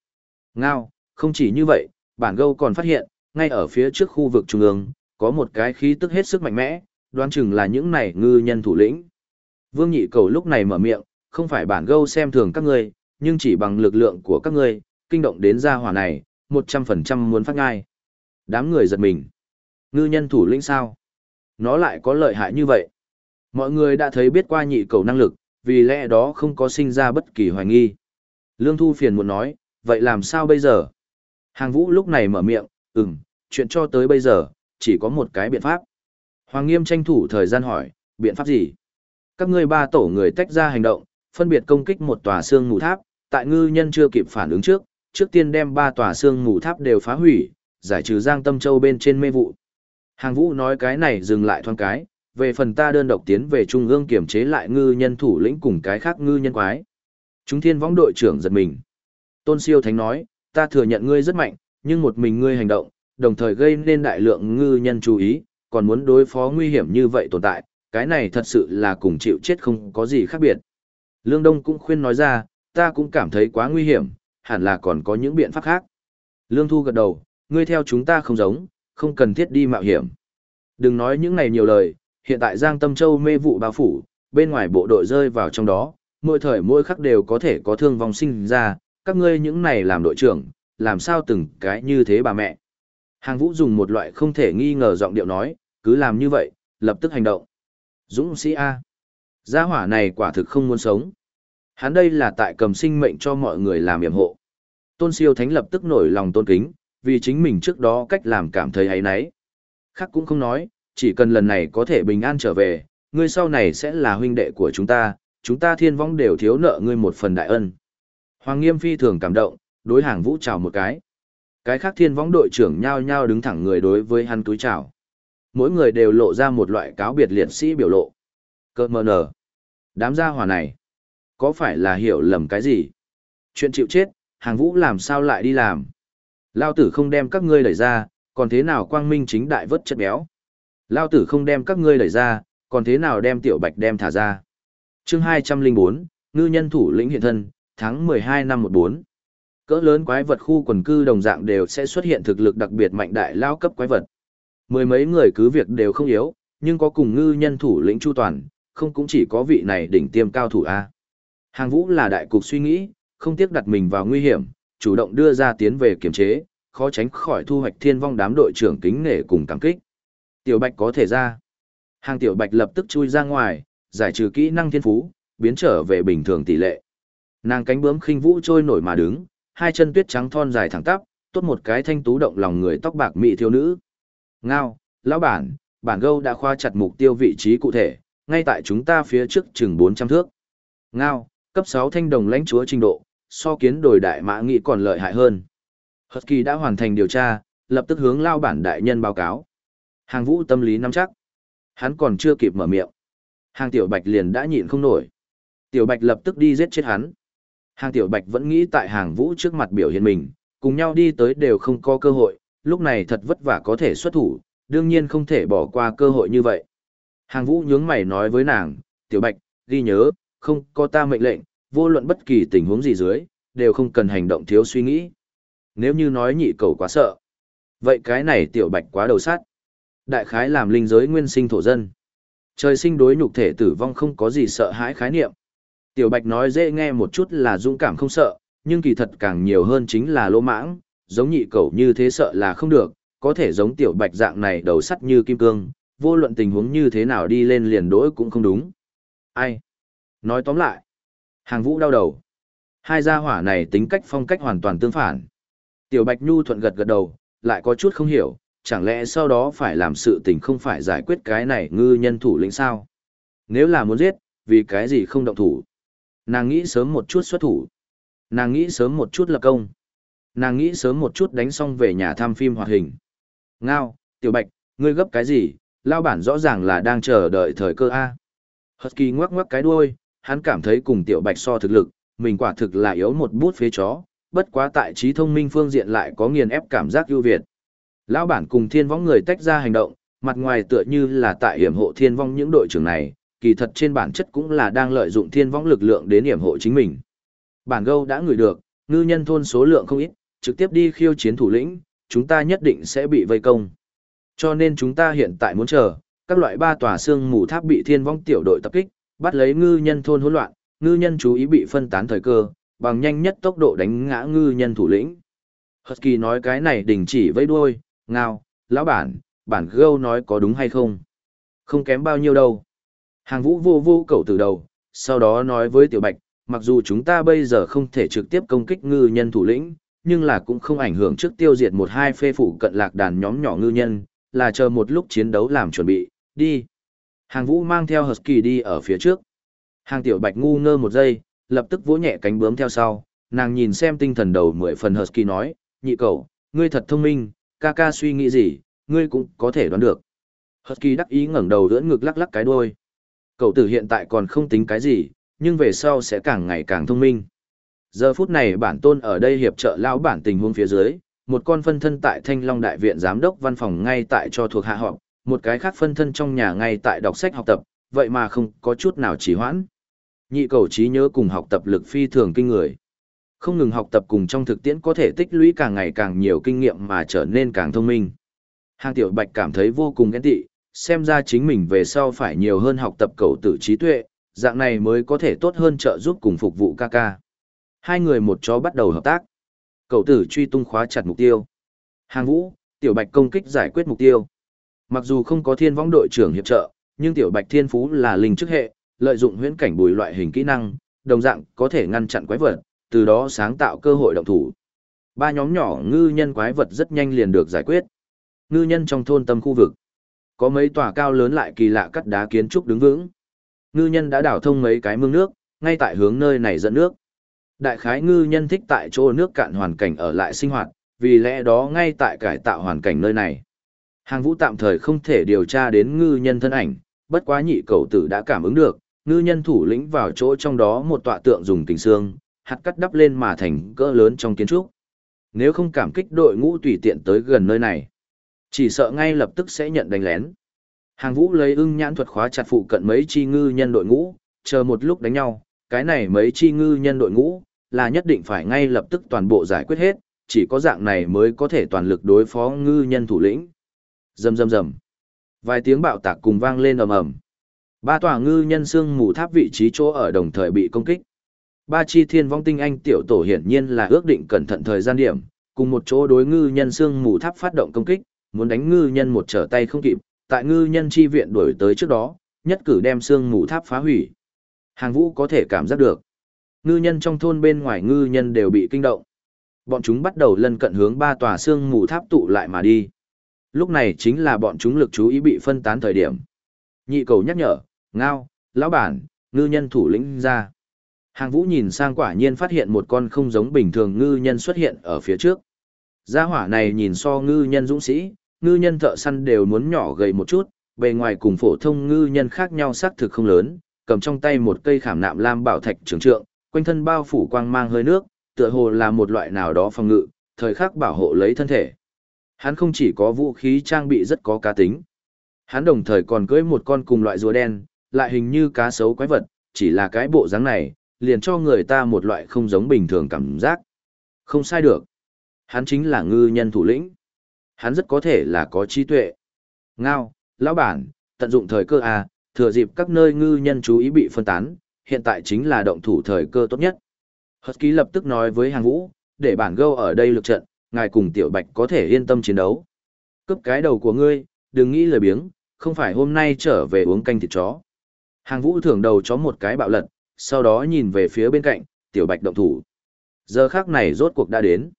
Ngao, không chỉ như vậy, bản gâu còn phát hiện, ngay ở phía trước khu vực trung ương, có một cái khí tức hết sức mạnh mẽ, đoán chừng là những này ngư nhân thủ lĩnh. Vương nhị cầu lúc này mở miệng, không phải bản gâu xem thường các ngươi, nhưng chỉ bằng lực lượng của các ngươi, kinh động đến gia hỏa này, 100% muốn phát ngai. Đám người giật mình. Ngư nhân thủ lĩnh sao? Nó lại có lợi hại như vậy. Mọi người đã thấy biết qua nhị cầu năng lực, vì lẽ đó không có sinh ra bất kỳ hoài nghi. Lương Thu phiền muốn nói, vậy làm sao bây giờ? Hàng vũ lúc này mở miệng, ừm, chuyện cho tới bây giờ, chỉ có một cái biện pháp. Hoàng Nghiêm tranh thủ thời gian hỏi, biện pháp gì? Các ngươi ba tổ người tách ra hành động, phân biệt công kích một tòa xương ngủ tháp, tại ngư nhân chưa kịp phản ứng trước, trước tiên đem ba tòa xương ngủ tháp đều phá hủy, giải trừ Giang Tâm Châu bên trên mê vụ. Hàng Vũ nói cái này dừng lại thoáng cái, về phần ta đơn độc tiến về trung ương kiểm chế lại ngư nhân thủ lĩnh cùng cái khác ngư nhân quái. Chúng thiên võng đội trưởng giật mình. Tôn Siêu Thánh nói, ta thừa nhận ngươi rất mạnh, nhưng một mình ngươi hành động, đồng thời gây nên đại lượng ngư nhân chú ý, còn muốn đối phó nguy hiểm như vậy tồn tại, cái này thật sự là cùng chịu chết không có gì khác biệt. Lương Đông cũng khuyên nói ra, ta cũng cảm thấy quá nguy hiểm, hẳn là còn có những biện pháp khác. Lương Thu gật đầu, ngươi theo chúng ta không giống, không cần thiết đi mạo hiểm. Đừng nói những này nhiều lời, hiện tại Giang Tâm Châu mê vụ bao phủ, bên ngoài bộ đội rơi vào trong đó, mỗi thời mỗi khắc đều có thể có thương vong sinh ra, các ngươi những này làm đội trưởng, làm sao từng cái như thế bà mẹ. Hàng Vũ dùng một loại không thể nghi ngờ giọng điệu nói, cứ làm như vậy, lập tức hành động. Dũng sĩ A. Gia hỏa này quả thực không muốn sống. Hắn đây là tại cầm sinh mệnh cho mọi người làm yểm hộ. Tôn siêu thánh lập tức nổi lòng tôn kính, vì chính mình trước đó cách làm cảm thấy ấy nấy. Khác cũng không nói, chỉ cần lần này có thể bình an trở về, ngươi sau này sẽ là huynh đệ của chúng ta, chúng ta thiên vong đều thiếu nợ ngươi một phần đại ân. Hoàng Nghiêm phi thường cảm động, đối hàng vũ chào một cái. Cái khác thiên vong đội trưởng nhao nhao đứng thẳng người đối với hắn túi chào. Mỗi người đều lộ ra một loại cáo biệt liệt sĩ biểu lộ. Cơ mờ nở. Đám gia hỏa này. Có phải là hiểu lầm cái gì? Chuyện chịu chết, hàng vũ làm sao lại đi làm? Lao tử không đem các ngươi đẩy ra, còn thế nào quang minh chính đại vớt chất béo? Lao tử không đem các ngươi đẩy ra, còn thế nào đem tiểu bạch đem thả ra? chương 204, ngư nhân thủ lĩnh hiện thân, tháng 12 năm 14. Cỡ lớn quái vật khu quần cư đồng dạng đều sẽ xuất hiện thực lực đặc biệt mạnh đại lao cấp quái vật. Mười mấy người cứ việc đều không yếu, nhưng có cùng ngư nhân thủ lĩnh chu toàn, không cũng chỉ có vị này đỉnh tiêm cao thủ A. Hàng vũ là đại cục suy nghĩ, không tiếc đặt mình vào nguy hiểm, chủ động đưa ra tiến về kiểm chế, khó tránh khỏi thu hoạch thiên vong đám đội trưởng kính nể cùng cảm kích. Tiểu Bạch có thể ra. Hàng Tiểu Bạch lập tức chui ra ngoài, giải trừ kỹ năng thiên phú, biến trở về bình thường tỷ lệ. Nàng cánh bướm khinh vũ trôi nổi mà đứng, hai chân tuyết trắng thon dài thẳng tắp, tốt một cái thanh tú động lòng người tóc bạc mỹ thiếu nữ. Ngao, lão bản, bản gâu đã khoa chặt mục tiêu vị trí cụ thể, ngay tại chúng ta phía trước chừng 400 thước. Ngao, cấp 6 thanh đồng lãnh chúa trình độ, so kiến đồi đại mã nghị còn lợi hại hơn. Husky đã hoàn thành điều tra, lập tức hướng lao bản đại nhân báo cáo. Hàng vũ tâm lý nắm chắc. Hắn còn chưa kịp mở miệng. Hàng tiểu bạch liền đã nhịn không nổi. Tiểu bạch lập tức đi giết chết hắn. Hàng tiểu bạch vẫn nghĩ tại hàng vũ trước mặt biểu hiện mình, cùng nhau đi tới đều không có cơ hội, lúc này thật vất vả có thể xuất thủ, đương nhiên không thể bỏ qua cơ hội như vậy. Hàng vũ nhướng mày nói với nàng, tiểu bạch, ghi nhớ, không có ta mệnh lệnh, vô luận bất kỳ tình huống gì dưới, đều không cần hành động thiếu suy nghĩ. Nếu như nói nhị cầu quá sợ, vậy cái này tiểu bạch quá đầu sát. Đại khái làm linh giới nguyên sinh thổ dân. Trời sinh đối nhục thể tử vong không có gì sợ hãi khái niệm. Tiểu bạch nói dễ nghe một chút là dũng cảm không sợ, nhưng kỳ thật càng nhiều hơn chính là lỗ mãng, giống nhị cầu như thế sợ là không được, có thể giống tiểu bạch dạng này đầu sắt như kim cương, vô luận tình huống như thế nào đi lên liền đối cũng không đúng. Ai? Nói tóm lại, hàng vũ đau đầu. Hai gia hỏa này tính cách phong cách hoàn toàn tương phản. Tiểu Bạch Nhu thuận gật gật đầu, lại có chút không hiểu, chẳng lẽ sau đó phải làm sự tình không phải giải quyết cái này ngư nhân thủ lĩnh sao? Nếu là muốn giết, vì cái gì không động thủ? Nàng nghĩ sớm một chút xuất thủ. Nàng nghĩ sớm một chút lập công. Nàng nghĩ sớm một chút đánh xong về nhà thăm phim hoạt hình. Ngao, Tiểu Bạch, ngươi gấp cái gì? Lao bản rõ ràng là đang chờ đợi thời cơ A. Husky ngoắc ngoắc cái đuôi, hắn cảm thấy cùng Tiểu Bạch so thực lực, mình quả thực là yếu một bút phế chó, bất quá tại trí thông minh phương diện lại có nghiền ép cảm giác ưu việt. Lão bản cùng thiên vong người tách ra hành động, mặt ngoài tựa như là tại hiểm hộ thiên vong những đội trưởng này, kỳ thật trên bản chất cũng là đang lợi dụng thiên vong lực lượng đến hiểm hộ chính mình. Bản gâu đã ngửi được, ngư nhân thôn số lượng không ít, trực tiếp đi khiêu chiến thủ lĩnh, chúng ta nhất định sẽ bị vây công. Cho nên chúng ta hiện tại muốn chờ, các loại ba tòa xương mù tháp bị thiên vong tiểu đội tập kích, bắt lấy ngư nhân thôn hỗn loạn, ngư nhân chú ý bị phân tán thời cơ, bằng nhanh nhất tốc độ đánh ngã ngư nhân thủ lĩnh. Husky nói cái này đình chỉ với đuôi, ngao, lão bản, bản gâu nói có đúng hay không? Không kém bao nhiêu đâu. Hàng vũ vô vô cầu từ đầu, sau đó nói với tiểu bạch, mặc dù chúng ta bây giờ không thể trực tiếp công kích ngư nhân thủ lĩnh, nhưng là cũng không ảnh hưởng trước tiêu diệt một hai phê phụ cận lạc đàn nhóm nhỏ ngư nhân, là chờ một lúc chiến đấu làm chuẩn bị, đi. Hàng vũ mang theo Husky đi ở phía trước. Hàng tiểu bạch ngu ngơ một giây, lập tức vỗ nhẹ cánh bướm theo sau, nàng nhìn xem tinh thần đầu mười phần Husky nói, nhị cậu, ngươi thật thông minh, ca ca suy nghĩ gì, ngươi cũng có thể đoán được. Husky đắc ý ngẩng đầu đỡ ngực lắc lắc cái đuôi. Cậu tử hiện tại còn không tính cái gì, nhưng về sau sẽ càng ngày càng thông minh. Giờ phút này bản tôn ở đây hiệp trợ lão bản tình huống phía dưới, một con phân thân tại Thanh Long Đại viện giám đốc văn phòng ngay tại cho thuộc hạ họp, một cái khác phân thân trong nhà ngay tại đọc sách học tập, vậy mà không có chút nào trì hoãn. Nhị cầu trí nhớ cùng học tập lực phi thường kinh người. Không ngừng học tập cùng trong thực tiễn có thể tích lũy càng ngày càng nhiều kinh nghiệm mà trở nên càng thông minh. Hàng tiểu bạch cảm thấy vô cùng ghen tị, xem ra chính mình về sau phải nhiều hơn học tập cầu tử trí tuệ, dạng này mới có thể tốt hơn trợ giúp cùng phục vụ ca ca. Hai người một chó bắt đầu hợp tác. Cầu tử truy tung khóa chặt mục tiêu. Hàng vũ, tiểu bạch công kích giải quyết mục tiêu. Mặc dù không có thiên võng đội trưởng hiệp trợ, nhưng tiểu bạch thiên phú là linh chức hệ, lợi dụng huyễn cảnh bùi loại hình kỹ năng, đồng dạng có thể ngăn chặn quái vật, từ đó sáng tạo cơ hội động thủ. Ba nhóm nhỏ ngư nhân quái vật rất nhanh liền được giải quyết. Ngư nhân trong thôn tâm khu vực, có mấy tòa cao lớn lại kỳ lạ cắt đá kiến trúc đứng vững. Ngư nhân đã đảo thông mấy cái mương nước, ngay tại hướng nơi này dẫn nước. Đại khái ngư nhân thích tại chỗ nước cạn hoàn cảnh ở lại sinh hoạt, vì lẽ đó ngay tại cải tạo hoàn cảnh nơi này. Hàng vũ tạm thời không thể điều tra đến ngư nhân thân ảnh, bất quá nhị cầu tử đã cảm ứng được, ngư nhân thủ lĩnh vào chỗ trong đó một tọa tượng dùng tình xương, hạt cắt đắp lên mà thành cỡ lớn trong kiến trúc. Nếu không cảm kích đội ngũ tùy tiện tới gần nơi này, chỉ sợ ngay lập tức sẽ nhận đánh lén. Hàng vũ lấy ưng nhãn thuật khóa chặt phụ cận mấy chi ngư nhân đội ngũ, chờ một lúc đánh nhau, cái này mấy chi ngư nhân đội ngũ, là nhất định phải ngay lập tức toàn bộ giải quyết hết, chỉ có dạng này mới có thể toàn lực đối phó ngư nhân thủ lĩnh. Rầm rầm rầm. Vài tiếng bạo tạc cùng vang lên ầm ầm. Ba tòa ngư nhân xương mù tháp vị trí chỗ ở đồng thời bị công kích. Ba chi thiên vong tinh anh tiểu tổ hiển nhiên là ước định cẩn thận thời gian điểm, cùng một chỗ đối ngư nhân xương mù tháp phát động công kích, muốn đánh ngư nhân một trở tay không kịp, tại ngư nhân chi viện đuổi tới trước đó, nhất cử đem xương mù tháp phá hủy. Hàng vũ có thể cảm giác được. Ngư nhân trong thôn bên ngoài ngư nhân đều bị kinh động. Bọn chúng bắt đầu lân cận hướng ba tòa xương mù tháp tụ lại mà đi. Lúc này chính là bọn chúng lực chú ý bị phân tán thời điểm. Nhị cầu nhắc nhở, ngao, lão bản, ngư nhân thủ lĩnh ra. Hàng vũ nhìn sang quả nhiên phát hiện một con không giống bình thường ngư nhân xuất hiện ở phía trước. Gia hỏa này nhìn so ngư nhân dũng sĩ, ngư nhân thợ săn đều muốn nhỏ gầy một chút, bề ngoài cùng phổ thông ngư nhân khác nhau xác thực không lớn, cầm trong tay một cây khảm nạm lam bảo thạch trường trượng, quanh thân bao phủ quang mang hơi nước, tựa hồ là một loại nào đó phòng ngự, thời khắc bảo hộ lấy thân thể. Hắn không chỉ có vũ khí trang bị rất có cá tính. Hắn đồng thời còn cưỡi một con cùng loại rùa đen, lại hình như cá sấu quái vật, chỉ là cái bộ dáng này, liền cho người ta một loại không giống bình thường cảm giác. Không sai được. Hắn chính là ngư nhân thủ lĩnh. Hắn rất có thể là có trí tuệ. Ngao, lão bản, tận dụng thời cơ à, thừa dịp các nơi ngư nhân chú ý bị phân tán, hiện tại chính là động thủ thời cơ tốt nhất. Hật ký lập tức nói với hàng vũ, để bản gâu ở đây lực trận, ngài cùng tiểu bạch có thể yên tâm chiến đấu. Cướp cái đầu của ngươi, đừng nghĩ lời biếng, không phải hôm nay trở về uống canh thịt chó. Hàng vũ thưởng đầu chó một cái bạo lật, sau đó nhìn về phía bên cạnh, tiểu bạch động thủ. Giờ khác này rốt cuộc đã đến.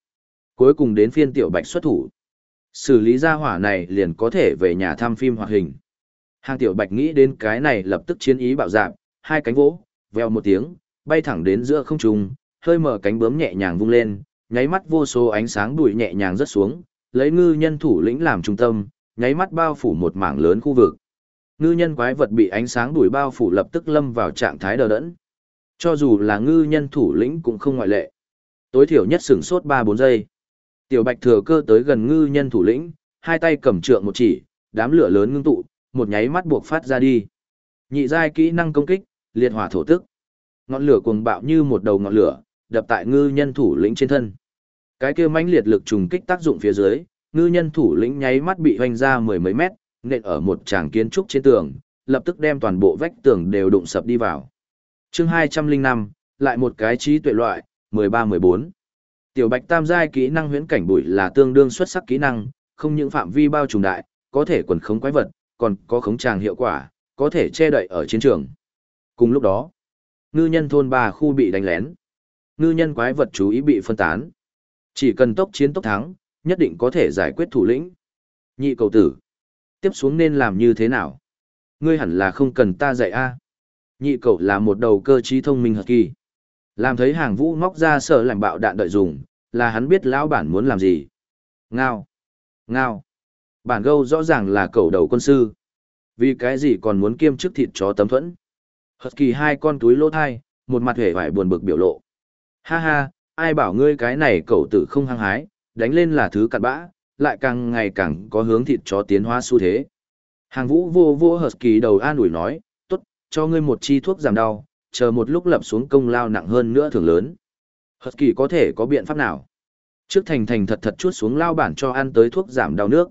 Cuối cùng đến phiên tiểu bạch xuất thủ. Xử lý ra hỏa này liền có thể về nhà thăm phim hoạt hình. Hàng tiểu bạch nghĩ đến cái này lập tức chiến ý bạo dạng, hai cánh vỗ, veo một tiếng, bay thẳng đến giữa không trung, hơi mở cánh bướm nhẹ nhàng vung lên, nháy mắt vô số ánh sáng bụi nhẹ nhàng rớt xuống, lấy ngư nhân thủ lĩnh làm trung tâm, nháy mắt bao phủ một mảng lớn khu vực. Ngư nhân quái vật bị ánh sáng đuổi bao phủ lập tức lâm vào trạng thái đờ đẫn. Cho dù là ngư nhân thủ lĩnh cũng không ngoại lệ. Tối thiểu nhất sửng sốt 3-4 giây. Tiểu Bạch thừa cơ tới gần ngư nhân thủ lĩnh, hai tay cầm trượng một chỉ, đám lửa lớn ngưng tụ, một nháy mắt buộc phát ra đi. Nhị giai kỹ năng công kích, liệt hỏa thổ tức. Ngọn lửa cuồng bạo như một đầu ngọn lửa, đập tại ngư nhân thủ lĩnh trên thân. Cái kia mãnh liệt lực trùng kích tác dụng phía dưới, ngư nhân thủ lĩnh nháy mắt bị hoành ra mười mấy mét, nện ở một tràng kiến trúc trên tường, lập tức đem toàn bộ vách tường đều đụng sập đi vào. chương 205, lại một cái trí tuệ loại, 13-14. Tiểu bạch tam giai kỹ năng huyễn cảnh bụi là tương đương xuất sắc kỹ năng, không những phạm vi bao trùm đại, có thể quần khống quái vật, còn có khống tràng hiệu quả, có thể che đậy ở chiến trường. Cùng lúc đó, ngư nhân thôn ba khu bị đánh lén. Ngư nhân quái vật chú ý bị phân tán. Chỉ cần tốc chiến tốc thắng, nhất định có thể giải quyết thủ lĩnh. Nhị cầu tử. Tiếp xuống nên làm như thế nào? Ngươi hẳn là không cần ta dạy a. Nhị cầu là một đầu cơ trí thông minh hợp kỳ. Làm thấy hàng vũ móc ra sở lạnh bạo đạn đợi dùng, là hắn biết lão bản muốn làm gì. Ngao. Ngao. Bản gâu rõ ràng là cầu đầu quân sư. Vì cái gì còn muốn kiêm chức thịt chó tấm thuẫn. Hợp kỳ hai con túi lỗ thai, một mặt hề vải buồn bực biểu lộ. Ha ha, ai bảo ngươi cái này cậu tử không hăng hái, đánh lên là thứ cặn bã, lại càng ngày càng có hướng thịt chó tiến hóa xu thế. Hàng vũ vô vô hợp kỳ đầu an ủi nói, tốt, cho ngươi một chi thuốc giảm đau, chờ một lúc lập xuống công lao nặng hơn nữa thường lớn. Hợp kỳ có thể có biện pháp nào? Trước thành thành thật thật chuốt xuống lao bản cho ăn tới thuốc giảm đau nước.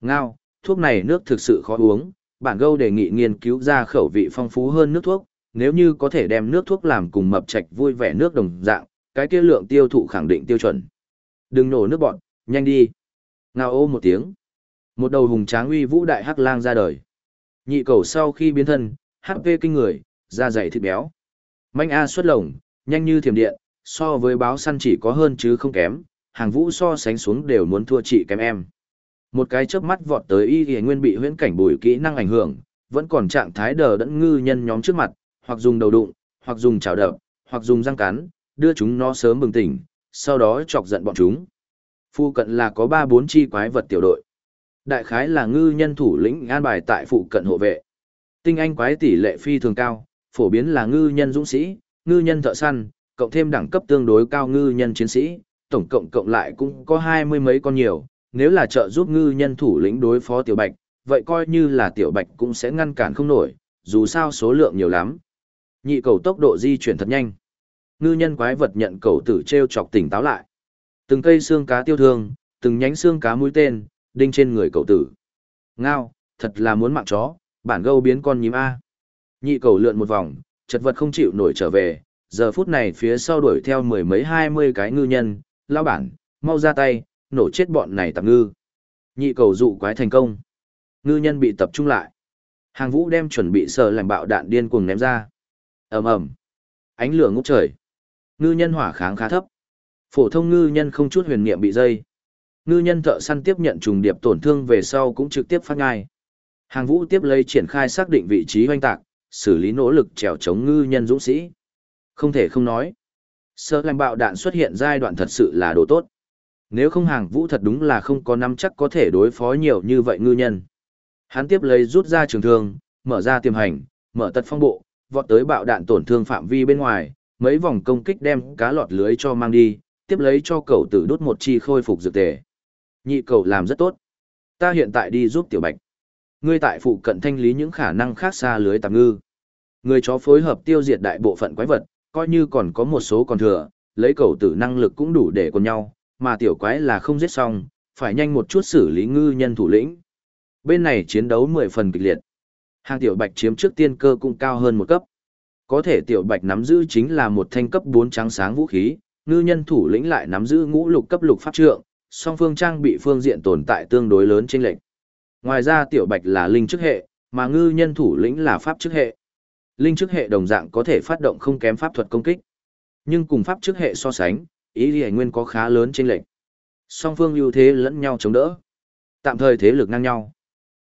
Ngao, thuốc này nước thực sự khó uống, bản gâu đề nghị nghiên cứu ra khẩu vị phong phú hơn nước thuốc, nếu như có thể đem nước thuốc làm cùng mập trạch vui vẻ nước đồng dạng, cái kia lượng tiêu thụ khẳng định tiêu chuẩn. Đừng nổ nước bọn, nhanh đi. Ngao ô một tiếng. Một đầu hùng tráng uy vũ đại hắc lang ra đời. Nhị cầu sau khi biến thân, HP kinh người, da dày thịt béo. Manh A xuất lồng, nhanh như thiểm điện, so với báo săn chỉ có hơn chứ không kém, hàng vũ so sánh xuống đều muốn thua chị kém em. Một cái chớp mắt vọt tới y thì nguyên bị huyễn cảnh bùi kỹ năng ảnh hưởng, vẫn còn trạng thái đờ đẫn ngư nhân nhóm trước mặt, hoặc dùng đầu đụng, hoặc dùng chảo đập, hoặc dùng răng cắn, đưa chúng nó sớm bừng tỉnh, sau đó chọc giận bọn chúng. Phu cận là có 3-4 chi quái vật tiểu đội. Đại khái là ngư nhân thủ lĩnh an bài tại phụ cận hộ vệ. Tinh anh quái tỷ lệ phi thường cao, phổ biến là ngư nhân dũng sĩ, ngư nhân thợ săn, cộng thêm đẳng cấp tương đối cao ngư nhân chiến sĩ, tổng cộng cộng lại cũng có hai mươi mấy con nhiều, nếu là trợ giúp ngư nhân thủ lĩnh đối phó tiểu bạch, vậy coi như là tiểu bạch cũng sẽ ngăn cản không nổi, dù sao số lượng nhiều lắm. Nhị cầu tốc độ di chuyển thật nhanh. Ngư nhân quái vật nhận cầu tử treo chọc tỉnh táo lại. Từng cây xương cá tiêu thương, từng nhánh xương cá mũi tên, đinh trên người cầu tử. Ngao, thật là muốn mạng chó, bản gâu biến con nhím A. Nhị cầu lượn một vòng, chật vật không chịu nổi trở về, giờ phút này phía sau đuổi theo mười mấy hai mươi cái ngư nhân, lao bản, mau ra tay, nổ chết bọn này tạm ngư. Nhị cầu dụ quái thành công. Ngư nhân bị tập trung lại. Hàng vũ đem chuẩn bị sờ lành bạo đạn điên cuồng ném ra ầm ầm Ánh lửa ngút trời. Ngư nhân hỏa kháng khá thấp. Phổ thông ngư nhân không chút huyền niệm bị dây. Ngư nhân thợ săn tiếp nhận trùng điệp tổn thương về sau cũng trực tiếp phát ngai. Hàng vũ tiếp lấy triển khai xác định vị trí hoanh tạc, xử lý nỗ lực trèo chống ngư nhân dũng sĩ. Không thể không nói. Sơ lanh bạo đạn xuất hiện giai đoạn thật sự là đồ tốt. Nếu không hàng vũ thật đúng là không có nắm chắc có thể đối phó nhiều như vậy ngư nhân. Hắn tiếp lấy rút ra trường thương, mở ra tiềm hành, mở tật phong bộ, vọt tới bạo đạn tổn thương phạm vi bên ngoài, mấy vòng công kích đem cá lọt lưới cho mang đi, tiếp lấy cho cậu tử đốt một chi khôi phục dược tề. Nhị cậu làm rất tốt. Ta hiện tại đi giúp tiểu bạch. Ngươi tại phụ cận thanh lý những khả năng khác xa lưới tạm ngư. Người chó phối hợp tiêu diệt đại bộ phận quái vật, coi như còn có một số còn thừa, lấy cậu tử năng lực cũng đủ để cùng nhau, mà tiểu quái là không giết xong, phải nhanh một chút xử lý ngư nhân thủ lĩnh. Bên này chiến đấu 10 phần kịch liệt. Hàng tiểu bạch chiếm trước tiên cơ cũng cao hơn một cấp. Có thể tiểu bạch nắm giữ chính là một thanh cấp 4 trắng sáng vũ khí, ngư nhân thủ lĩnh lại nắm giữ ngũ lục cấp lục pháp trượng, song phương trang bị phương diện tồn tại tương đối lớn trên lệnh. Ngoài ra tiểu bạch là linh chức hệ, mà ngư nhân thủ lĩnh là pháp chức hệ. Linh chức hệ đồng dạng có thể phát động không kém pháp thuật công kích. Nhưng cùng pháp chức hệ so sánh, ý lý nguyên có khá lớn trên lệnh. Song phương ưu thế lẫn nhau chống đỡ. Tạm thời thế lực ngang nhau.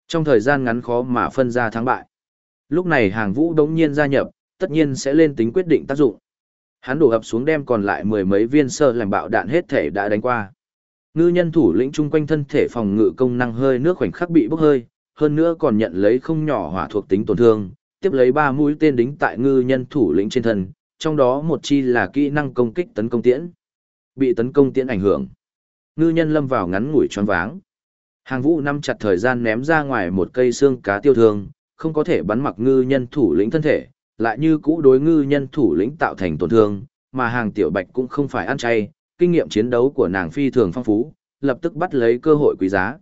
Trong thời gian ngắn khó mà phân ra thắng bại. Lúc này hàng vũ đống nhiên gia nhập, tất nhiên sẽ lên tính quyết định tác dụng. Hắn đổ ập xuống đem còn lại mười mấy viên sơ làm bạo đạn hết thể đã đánh qua. Ngư nhân thủ lĩnh chung quanh thân thể phòng ngự công năng hơi nước khoảnh khắc bị bốc hơi, hơn nữa còn nhận lấy không nhỏ hỏa thuộc tính tổn thương, tiếp lấy ba mũi tên đính tại ngư nhân thủ lĩnh trên thân, trong đó một chi là kỹ năng công kích tấn công tiễn. Bị tấn công tiễn ảnh hưởng. Ngư nhân lâm vào ngắn ngủi choáng váng. Hàng vũ năm chặt thời gian ném ra ngoài một cây xương cá tiêu thương, không có thể bắn mặc ngư nhân thủ lĩnh thân thể, lại như cũ đối ngư nhân thủ lĩnh tạo thành tổn thương, mà hàng tiểu bạch cũng không phải ăn chay, kinh nghiệm chiến đấu của nàng phi thường phong phú, lập tức bắt lấy cơ hội quý giá.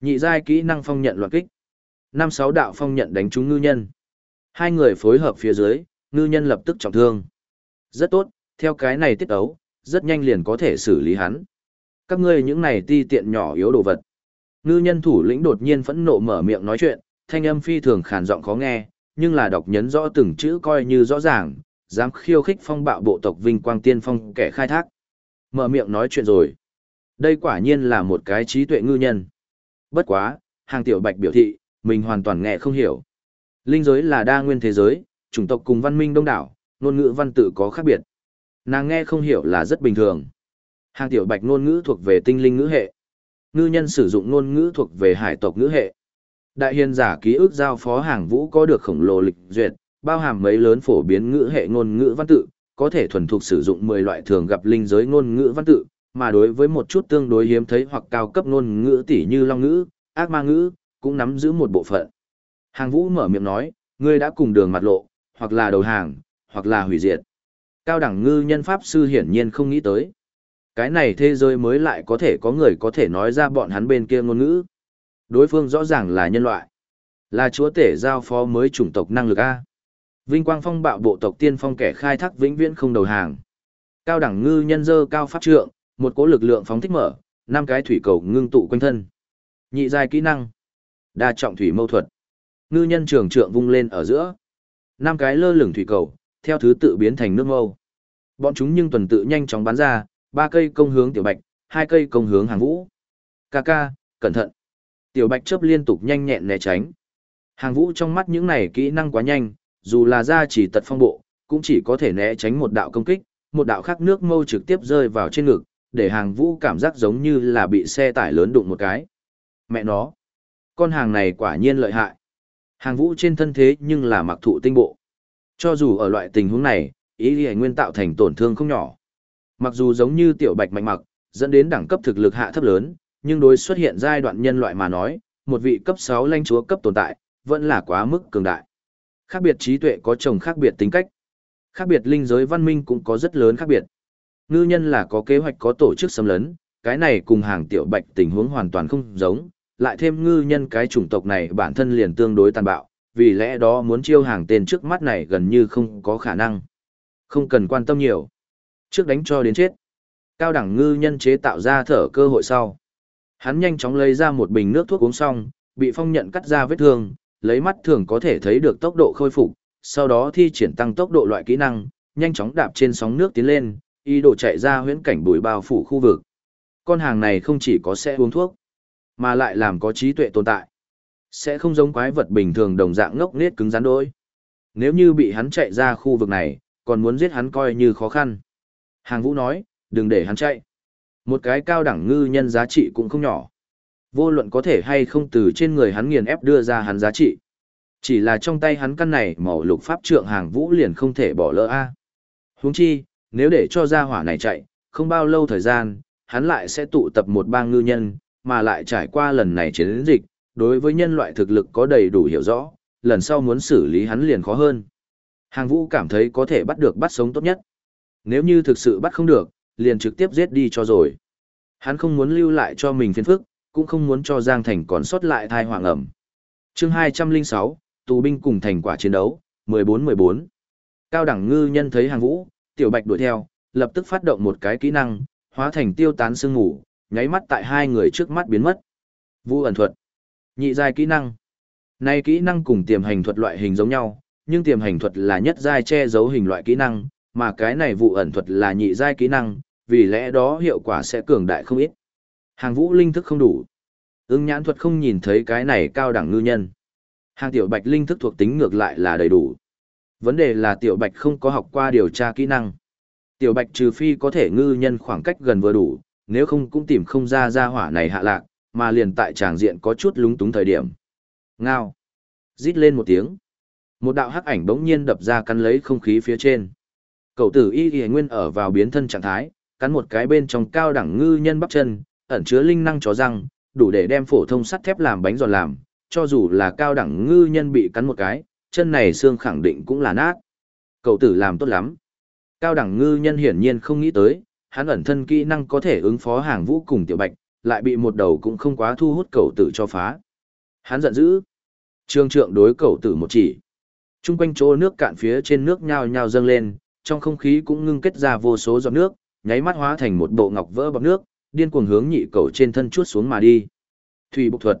Nhị giai kỹ năng phong nhận loạn kích. năm sáu đạo phong nhận đánh trúng ngư nhân. Hai người phối hợp phía dưới, ngư nhân lập tức trọng thương. Rất tốt, theo cái này tiết ấu, rất nhanh liền có thể xử lý hắn. Các ngươi những này ti tiện nhỏ yếu đồ vật. Ngư nhân thủ lĩnh đột nhiên phẫn nộ mở miệng nói chuyện, thanh âm phi thường khàn giọng khó nghe, nhưng là đọc nhấn rõ từng chữ coi như rõ ràng, dám khiêu khích phong bạo bộ tộc vinh quang tiên phong kẻ khai thác. Mở miệng nói chuyện rồi. Đây quả nhiên là một cái trí tuệ ngư nhân. Bất quá, hàng tiểu bạch biểu thị, mình hoàn toàn nghe không hiểu. Linh giới là đa nguyên thế giới, chủng tộc cùng văn minh đông đảo, ngôn ngữ văn tự có khác biệt. Nàng nghe không hiểu là rất bình thường. Hàng tiểu bạch ngôn ngữ thuộc về tinh linh ngữ hệ. Ngư nhân sử dụng ngôn ngữ thuộc về hải tộc ngữ hệ. Đại hiền giả ký ức giao phó hàng vũ có được khổng lồ lịch duyệt, bao hàm mấy lớn phổ biến ngữ hệ ngôn ngữ văn tự, có thể thuần thục sử dụng 10 loại thường gặp linh giới ngôn ngữ văn tự, mà đối với một chút tương đối hiếm thấy hoặc cao cấp ngôn ngữ tỉ như long ngữ, ác ma ngữ, cũng nắm giữ một bộ phận. Hàng vũ mở miệng nói, ngươi đã cùng đường mặt lộ, hoặc là đầu hàng, hoặc là hủy diệt. Cao đẳng ngư nhân pháp sư hiển nhiên không nghĩ tới. Cái này thế giới mới lại có thể có người có thể nói ra bọn hắn bên kia ngôn ngữ. Đối phương rõ ràng là nhân loại. Là chúa tể giao phó mới chủng tộc năng lực A. Vinh quang phong bạo bộ tộc tiên phong kẻ khai thác vĩnh viễn không đầu hàng. Cao đẳng ngư nhân dơ cao pháp trượng, một cỗ lực lượng phóng thích mở, năm cái thủy cầu ngưng tụ quanh thân. Nhị giai kỹ năng. Đa trọng thủy mâu thuật. Ngư nhân trường trượng vung lên ở giữa. Năm cái lơ lửng thủy cầu, theo thứ tự biến thành nước mâu. Bọn chúng nhưng tuần tự nhanh chóng bắn ra, ba cây công hướng tiểu bạch, hai cây công hướng hàng vũ. Ca ca, cẩn thận. Tiểu bạch chớp liên tục nhanh nhẹn né tránh. Hàng vũ trong mắt những này kỹ năng quá nhanh, dù là ra chỉ tật phong bộ, cũng chỉ có thể né tránh một đạo công kích, một đạo khác nước mâu trực tiếp rơi vào trên ngực, để hàng vũ cảm giác giống như là bị xe tải lớn đụng một cái. Mẹ nó, con hàng này quả nhiên lợi hại. Hàng vũ trên thân thế nhưng là mặc thụ tinh bộ. Cho dù ở loại tình huống này, ý nghĩa nguyên tạo thành tổn thương không nhỏ. Mặc dù giống như tiểu bạch mạnh mặc, dẫn đến đẳng cấp thực lực hạ thấp lớn, nhưng đối xuất hiện giai đoạn nhân loại mà nói, một vị cấp 6 lãnh chúa cấp tồn tại, vẫn là quá mức cường đại. Khác biệt trí tuệ có chồng khác biệt tính cách. Khác biệt linh giới văn minh cũng có rất lớn khác biệt. Ngư nhân là có kế hoạch có tổ chức xâm lấn, cái này cùng hàng tiểu bạch tình huống hoàn toàn không giống, lại thêm ngư nhân cái chủng tộc này bản thân liền tương đối tàn bạo, vì lẽ đó muốn chiêu hàng tên trước mắt này gần như không có khả năng. Không cần quan tâm nhiều. Trước đánh cho đến chết. Cao đẳng ngư nhân chế tạo ra thở cơ hội sau. Hắn nhanh chóng lấy ra một bình nước thuốc uống xong, bị phong nhận cắt ra vết thương, lấy mắt thường có thể thấy được tốc độ khôi phục, sau đó thi triển tăng tốc độ loại kỹ năng, nhanh chóng đạp trên sóng nước tiến lên, ý đồ chạy ra huyễn cảnh bụi bao phủ khu vực. Con hàng này không chỉ có sẽ uống thuốc, mà lại làm có trí tuệ tồn tại. Sẽ không giống quái vật bình thường đồng dạng ngốc nết cứng rắn đôi. Nếu như bị hắn chạy ra khu vực này, còn muốn giết hắn coi như khó khăn. Hàng vũ nói, đừng để hắn chạy. Một cái cao đẳng ngư nhân giá trị cũng không nhỏ. Vô luận có thể hay không từ trên người hắn nghiền ép đưa ra hắn giá trị. Chỉ là trong tay hắn căn này màu lục pháp trượng hàng vũ liền không thể bỏ lỡ a. Huống chi, nếu để cho ra hỏa này chạy, không bao lâu thời gian, hắn lại sẽ tụ tập một bang ngư nhân, mà lại trải qua lần này chiến dịch, đối với nhân loại thực lực có đầy đủ hiểu rõ, lần sau muốn xử lý hắn liền khó hơn. Hàng vũ cảm thấy có thể bắt được bắt sống tốt nhất. Nếu như thực sự bắt không được, liền trực tiếp giết đi cho rồi. Hắn không muốn lưu lại cho mình phiền phức, cũng không muốn cho Giang Thành còn sót lại thai hoàng ẩm. chương 206, tù binh cùng thành quả chiến đấu, 14-14. Cao đẳng ngư nhân thấy hàng vũ, tiểu bạch đuổi theo, lập tức phát động một cái kỹ năng, hóa thành tiêu tán sương ngủ, nháy mắt tại hai người trước mắt biến mất. Vũ ẩn thuật. Nhị giai kỹ năng. nay kỹ năng cùng tiềm hành thuật loại hình giống nhau, nhưng tiềm hành thuật là nhất giai che giấu hình loại kỹ năng, mà cái này vụ ẩn thuật là nhị giai kỹ năng, vì lẽ đó hiệu quả sẽ cường đại không ít. Hàng vũ linh thức không đủ. Ưng nhãn thuật không nhìn thấy cái này cao đẳng ngư nhân. Hàng tiểu bạch linh thức thuộc tính ngược lại là đầy đủ. Vấn đề là tiểu bạch không có học qua điều tra kỹ năng. Tiểu bạch trừ phi có thể ngư nhân khoảng cách gần vừa đủ, nếu không cũng tìm không ra ra hỏa này hạ lạc, mà liền tại tràng diện có chút lúng túng thời điểm. Ngao. Rít lên một tiếng. Một đạo hắc ảnh bỗng nhiên đập ra cắn lấy không khí phía trên. Cậu tử y y nguyên ở vào biến thân trạng thái, cắn một cái bên trong cao đẳng ngư nhân bắp chân, ẩn chứa linh năng chó răng, đủ để đem phổ thông sắt thép làm bánh giòn làm, cho dù là cao đẳng ngư nhân bị cắn một cái, chân này xương khẳng định cũng là nát. Cậu tử làm tốt lắm. Cao đẳng ngư nhân hiển nhiên không nghĩ tới, hắn ẩn thân kỹ năng có thể ứng phó hàng vũ cùng tiểu bạch, lại bị một đầu cũng không quá thu hút cậu tử cho phá. Hắn giận dữ. Trương trượng đối cậu tử một chỉ. Trung quanh chỗ nước cạn phía trên nước nhao nhao dâng lên, trong không khí cũng ngưng kết ra vô số giọt nước, nháy mắt hóa thành một bộ ngọc vỡ bọc nước, điên cuồng hướng nhị cầu trên thân chuốt xuống mà đi. Thủy bộc thuật.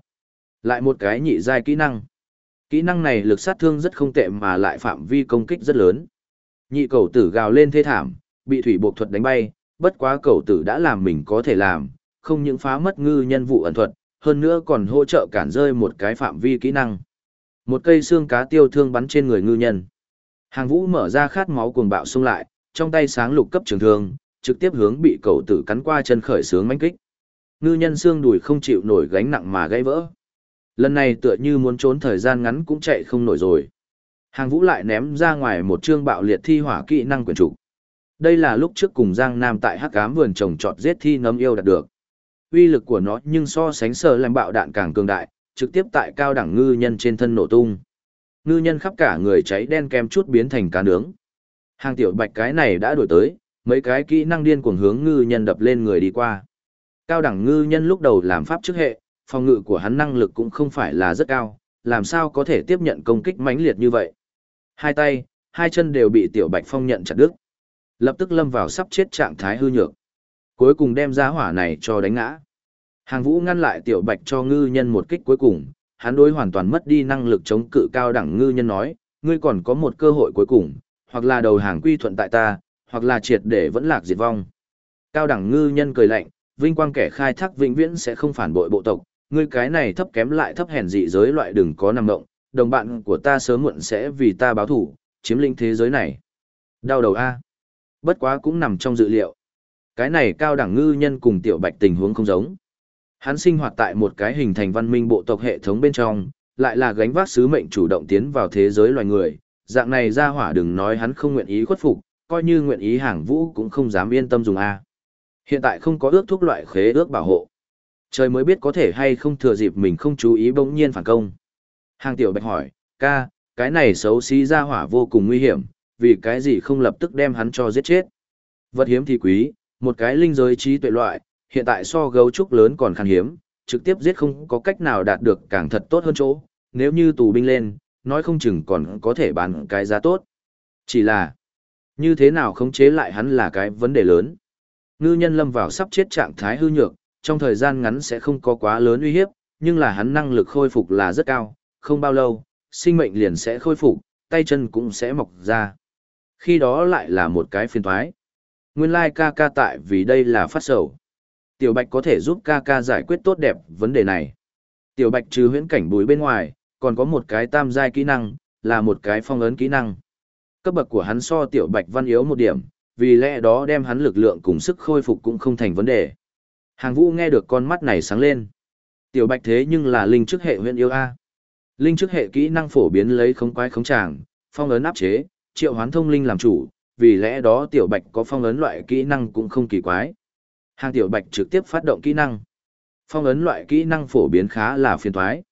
Lại một cái nhị giai kỹ năng. Kỹ năng này lực sát thương rất không tệ mà lại phạm vi công kích rất lớn. Nhị cầu tử gào lên thê thảm, bị thủy bộc thuật đánh bay, bất quá cầu tử đã làm mình có thể làm, không những phá mất ngư nhân vụ ẩn thuật, hơn nữa còn hỗ trợ cản rơi một cái phạm vi kỹ năng. Một cây xương cá tiêu thương bắn trên người ngư nhân. Hàng vũ mở ra khát máu cuồng bạo xung lại, trong tay sáng lục cấp trường thương, trực tiếp hướng bị cầu tử cắn qua chân khởi sướng mánh kích. Ngư nhân xương đùi không chịu nổi gánh nặng mà gãy vỡ. Lần này tựa như muốn trốn thời gian ngắn cũng chạy không nổi rồi. Hàng vũ lại ném ra ngoài một chương bạo liệt thi hỏa kỹ năng quyền chủ. Đây là lúc trước cùng Giang Nam tại hắc ám vườn trồng trọt giết thi nấm yêu đạt được. Uy lực của nó nhưng so sánh sờ làm bạo đạn càng cường đại, trực tiếp tại cao đẳng ngư nhân trên thân nổ tung. Ngư nhân khắp cả người cháy đen kem chút biến thành cá nướng. Hàng tiểu bạch cái này đã đổi tới, mấy cái kỹ năng điên cuồng hướng ngư nhân đập lên người đi qua. Cao đẳng ngư nhân lúc đầu làm pháp trước hệ, phòng ngự của hắn năng lực cũng không phải là rất cao, làm sao có thể tiếp nhận công kích mãnh liệt như vậy. Hai tay, hai chân đều bị tiểu bạch phong nhận chặt đứt. Lập tức lâm vào sắp chết trạng thái hư nhược. Cuối cùng đem giá hỏa này cho đánh ngã. Hàng vũ ngăn lại tiểu bạch cho ngư nhân một kích cuối cùng, hắn đối hoàn toàn mất đi năng lực chống cự cao đẳng ngư nhân nói, ngươi còn có một cơ hội cuối cùng, hoặc là đầu hàng quy thuận tại ta, hoặc là triệt để vẫn lạc diệt vong. Cao đẳng ngư nhân cười lạnh, vinh quang kẻ khai thác vĩnh viễn sẽ không phản bội bộ tộc, ngươi cái này thấp kém lại thấp hèn dị giới loại đừng có nằm động, đồng bạn của ta sớm muộn sẽ vì ta báo thủ, chiếm lĩnh thế giới này. Đau đầu a. Bất quá cũng nằm trong dự liệu. Cái này cao đẳng ngư nhân cùng tiểu bạch tình huống không giống. Hắn sinh hoạt tại một cái hình thành văn minh bộ tộc hệ thống bên trong, lại là gánh vác sứ mệnh chủ động tiến vào thế giới loài người, dạng này ra hỏa đừng nói hắn không nguyện ý khuất phục, coi như nguyện ý hàng vũ cũng không dám yên tâm dùng A. Hiện tại không có ước thuốc loại khế ước bảo hộ. Trời mới biết có thể hay không thừa dịp mình không chú ý bỗng nhiên phản công. Hàng tiểu bạch hỏi, ca, cái này xấu xí ra hỏa vô cùng nguy hiểm, vì cái gì không lập tức đem hắn cho giết chết. Vật hiếm thì quý, một cái linh giới trí tuệ loại, hiện tại so gấu trúc lớn còn khan hiếm, trực tiếp giết không có cách nào đạt được càng thật tốt hơn chỗ, nếu như tù binh lên, nói không chừng còn có thể bán cái giá tốt. Chỉ là, như thế nào khống chế lại hắn là cái vấn đề lớn. Ngư nhân lâm vào sắp chết trạng thái hư nhược, trong thời gian ngắn sẽ không có quá lớn uy hiếp, nhưng là hắn năng lực khôi phục là rất cao, không bao lâu, sinh mệnh liền sẽ khôi phục, tay chân cũng sẽ mọc ra. Khi đó lại là một cái phiền thoái. Nguyên lai like ca ca tại vì đây là phát sầu. Tiểu Bạch có thể giúp ca ca giải quyết tốt đẹp vấn đề này. Tiểu Bạch trừ huyễn cảnh bùi bên ngoài, còn có một cái tam giai kỹ năng, là một cái phong ấn kỹ năng. Cấp bậc của hắn so Tiểu Bạch văn yếu một điểm, vì lẽ đó đem hắn lực lượng cùng sức khôi phục cũng không thành vấn đề. Hàng vũ nghe được con mắt này sáng lên. Tiểu Bạch thế nhưng là linh chức hệ Huyễn yêu A. Linh chức hệ kỹ năng phổ biến lấy không quái khống tràng, phong ấn áp chế, triệu hoán thông linh làm chủ, vì lẽ đó Tiểu Bạch có phong ấn loại kỹ năng cũng không kỳ quái. Hàng tiểu bạch trực tiếp phát động kỹ năng. Phong ấn loại kỹ năng phổ biến khá là phiền thoái.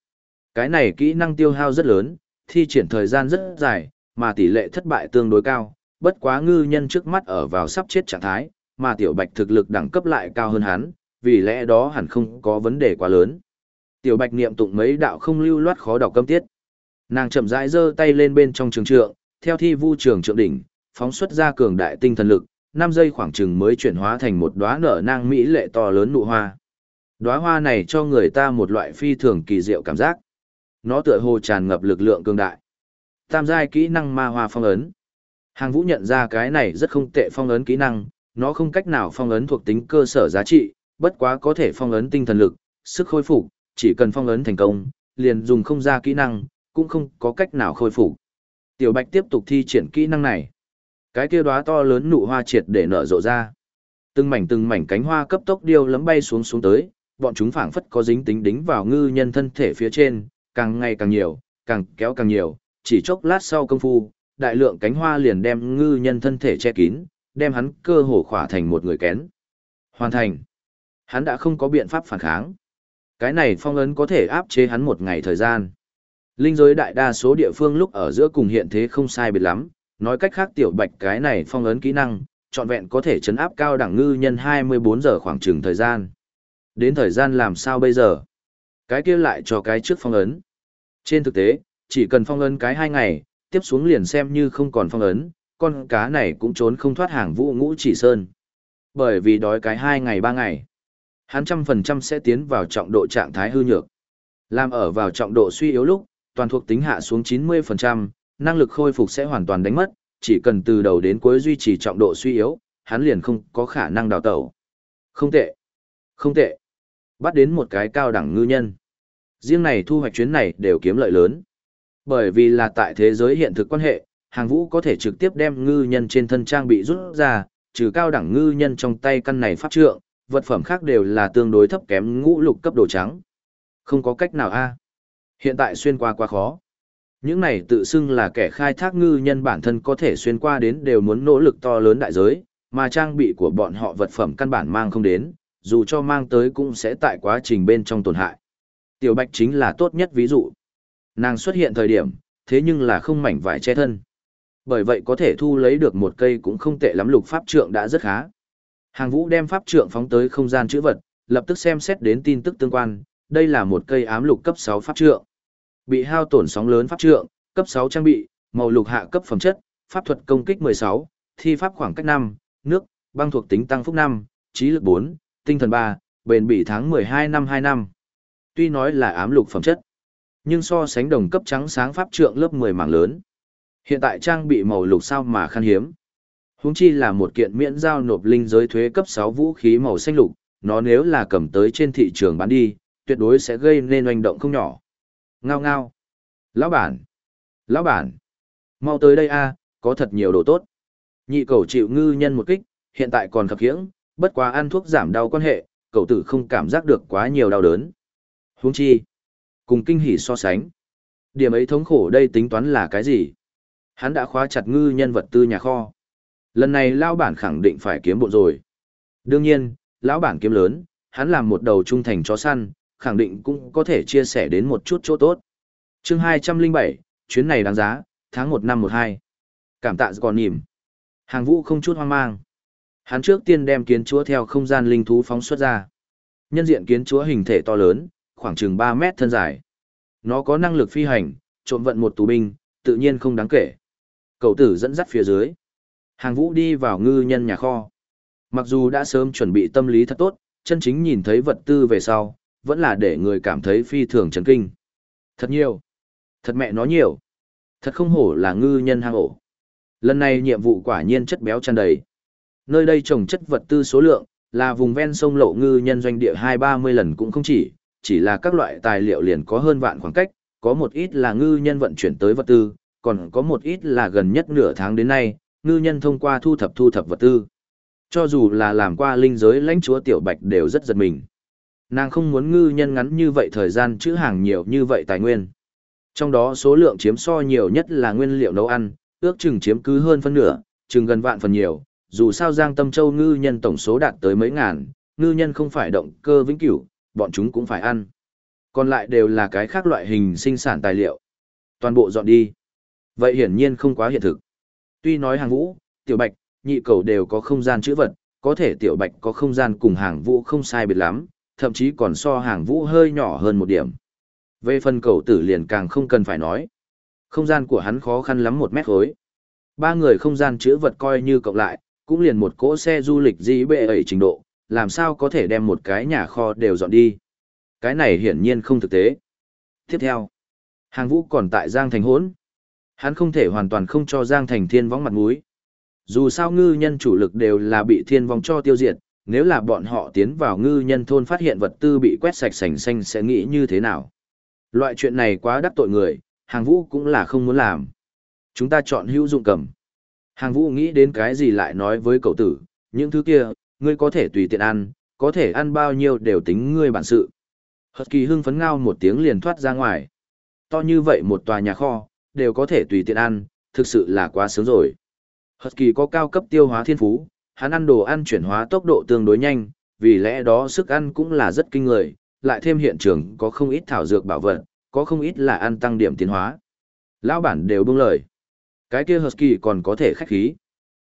Cái này kỹ năng tiêu hao rất lớn, thi triển thời gian rất dài, mà tỷ lệ thất bại tương đối cao, bất quá ngư nhân trước mắt ở vào sắp chết trạng thái, mà tiểu bạch thực lực đẳng cấp lại cao hơn hắn, vì lẽ đó hẳn không có vấn đề quá lớn. Tiểu bạch niệm tụng mấy đạo không lưu loát khó đọc câm tiết. Nàng chậm rãi giơ tay lên bên trong trường trượng, theo thi vu trường trượng đỉnh, phóng xuất ra cường đại tinh thần lực, 5 giây khoảng chừng mới chuyển hóa thành một đóa nở nang mỹ lệ to lớn nụ hoa. Đóa hoa này cho người ta một loại phi thường kỳ diệu cảm giác. Nó tựa hồ tràn ngập lực lượng cường đại. Tam giai kỹ năng ma hoa phong ấn. Hàng Vũ nhận ra cái này rất không tệ phong ấn kỹ năng, nó không cách nào phong ấn thuộc tính cơ sở giá trị, bất quá có thể phong ấn tinh thần lực, sức khôi phục, chỉ cần phong ấn thành công, liền dùng không ra kỹ năng, cũng không có cách nào khôi phục. Tiểu Bạch tiếp tục thi triển kỹ năng này. Cái kia đóa to lớn nụ hoa triệt để nở rộ ra. Từng mảnh từng mảnh cánh hoa cấp tốc điêu lấm bay xuống xuống tới, bọn chúng phảng phất có dính tính đính vào ngư nhân thân thể phía trên, càng ngày càng nhiều, càng kéo càng nhiều, chỉ chốc lát sau công phu, đại lượng cánh hoa liền đem ngư nhân thân thể che kín, đem hắn cơ hồ khỏa thành một người kén. Hoàn thành. Hắn đã không có biện pháp phản kháng. Cái này phong ấn có thể áp chế hắn một ngày thời gian. Linh giới đại đa số địa phương lúc ở giữa cùng hiện thế không sai biệt lắm, nói cách khác tiểu bạch cái này phong ấn kỹ năng, trọn vẹn có thể chấn áp cao đẳng ngư nhân 24 giờ khoảng chừng thời gian. Đến thời gian làm sao bây giờ? Cái kia lại cho cái trước phong ấn. Trên thực tế, chỉ cần phong ấn cái hai ngày, tiếp xuống liền xem như không còn phong ấn, con cá này cũng trốn không thoát hàng vũ ngũ chỉ sơn. Bởi vì đói cái hai ngày ba ngày, hắn trăm phần trăm sẽ tiến vào trọng độ trạng thái hư nhược. Làm ở vào trọng độ suy yếu lúc, toàn thuộc tính hạ xuống 90%, năng lực khôi phục sẽ hoàn toàn đánh mất, chỉ cần từ đầu đến cuối duy trì trọng độ suy yếu, hắn liền không có khả năng đào tẩu. Không tệ. Không tệ. Bắt đến một cái cao đẳng ngư nhân. Riêng này thu hoạch chuyến này đều kiếm lợi lớn. Bởi vì là tại thế giới hiện thực quan hệ, hàng vũ có thể trực tiếp đem ngư nhân trên thân trang bị rút ra, trừ cao đẳng ngư nhân trong tay căn này pháp trượng, vật phẩm khác đều là tương đối thấp kém ngũ lục cấp đồ trắng. Không có cách nào a. Hiện tại xuyên qua quá khó. Những này tự xưng là kẻ khai thác ngư nhân bản thân có thể xuyên qua đến đều muốn nỗ lực to lớn đại giới, mà trang bị của bọn họ vật phẩm căn bản mang không đến, dù cho mang tới cũng sẽ tại quá trình bên trong tổn hại. Tiểu Bạch chính là tốt nhất ví dụ. Nàng xuất hiện thời điểm, thế nhưng là không mảnh vải che thân. Bởi vậy có thể thu lấy được một cây cũng không tệ lắm lục pháp trượng đã rất khá. Hàng vũ đem pháp trượng phóng tới không gian chữ vật, lập tức xem xét đến tin tức tương quan, đây là một cây ám lục cấp 6 pháp trượng. Bị hao tổn sóng lớn pháp trượng, cấp 6 trang bị, màu lục hạ cấp phẩm chất, pháp thuật công kích 16, thi pháp khoảng cách 5, nước, băng thuộc tính tăng phúc 5, trí lực 4, tinh thần 3, bền bỉ tháng 12 năm 2 năm. Tuy nói là ám lục phẩm chất, nhưng so sánh đồng cấp trắng sáng pháp trượng lớp 10 mảng lớn. Hiện tại trang bị màu lục sao mà khan hiếm. Huống chi là một kiện miễn giao nộp linh giới thuế cấp 6 vũ khí màu xanh lục, nó nếu là cầm tới trên thị trường bán đi, tuyệt đối sẽ gây nên oanh động không nhỏ. Ngao ngao. Lão bản. Lão bản. Mau tới đây a, có thật nhiều đồ tốt. Nhị cầu chịu ngư nhân một kích, hiện tại còn khập khiễng, bất quá ăn thuốc giảm đau quan hệ, cậu tử không cảm giác được quá nhiều đau đớn. Huống chi. Cùng kinh hỉ so sánh. Điểm ấy thống khổ đây tính toán là cái gì? Hắn đã khóa chặt ngư nhân vật tư nhà kho. Lần này lão bản khẳng định phải kiếm bộ rồi. Đương nhiên, lão bản kiếm lớn, hắn làm một đầu trung thành chó săn, khẳng định cũng có thể chia sẻ đến một chút chỗ tốt. chương 207, chuyến này đáng giá, tháng 1 năm 12. Cảm tạ còn nhìm. Hàng vũ không chút hoang mang. Hắn trước tiên đem kiến chúa theo không gian linh thú phóng xuất ra. Nhân diện kiến chúa hình thể to lớn, khoảng chừng 3 mét thân dài. Nó có năng lực phi hành, trộm vận một tù binh, tự nhiên không đáng kể. cậu tử dẫn dắt phía dưới. Hàng vũ đi vào ngư nhân nhà kho. Mặc dù đã sớm chuẩn bị tâm lý thật tốt, chân chính nhìn thấy vật tư về sau, vẫn là để người cảm thấy phi thường chấn kinh. Thật nhiều. Thật mẹ nó nhiều. Thật không hổ là ngư nhân hang ổ. Lần này nhiệm vụ quả nhiên chất béo tràn đầy. Nơi đây trồng chất vật tư số lượng, là vùng ven sông lộ ngư nhân doanh địa hai ba mươi lần cũng không chỉ, chỉ là các loại tài liệu liền có hơn vạn khoảng cách, có một ít là ngư nhân vận chuyển tới vật tư, còn có một ít là gần nhất nửa tháng đến nay, ngư nhân thông qua thu thập thu thập vật tư. Cho dù là làm qua linh giới lãnh chúa tiểu bạch đều rất giật mình. Nàng không muốn ngư nhân ngắn như vậy thời gian chữ hàng nhiều như vậy tài nguyên. Trong đó số lượng chiếm so nhiều nhất là nguyên liệu nấu ăn, ước chừng chiếm cứ hơn phân nửa, chừng gần vạn phần nhiều. Dù sao Giang Tâm Châu ngư nhân tổng số đạt tới mấy ngàn, ngư nhân không phải động cơ vĩnh cửu, bọn chúng cũng phải ăn. Còn lại đều là cái khác loại hình sinh sản tài liệu. Toàn bộ dọn đi. Vậy hiển nhiên không quá hiện thực. Tuy nói hàng vũ, tiểu bạch, nhị cầu đều có không gian chữ vật, có thể tiểu bạch có không gian cùng hàng vũ không sai biệt lắm, thậm chí còn so hàng vũ hơi nhỏ hơn một điểm. Về phần cầu tử liền càng không cần phải nói. Không gian của hắn khó khăn lắm một mét khối. Ba người không gian chữ vật coi như cộng lại, cũng liền một cỗ xe du lịch dĩ bệ ấy trình độ, làm sao có thể đem một cái nhà kho đều dọn đi. Cái này hiển nhiên không thực tế. Tiếp theo, hàng vũ còn tại Giang Thành hốn. Hắn không thể hoàn toàn không cho Giang Thành thiên vong mặt mũi. Dù sao ngư nhân chủ lực đều là bị thiên vong cho tiêu diệt, nếu là bọn họ tiến vào ngư nhân thôn phát hiện vật tư bị quét sạch sành xanh sẽ nghĩ như thế nào. Loại chuyện này quá đắc tội người, hàng vũ cũng là không muốn làm. Chúng ta chọn hữu dụng cầm. Hàng vũ nghĩ đến cái gì lại nói với cậu tử, những thứ kia, ngươi có thể tùy tiện ăn, có thể ăn bao nhiêu đều tính ngươi bản sự. Hật kỳ hưng phấn ngao một tiếng liền thoát ra ngoài. To như vậy một tòa nhà kho, đều có thể tùy tiện ăn, thực sự là quá sướng rồi. Hật kỳ có cao cấp tiêu hóa thiên phú, hắn ăn đồ ăn chuyển hóa tốc độ tương đối nhanh, vì lẽ đó sức ăn cũng là rất kinh người, lại thêm hiện trường có không ít thảo dược bảo vật, có không ít là ăn tăng điểm tiến hóa. Lão bản đều buông lời. Cái kia Husky còn có thể khách khí.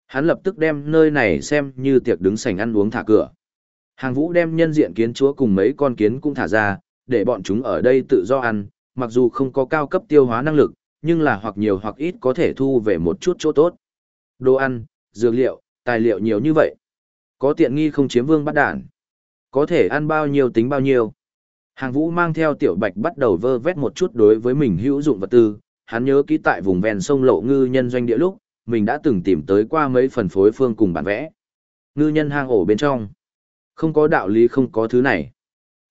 Hắn lập tức đem nơi này xem như tiệc đứng sành ăn uống thả cửa. Hàng vũ đem nhân diện kiến chúa cùng mấy con kiến cũng thả ra, để bọn chúng ở đây tự do ăn, mặc dù không có cao cấp tiêu hóa năng lực, nhưng là hoặc nhiều hoặc ít có thể thu về một chút chỗ tốt. Đồ ăn, dược liệu, tài liệu nhiều như vậy. Có tiện nghi không chiếm vương bắt đản. Có thể ăn bao nhiêu tính bao nhiêu. Hàng vũ mang theo tiểu bạch bắt đầu vơ vét một chút đối với mình hữu dụng vật tư. Hắn nhớ kỹ tại vùng ven sông Lộ Ngư nhân doanh địa lúc, mình đã từng tìm tới qua mấy phần phối phương cùng bản vẽ. Ngư nhân hang ổ bên trong. Không có đạo lý không có thứ này.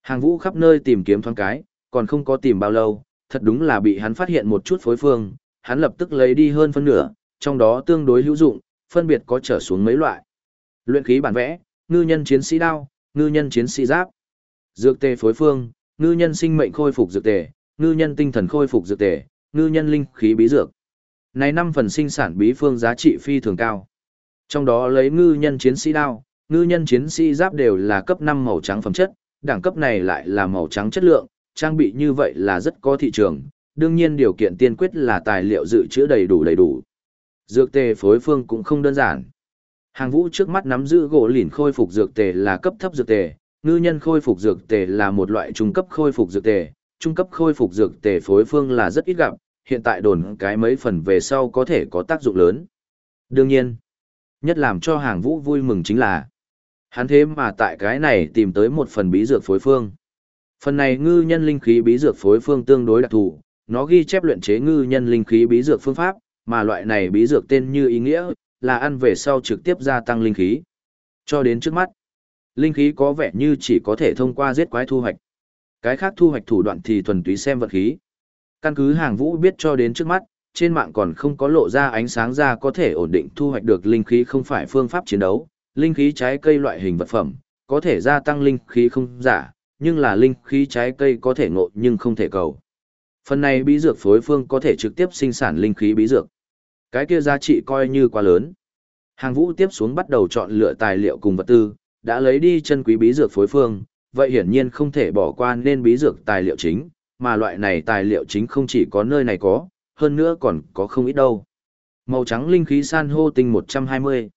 Hàng vũ khắp nơi tìm kiếm thoáng cái, còn không có tìm bao lâu, thật đúng là bị hắn phát hiện một chút phối phương, hắn lập tức lấy đi hơn phân nửa, trong đó tương đối hữu dụng, phân biệt có trở xuống mấy loại. Luyện khí bản vẽ, ngư nhân chiến sĩ đao, ngư nhân chiến sĩ giáp. Dược tề phối phương, ngư nhân sinh mệnh khôi phục dược tề, ngư nhân tinh thần khôi phục dược tề, ngư nhân linh khí bí dược. Này năm phần sinh sản bí phương giá trị phi thường cao. Trong đó lấy ngư nhân chiến sĩ đao, ngư nhân chiến sĩ giáp đều là cấp 5 màu trắng phẩm chất, đẳng cấp này lại là màu trắng chất lượng, trang bị như vậy là rất có thị trường, đương nhiên điều kiện tiên quyết là tài liệu dự trữ đầy đủ đầy đủ. Dược tề phối phương cũng không đơn giản. Hàng vũ trước mắt nắm giữ gỗ lìn khôi phục dược tề là cấp thấp dược tề, ngư nhân khôi phục dược tề là một loại trung cấp khôi phục dược tề, trung cấp khôi phục dược tề phối phương là rất ít gặp, hiện tại đồn cái mấy phần về sau có thể có tác dụng lớn. Đương nhiên, nhất làm cho hàng vũ vui mừng chính là hắn thế mà tại cái này tìm tới một phần bí dược phối phương. Phần này ngư nhân linh khí bí dược phối phương tương đối đặc thù, nó ghi chép luyện chế ngư nhân linh khí bí dược phương pháp, mà loại này bí dược tên như ý nghĩa, là ăn về sau trực tiếp gia tăng linh khí. Cho đến trước mắt, linh khí có vẻ như chỉ có thể thông qua giết quái thu hoạch. Cái khác thu hoạch thủ đoạn thì thuần túy xem vật khí. Căn cứ hàng vũ biết cho đến trước mắt, trên mạng còn không có lộ ra ánh sáng ra có thể ổn định thu hoạch được linh khí không phải phương pháp chiến đấu, linh khí trái cây loại hình vật phẩm, có thể gia tăng linh khí không giả, nhưng là linh khí trái cây có thể ngộ nhưng không thể cầu. Phần này bí dược phối phương có thể trực tiếp sinh sản linh khí bí dược. Cái kia giá trị coi như quá lớn. Hàng vũ tiếp xuống bắt đầu chọn lựa tài liệu cùng vật tư, đã lấy đi chân quý bí dược phối phương, vậy hiển nhiên không thể bỏ qua nên bí dược tài liệu chính, mà loại này tài liệu chính không chỉ có nơi này có, hơn nữa còn có không ít đâu. Màu trắng linh khí san hô tinh 120.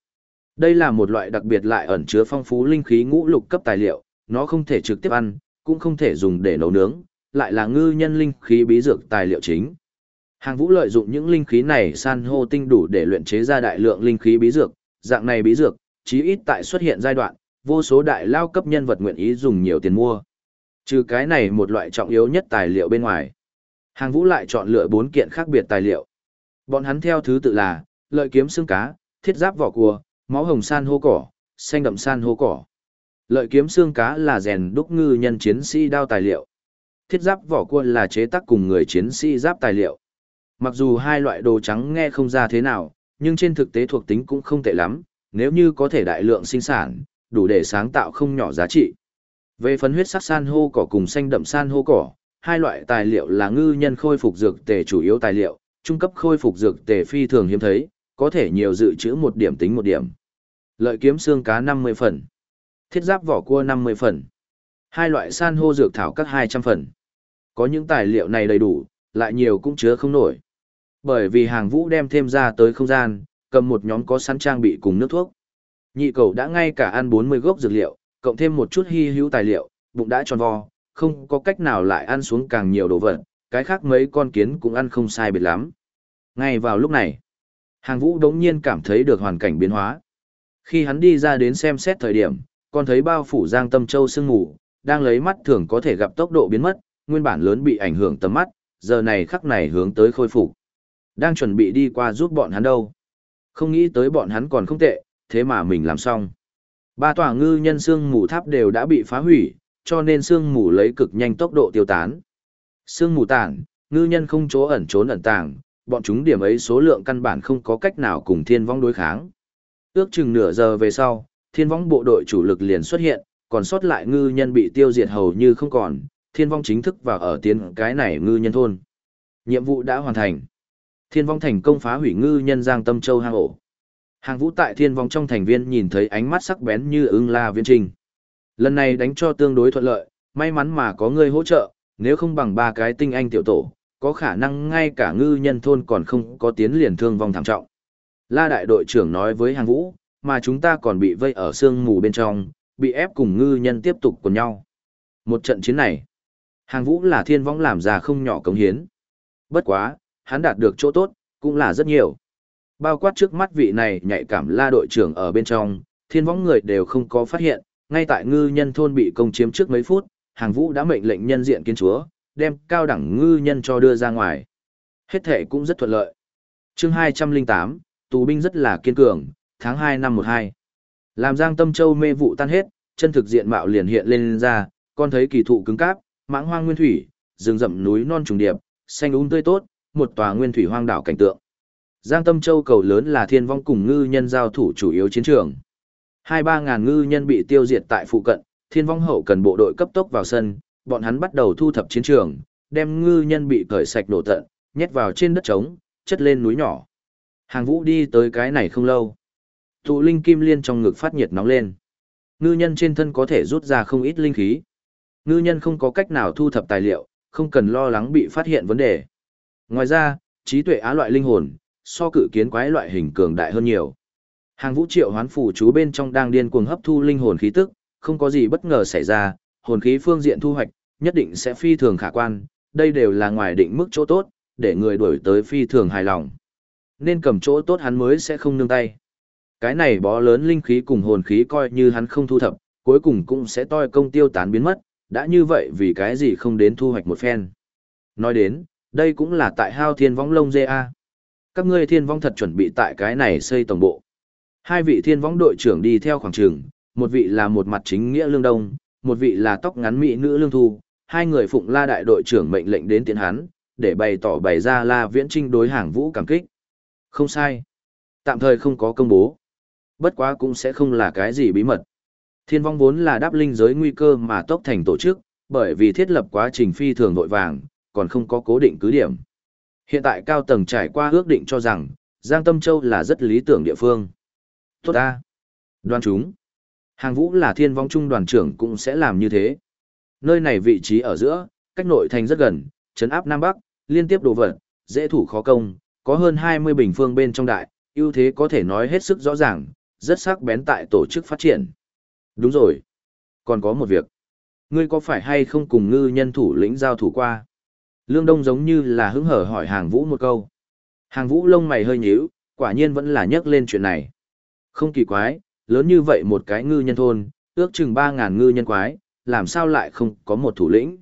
Đây là một loại đặc biệt lại ẩn chứa phong phú linh khí ngũ lục cấp tài liệu, nó không thể trực tiếp ăn, cũng không thể dùng để nấu nướng, lại là ngư nhân linh khí bí dược tài liệu chính. Hàng vũ lợi dụng những linh khí này san hô tinh đủ để luyện chế ra đại lượng linh khí bí dược, dạng này bí dược, chí ít tại xuất hiện giai đoạn, vô số đại lao cấp nhân vật nguyện ý dùng nhiều tiền mua. Trừ cái này một loại trọng yếu nhất tài liệu bên ngoài. Hàng vũ lại chọn lựa bốn kiện khác biệt tài liệu. Bọn hắn theo thứ tự là, lợi kiếm xương cá, thiết giáp vỏ cua, máu hồng san hô cỏ, xanh đậm san hô cỏ. Lợi kiếm xương cá là rèn đúc ngư nhân chiến sĩ đao tài liệu. Thiết giáp vỏ cua là chế tác cùng người chiến sĩ giáp tài liệu. Mặc dù hai loại đồ trắng nghe không ra thế nào, nhưng trên thực tế thuộc tính cũng không tệ lắm, nếu như có thể đại lượng sinh sản, đủ để sáng tạo không nhỏ giá trị. Về phấn huyết sắc san hô cỏ cùng xanh đậm san hô cỏ, hai loại tài liệu là ngư nhân khôi phục dược tề chủ yếu tài liệu, trung cấp khôi phục dược tề phi thường hiếm thấy, có thể nhiều dự trữ một điểm tính một điểm. Lợi kiếm xương cá 50 phần, thiết giáp vỏ cua 50 phần, hai loại san hô dược thảo các 200 phần. Có những tài liệu này đầy đủ, lại nhiều cũng chứa không nổi. Bởi vì hàng vũ đem thêm ra tới không gian, cầm một nhóm có sẵn trang bị cùng nước thuốc. Nhị cầu đã ngay cả ăn 40 gốc dược liệu, cộng thêm một chút hy hữu tài liệu, bụng đã tròn vo, không có cách nào lại ăn xuống càng nhiều đồ vật, cái khác mấy con kiến cũng ăn không sai biệt lắm. Ngay vào lúc này, hàng vũ đống nhiên cảm thấy được hoàn cảnh biến hóa. Khi hắn đi ra đến xem xét thời điểm, còn thấy bao phủ giang tâm châu sương ngủ, đang lấy mắt thường có thể gặp tốc độ biến mất, nguyên bản lớn bị ảnh hưởng tầm mắt, giờ này khắc này hướng tới khôi phục. Đang chuẩn bị đi qua giúp bọn hắn đâu. Không nghĩ tới bọn hắn còn không tệ, thế mà mình làm xong. Ba tòa ngư nhân xương mù tháp đều đã bị phá hủy, cho nên xương mù lấy cực nhanh tốc độ tiêu tán. Xương mù tản, ngư nhân không chỗ ẩn trốn ẩn tàng, bọn chúng điểm ấy số lượng căn bản không có cách nào cùng thiên vong đối kháng. Ước chừng nửa giờ về sau, thiên vong bộ đội chủ lực liền xuất hiện, còn sót lại ngư nhân bị tiêu diệt hầu như không còn, thiên vong chính thức vào ở tiến cái này ngư nhân thôn. Nhiệm vụ đã hoàn thành. Thiên vong thành công phá hủy ngư nhân giang tâm châu hang ổ. Hàng vũ tại thiên vong trong thành viên nhìn thấy ánh mắt sắc bén như ưng la viên trình. Lần này đánh cho tương đối thuận lợi, may mắn mà có người hỗ trợ, nếu không bằng ba cái tinh anh tiểu tổ, có khả năng ngay cả ngư nhân thôn còn không có tiến liền thương vong thảm trọng. La đại đội trưởng nói với hàng vũ, mà chúng ta còn bị vây ở sương mù bên trong, bị ép cùng ngư nhân tiếp tục cùng nhau. Một trận chiến này, Hàng vũ là thiên võng làm ra không nhỏ cống hiến. Bất quá, hắn đạt được chỗ tốt, cũng là rất nhiều. Bao quát trước mắt vị này nhạy cảm la đội trưởng ở bên trong, thiên võng người đều không có phát hiện, ngay tại ngư nhân thôn bị công chiếm trước mấy phút, hàng vũ đã mệnh lệnh nhân diện kiến chúa, đem cao đẳng ngư nhân cho đưa ra ngoài. Hết thể cũng rất thuận lợi. chương 208, tù binh rất là kiên cường, tháng 2 năm 12. Làm giang tâm châu mê vụ tan hết, chân thực diện mạo liền hiện lên ra, con thấy kỳ thụ cứng cáp, mãng hoang nguyên thủy, rừng rậm núi non trùng điệp, xanh úng um tươi tốt, một tòa nguyên thủy hoang đảo cảnh tượng. Giang Tâm Châu cầu lớn là thiên vong cùng ngư nhân giao thủ chủ yếu chiến trường. Hai ba ngàn ngư nhân bị tiêu diệt tại phụ cận, thiên vong hậu cần bộ đội cấp tốc vào sân, bọn hắn bắt đầu thu thập chiến trường, đem ngư nhân bị cởi sạch đổ tận, nhét vào trên đất trống, chất lên núi nhỏ. Hàng vũ đi tới cái này không lâu. Tụ linh kim liên trong ngực phát nhiệt nóng lên. Ngư nhân trên thân có thể rút ra không ít linh khí. Ngư nhân không có cách nào thu thập tài liệu, không cần lo lắng bị phát hiện vấn đề. Ngoài ra, trí tuệ á loại linh hồn, so cự kiến quái loại hình cường đại hơn nhiều. Hàng vũ triệu hoán phủ chú bên trong đang điên cuồng hấp thu linh hồn khí tức, không có gì bất ngờ xảy ra, hồn khí phương diện thu hoạch, nhất định sẽ phi thường khả quan, đây đều là ngoài định mức chỗ tốt, để người đuổi tới phi thường hài lòng. Nên cầm chỗ tốt hắn mới sẽ không nương tay. Cái này bó lớn linh khí cùng hồn khí coi như hắn không thu thập, cuối cùng cũng sẽ toi công tiêu tán biến mất, đã như vậy vì cái gì không đến thu hoạch một phen. Nói đến, đây cũng là tại hao thiên võng lông dê a. Các ngươi thiên vong thật chuẩn bị tại cái này xây tổng bộ. Hai vị thiên võng đội trưởng đi theo khoảng trường, một vị là một mặt chính nghĩa lương đông, một vị là tóc ngắn mỹ nữ lương thu, hai người phụng la đại đội trưởng mệnh lệnh đến tiến hắn, để bày tỏ bày ra la viễn trinh đối hàng vũ cảm kích. Không sai. Tạm thời không có công bố. Bất quá cũng sẽ không là cái gì bí mật. Thiên vong vốn là đáp linh giới nguy cơ mà tốc thành tổ chức, bởi vì thiết lập quá trình phi thường nội vàng, còn không có cố định cứ điểm. Hiện tại cao tầng trải qua ước định cho rằng, Giang Tâm Châu là rất lý tưởng địa phương. Tốt ta. Đoan chúng. Hàng vũ là thiên vong trung đoàn trưởng cũng sẽ làm như thế. Nơi này vị trí ở giữa, cách nội thành rất gần, chấn áp Nam Bắc, liên tiếp đồ vật, dễ thủ khó công, có hơn 20 bình phương bên trong đại, ưu thế có thể nói hết sức rõ ràng, rất sắc bén tại tổ chức phát triển. Đúng rồi. Còn có một việc. Ngươi có phải hay không cùng ngư nhân thủ lĩnh giao thủ qua? Lương Đông giống như là hứng hở hỏi hàng vũ một câu. Hàng vũ lông mày hơi nhíu, quả nhiên vẫn là nhắc lên chuyện này. Không kỳ quái, lớn như vậy một cái ngư nhân thôn, ước chừng 3.000 ngư nhân quái, làm sao lại không có một thủ lĩnh.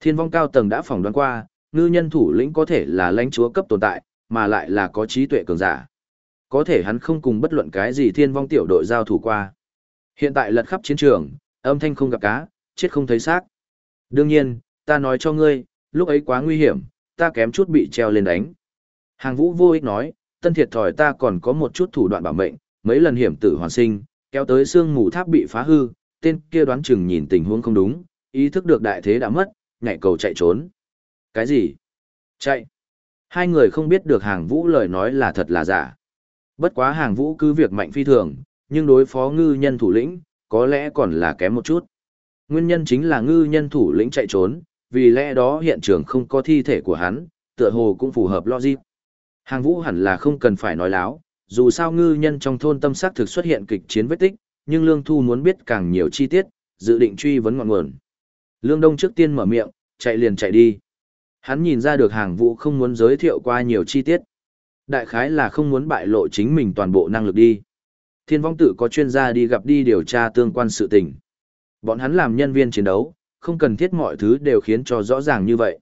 Thiên vong cao tầng đã phỏng đoán qua, ngư nhân thủ lĩnh có thể là lãnh chúa cấp tồn tại, mà lại là có trí tuệ cường giả. Có thể hắn không cùng bất luận cái gì thiên vong tiểu đội giao thủ qua. Hiện tại lật khắp chiến trường, âm thanh không gặp cá, chết không thấy xác. Đương nhiên, ta nói cho ngươi, lúc ấy quá nguy hiểm, ta kém chút bị treo lên đánh. Hàng vũ vô ích nói, tân thiệt thòi ta còn có một chút thủ đoạn bảo mệnh, mấy lần hiểm tử hoàn sinh, kéo tới xương mù tháp bị phá hư, tên kia đoán chừng nhìn tình huống không đúng, ý thức được đại thế đã mất, nhảy cầu chạy trốn. Cái gì? Chạy. Hai người không biết được hàng vũ lời nói là thật là giả. Bất quá hàng vũ cứ việc mạnh phi thường, nhưng đối phó ngư nhân thủ lĩnh, có lẽ còn là kém một chút. Nguyên nhân chính là ngư nhân thủ lĩnh chạy trốn, vì lẽ đó hiện trường không có thi thể của hắn, tựa hồ cũng phù hợp logic. Hàng vũ hẳn là không cần phải nói láo, dù sao ngư nhân trong thôn tâm sắc thực xuất hiện kịch chiến vết tích, nhưng Lương Thu muốn biết càng nhiều chi tiết, dự định truy vấn ngọn nguồn. Lương Đông trước tiên mở miệng, chạy liền chạy đi. Hắn nhìn ra được hàng vũ không muốn giới thiệu qua nhiều chi tiết. Đại khái là không muốn bại lộ chính mình toàn bộ năng lực đi. Thiên vong tự có chuyên gia đi gặp đi điều tra tương quan sự tình. Bọn hắn làm nhân viên chiến đấu, không cần thiết mọi thứ đều khiến cho rõ ràng như vậy.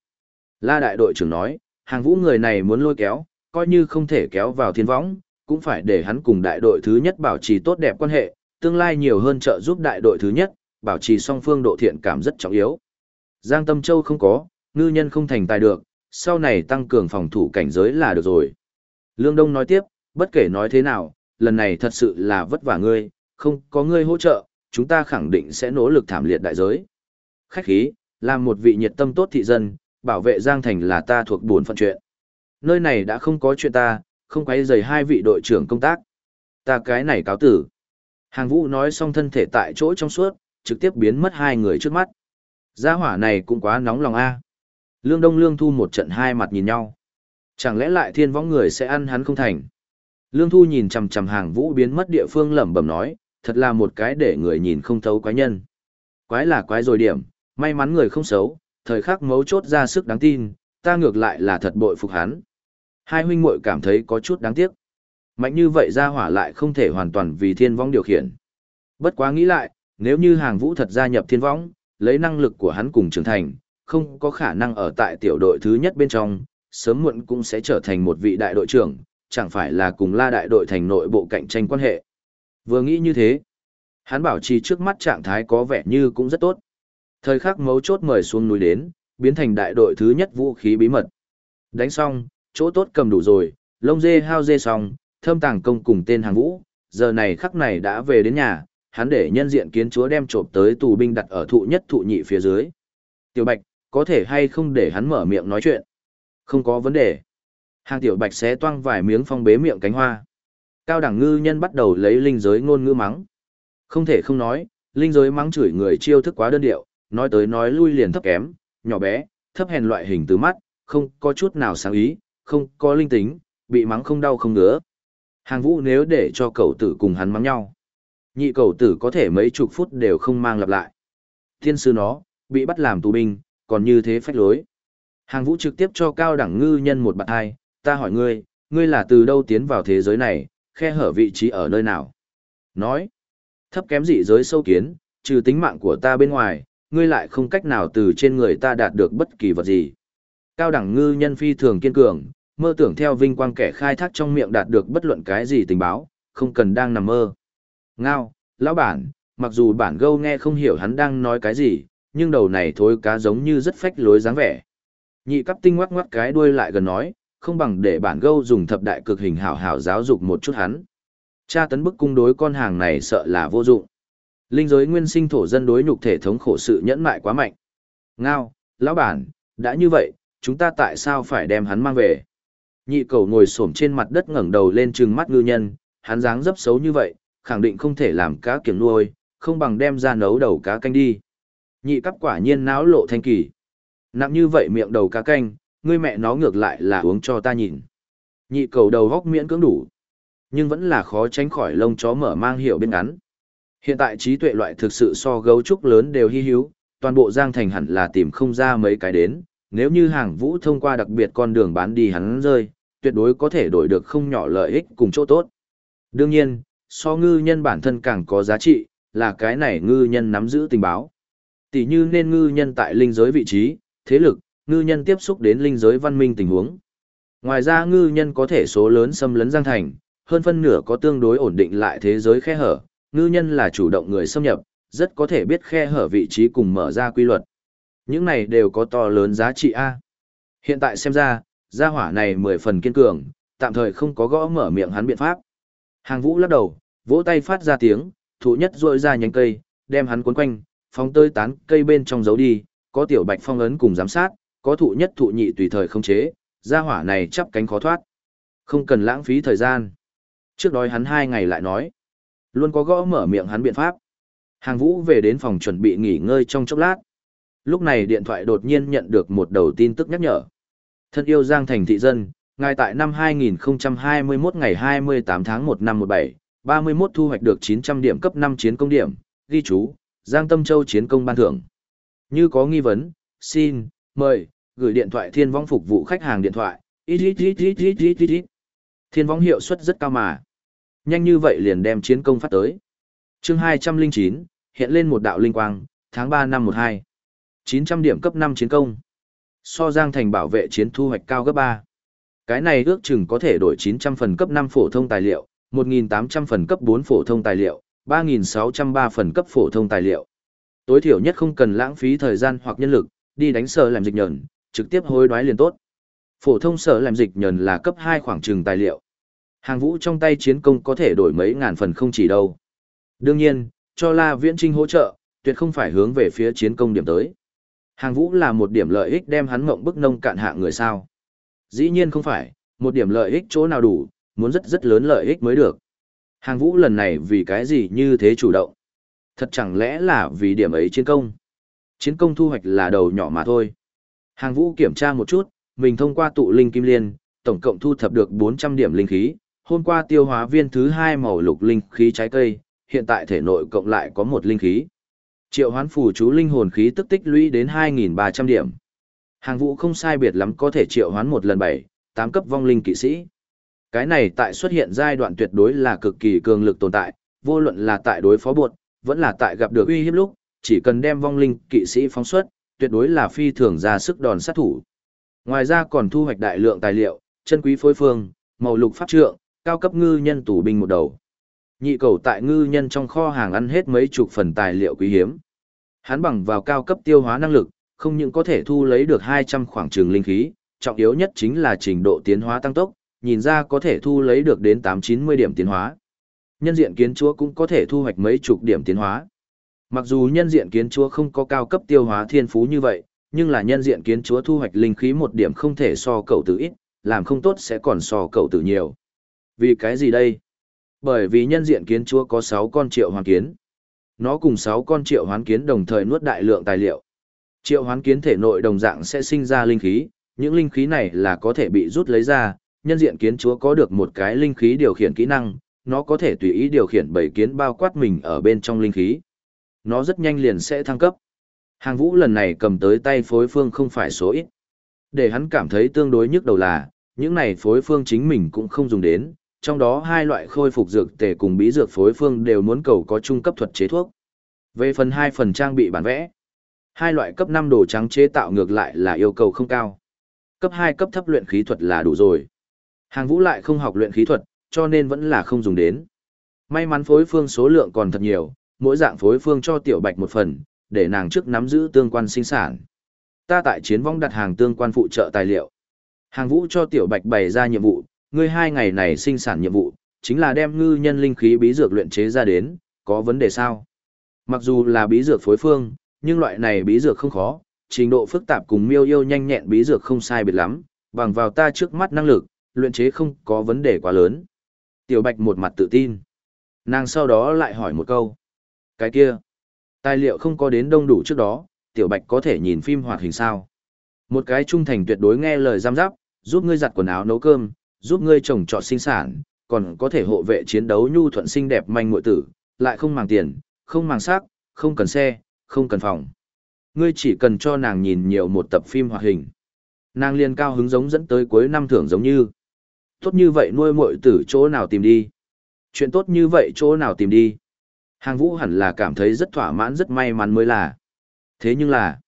La đại đội trưởng nói, hàng vũ người này muốn lôi kéo, coi như không thể kéo vào thiên võng, cũng phải để hắn cùng đại đội thứ nhất bảo trì tốt đẹp quan hệ, tương lai nhiều hơn trợ giúp đại đội thứ nhất, bảo trì song phương độ thiện cảm rất trọng yếu. Giang Tâm Châu không có, ngư nhân không thành tài được, sau này tăng cường phòng thủ cảnh giới là được rồi. Lương Đông nói tiếp, bất kể nói thế nào, lần này thật sự là vất vả ngươi, không có ngươi hỗ trợ, chúng ta khẳng định sẽ nỗ lực thảm liệt đại giới. Khách khí, làm một vị nhiệt tâm tốt thị dân, bảo vệ Giang Thành là ta thuộc buồn phận chuyện. Nơi này đã không có chuyện ta, không quấy rầy hai vị đội trưởng công tác. Ta cái này cáo tử. Hàng vũ nói xong thân thể tại chỗ trong suốt, trực tiếp biến mất hai người trước mắt. Gia hỏa này cũng quá nóng lòng a. Lương Đông Lương Thu một trận hai mặt nhìn nhau. Chẳng lẽ lại thiên võng người sẽ ăn hắn không thành? Lương Thu nhìn chằm chằm hàng vũ biến mất địa phương lẩm bẩm nói, thật là một cái để người nhìn không thấu quái nhân. Quái là quái rồi điểm, may mắn người không xấu, thời khắc mấu chốt ra sức đáng tin, ta ngược lại là thật bội phục hắn. Hai huynh muội cảm thấy có chút đáng tiếc. Mạnh như vậy ra hỏa lại không thể hoàn toàn vì thiên vong điều khiển. Bất quá nghĩ lại, nếu như hàng vũ thật gia nhập thiên vong, lấy năng lực của hắn cùng trưởng thành, không có khả năng ở tại tiểu đội thứ nhất bên trong, sớm muộn cũng sẽ trở thành một vị đại đội trưởng, chẳng phải là cùng la đại đội thành nội bộ cạnh tranh quan hệ. Vừa nghĩ như thế, hắn bảo trì trước mắt trạng thái có vẻ như cũng rất tốt. Thời khắc mấu chốt mời xuống núi đến, biến thành đại đội thứ nhất vũ khí bí mật. Đánh xong, chỗ tốt cầm đủ rồi, lông dê hao dê xong, thơm tàng công cùng tên hàng vũ, giờ này khắc này đã về đến nhà, hắn để nhân diện kiến chúa đem trộm tới tù binh đặt ở thụ nhất thụ nhị phía dưới. Tiểu Bạch, có thể hay không để hắn mở miệng nói chuyện? Không có vấn đề. Hàng Tiểu Bạch xé toang vài miếng phong bế miệng cánh hoa. Cao đẳng ngư nhân bắt đầu lấy linh giới ngôn ngữ mắng. Không thể không nói, linh giới mắng chửi người chiêu thức quá đơn điệu, nói tới nói lui liền thấp kém, nhỏ bé, thấp hèn loại hình từ mắt, không có chút nào sáng ý, không có linh tính, bị mắng không đau không ngứa. Hàng vũ nếu để cho cậu tử cùng hắn mắng nhau. Nhị cậu tử có thể mấy chục phút đều không mang lặp lại. Thiên sư nó, bị bắt làm tù binh, còn như thế phách lối. Hàng vũ trực tiếp cho cao đẳng ngư nhân một bạn hai, ta hỏi ngươi, ngươi là từ đâu tiến vào thế giới này, khe hở vị trí ở nơi nào? Nói, thấp kém dị giới sâu kiến, trừ tính mạng của ta bên ngoài, ngươi lại không cách nào từ trên người ta đạt được bất kỳ vật gì. Cao đẳng ngư nhân phi thường kiên cường, mơ tưởng theo vinh quang kẻ khai thác trong miệng đạt được bất luận cái gì tình báo, không cần đang nằm mơ. Ngao, lão bản, mặc dù bản gâu nghe không hiểu hắn đang nói cái gì, nhưng đầu này thối cá giống như rất phách lối dáng vẻ. Nhị cấp tinh ngoắc ngoắc cái đuôi lại gần nói, không bằng để bản gâu dùng thập đại cực hình hảo hảo giáo dục một chút hắn. Cha tấn bức cung đối con hàng này sợ là vô dụng. Linh giới nguyên sinh thổ dân đối nhục thể thống khổ sự nhẫn mại quá mạnh. Ngao, lão bản, đã như vậy, chúng ta tại sao phải đem hắn mang về? Nhị cầu ngồi xổm trên mặt đất ngẩng đầu lên trừng mắt ngư nhân, hắn dáng dấp xấu như vậy, khẳng định không thể làm cá kiểng nuôi, không bằng đem ra nấu đầu cá canh đi. Nhị cấp quả nhiên náo lộ thanh kỳ. Nặng như vậy miệng đầu cá canh, ngươi mẹ nó ngược lại là uống cho ta nhìn. Nhị cầu đầu góc miễn cưỡng đủ. Nhưng vẫn là khó tránh khỏi lông chó mở mang hiệu bên ngắn. Hiện tại trí tuệ loại thực sự so gấu trúc lớn đều hy hữu, toàn bộ Giang Thành hẳn là tìm không ra mấy cái đến, nếu như hàng vũ thông qua đặc biệt con đường bán đi hắn rơi, tuyệt đối có thể đổi được không nhỏ lợi ích cùng chỗ tốt. Đương nhiên, so ngư nhân bản thân càng có giá trị, là cái này ngư nhân nắm giữ tình báo. Tỷ như nên ngư nhân tại linh giới vị trí, thế lực, ngư nhân tiếp xúc đến linh giới văn minh tình huống. Ngoài ra ngư nhân có thể số lớn xâm lấn Giang Thành, hơn phân nửa có tương đối ổn định lại thế giới khe hở, ngư nhân là chủ động người xâm nhập, rất có thể biết khe hở vị trí cùng mở ra quy luật. Những này đều có to lớn giá trị A. Hiện tại xem ra, gia hỏa này mười phần kiên cường, tạm thời không có gõ mở miệng hắn biện pháp. Hàng vũ lắc đầu, vỗ tay phát ra tiếng, thủ nhất rội ra nhánh cây, đem hắn cuốn quanh, phóng tơi tán cây bên trong giấu đi, có tiểu bạch phong ấn cùng giám sát, có thụ nhất thụ nhị tùy thời không chế, gia hỏa này chắp cánh khó thoát. Không cần lãng phí thời gian. Trước đó hắn hai ngày lại nói, luôn có gõ mở miệng hắn biện pháp. Hàng vũ về đến phòng chuẩn bị nghỉ ngơi trong chốc lát. Lúc này điện thoại đột nhiên nhận được một đầu tin tức nhắc nhở. Thân yêu Giang Thành thị dân, ngài tại năm 2021 ngày 28 tháng 1 năm 17, 31 thu hoạch được 900 điểm cấp 5 chiến công điểm, ghi chú, Giang Tâm Châu chiến công ban thưởng. Như có nghi vấn, xin, mời, gửi điện thoại thiên vong phục vụ khách hàng điện thoại. Thiên vong hiệu suất rất cao mà. Nhanh như vậy liền đem chiến công phát tới. chương 209, hiện lên một đạo linh quang, tháng 3 năm 12. 900 điểm cấp 5 chiến công. So Giang Thành bảo vệ chiến thu hoạch cao gấp 3. Cái này ước chừng có thể đổi 900 phần cấp 5 phổ thông tài liệu, 1.800 phần cấp 4 phổ thông tài liệu, 3.603 phần cấp phổ thông tài liệu. Tối thiểu nhất không cần lãng phí thời gian hoặc nhân lực, đi đánh sở làm dịch nhẫn, trực tiếp hối đoái liền tốt. Phổ thông sở làm dịch nhờn là cấp 2 khoảng trừng tài liệu. Hàng vũ trong tay chiến công có thể đổi mấy ngàn phần không chỉ đâu. Đương nhiên, cho La Viễn Trinh hỗ trợ, tuyệt không phải hướng về phía chiến công điểm tới. Hàng vũ là một điểm lợi ích đem hắn mộng bức nông cạn hạ người sao. Dĩ nhiên không phải, một điểm lợi ích chỗ nào đủ, muốn rất rất lớn lợi ích mới được. Hàng vũ lần này vì cái gì như thế chủ động? Thật chẳng lẽ là vì điểm ấy chiến công? Chiến công thu hoạch là đầu nhỏ mà thôi. Hàng vũ kiểm tra một chút, mình thông qua tụ linh kim liên, tổng cộng thu thập được 400 điểm linh khí. Hôm qua tiêu hóa viên thứ hai màu lục linh khí trái cây, hiện tại thể nội cộng lại có một linh khí. Triệu hoán phù chú linh hồn khí tức tích lũy đến 2.300 điểm. Hàng vũ không sai biệt lắm có thể triệu hoán một lần 7, 8 cấp vong linh kỵ sĩ. Cái này tại xuất hiện giai đoạn tuyệt đối là cực kỳ cường lực tồn tại, vô luận là tại đối phó buộc, vẫn là tại gặp được uy hiếp lúc, chỉ cần đem vong linh kỵ sĩ phóng xuất, tuyệt đối là phi thường ra sức đòn sát thủ. Ngoài ra còn thu hoạch đại lượng tài liệu, chân quý phối phương, màu lục pháp trượng, cao cấp ngư nhân tủ binh một đầu. Nhị cầu tại ngư nhân trong kho hàng ăn hết mấy chục phần tài liệu quý hiếm. Hắn bằng vào cao cấp tiêu hóa năng lực, không những có thể thu lấy được 200 khoảng trường linh khí, trọng yếu nhất chính là trình độ tiến hóa tăng tốc, nhìn ra có thể thu lấy được đến 8-90 điểm tiến hóa. Nhân diện kiến chúa cũng có thể thu hoạch mấy chục điểm tiến hóa. Mặc dù nhân diện kiến chúa không có cao cấp tiêu hóa thiên phú như vậy, nhưng là nhân diện kiến chúa thu hoạch linh khí một điểm không thể so cậu tử ít, làm không tốt sẽ còn so cậu tử nhiều. Vì cái gì đây? Bởi vì nhân diện kiến chúa có 6 con triệu hoàn kiến. Nó cùng 6 con triệu hoán kiến đồng thời nuốt đại lượng tài liệu. Triệu hoán kiến thể nội đồng dạng sẽ sinh ra linh khí, những linh khí này là có thể bị rút lấy ra, nhân diện kiến chúa có được một cái linh khí điều khiển kỹ năng, nó có thể tùy ý điều khiển bảy kiến bao quát mình ở bên trong linh khí. Nó rất nhanh liền sẽ thăng cấp. Hàng vũ lần này cầm tới tay phối phương không phải số ít. Để hắn cảm thấy tương đối nhức đầu là, những này phối phương chính mình cũng không dùng đến, trong đó hai loại khôi phục dược tề cùng bí dược phối phương đều muốn cầu có trung cấp thuật chế thuốc. Về phần hai phần trang bị bản vẽ, hai loại cấp 5 đồ trắng chế tạo ngược lại là yêu cầu không cao. Cấp 2 cấp thấp luyện khí thuật là đủ rồi. Hàng vũ lại không học luyện khí thuật, cho nên vẫn là không dùng đến. May mắn phối phương số lượng còn thật nhiều, mỗi dạng phối phương cho tiểu bạch một phần, để nàng trước nắm giữ tương quan sinh sản. Ta tại chiến vong đặt hàng tương quan phụ trợ tài liệu. Hàng vũ cho tiểu bạch bày ra nhiệm vụ, ngươi hai ngày này sinh sản nhiệm vụ, chính là đem ngư nhân linh khí bí dược luyện chế ra đến, có vấn đề sao? Mặc dù là bí dược phối phương, nhưng loại này bí dược không khó, trình độ phức tạp cùng miêu yêu nhanh nhẹn bí dược không sai biệt lắm, bằng vào ta trước mắt năng lực, luyện chế không có vấn đề quá lớn. Tiểu Bạch một mặt tự tin. Nàng sau đó lại hỏi một câu. Cái kia, tài liệu không có đến đông đủ trước đó, Tiểu Bạch có thể nhìn phim hoạt hình sao? Một cái trung thành tuyệt đối nghe lời giam giáp, giúp ngươi giặt quần áo nấu cơm, giúp ngươi trồng trọt sinh sản, còn có thể hộ vệ chiến đấu nhu thuận xinh đẹp manh muội tử, lại không màng tiền, không màng sắc, không cần xe, không cần phòng. Ngươi chỉ cần cho nàng nhìn nhiều một tập phim hoạt hình. Nàng liền cao hứng giống dẫn tới cuối năm thưởng giống như. Tốt như vậy nuôi muội tử chỗ nào tìm đi. Chuyện tốt như vậy chỗ nào tìm đi. Hàng vũ hẳn là cảm thấy rất thỏa mãn rất may mắn mới là. Thế nhưng là,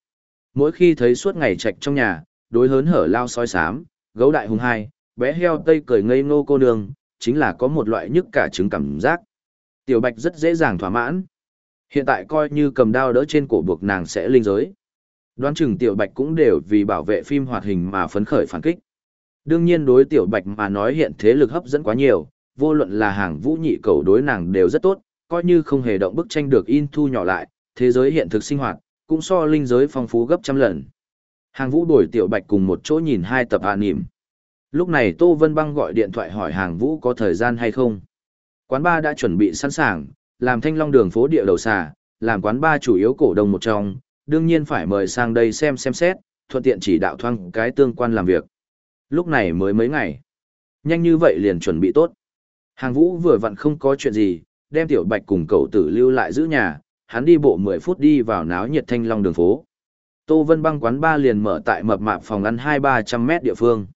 mỗi khi thấy suốt ngày trạch trong nhà, đối hớn hở lao soi sám, gấu đại hùng hai, bé heo tây cười ngây ngô cô nương, chính là có một loại nhức cả trứng cảm giác. Tiểu Bạch rất dễ dàng thỏa mãn. Hiện tại coi như cầm đao đỡ trên cổ buộc nàng sẽ linh giới. Đoán chừng Tiểu Bạch cũng đều vì bảo vệ phim hoạt hình mà phấn khởi phản kích. Đương nhiên đối Tiểu Bạch mà nói hiện thế lực hấp dẫn quá nhiều, vô luận là hàng vũ nhị cầu đối nàng đều rất tốt, coi như không hề động bức tranh được in thu nhỏ lại, thế giới hiện thực sinh hoạt, cũng so linh giới phong phú gấp trăm lần. Hàng vũ đổi Tiểu Bạch cùng một chỗ nhìn hai tập an nỉm. Lúc này Tô Vân Băng gọi điện thoại hỏi hàng vũ có thời gian hay không. Quán ba đã chuẩn bị sẵn sàng, làm thanh long đường phố địa đầu xà, làm quán ba chủ yếu cổ đông một trong, đương nhiên phải mời sang đây xem xem xét, thuận tiện chỉ đạo thoang cái tương quan làm việc. Lúc này mới mấy ngày. Nhanh như vậy liền chuẩn bị tốt. Hàng vũ vừa vặn không có chuyện gì, đem tiểu bạch cùng cậu tử lưu lại giữ nhà, hắn đi bộ 10 phút đi vào náo nhiệt thanh long đường phố. Tô Vân băng quán ba liền mở tại mập mạp phòng ăn 2-300 mét địa phương.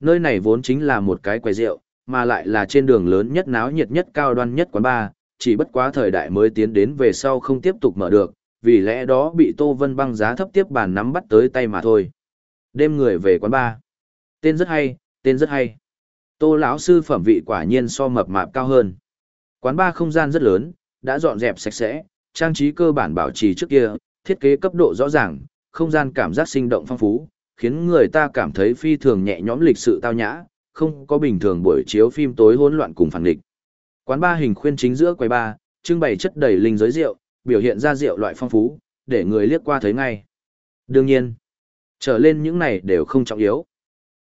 Nơi này vốn chính là một cái quầy rượu, mà lại là trên đường lớn nhất náo nhiệt nhất cao đoan nhất quán ba, chỉ bất quá thời đại mới tiến đến về sau không tiếp tục mở được, vì lẽ đó bị Tô Vân băng giá thấp tiếp bàn nắm bắt tới tay mà thôi. Đêm người về quán ba. Tên rất hay, tên rất hay. Tô lão sư phẩm vị quả nhiên so mập mạp cao hơn. Quán ba không gian rất lớn, đã dọn dẹp sạch sẽ, trang trí cơ bản bảo trì trước kia, thiết kế cấp độ rõ ràng, không gian cảm giác sinh động phong phú, khiến người ta cảm thấy phi thường nhẹ nhõm lịch sự tao nhã, không có bình thường buổi chiếu phim tối hỗn loạn cùng phản địch. Quán ba hình khuyên chính giữa quầy ba, trưng bày chất đầy linh giới rượu, biểu hiện ra rượu loại phong phú, để người liếc qua thấy ngay. Đương nhiên, trở lên những này đều không trọng yếu.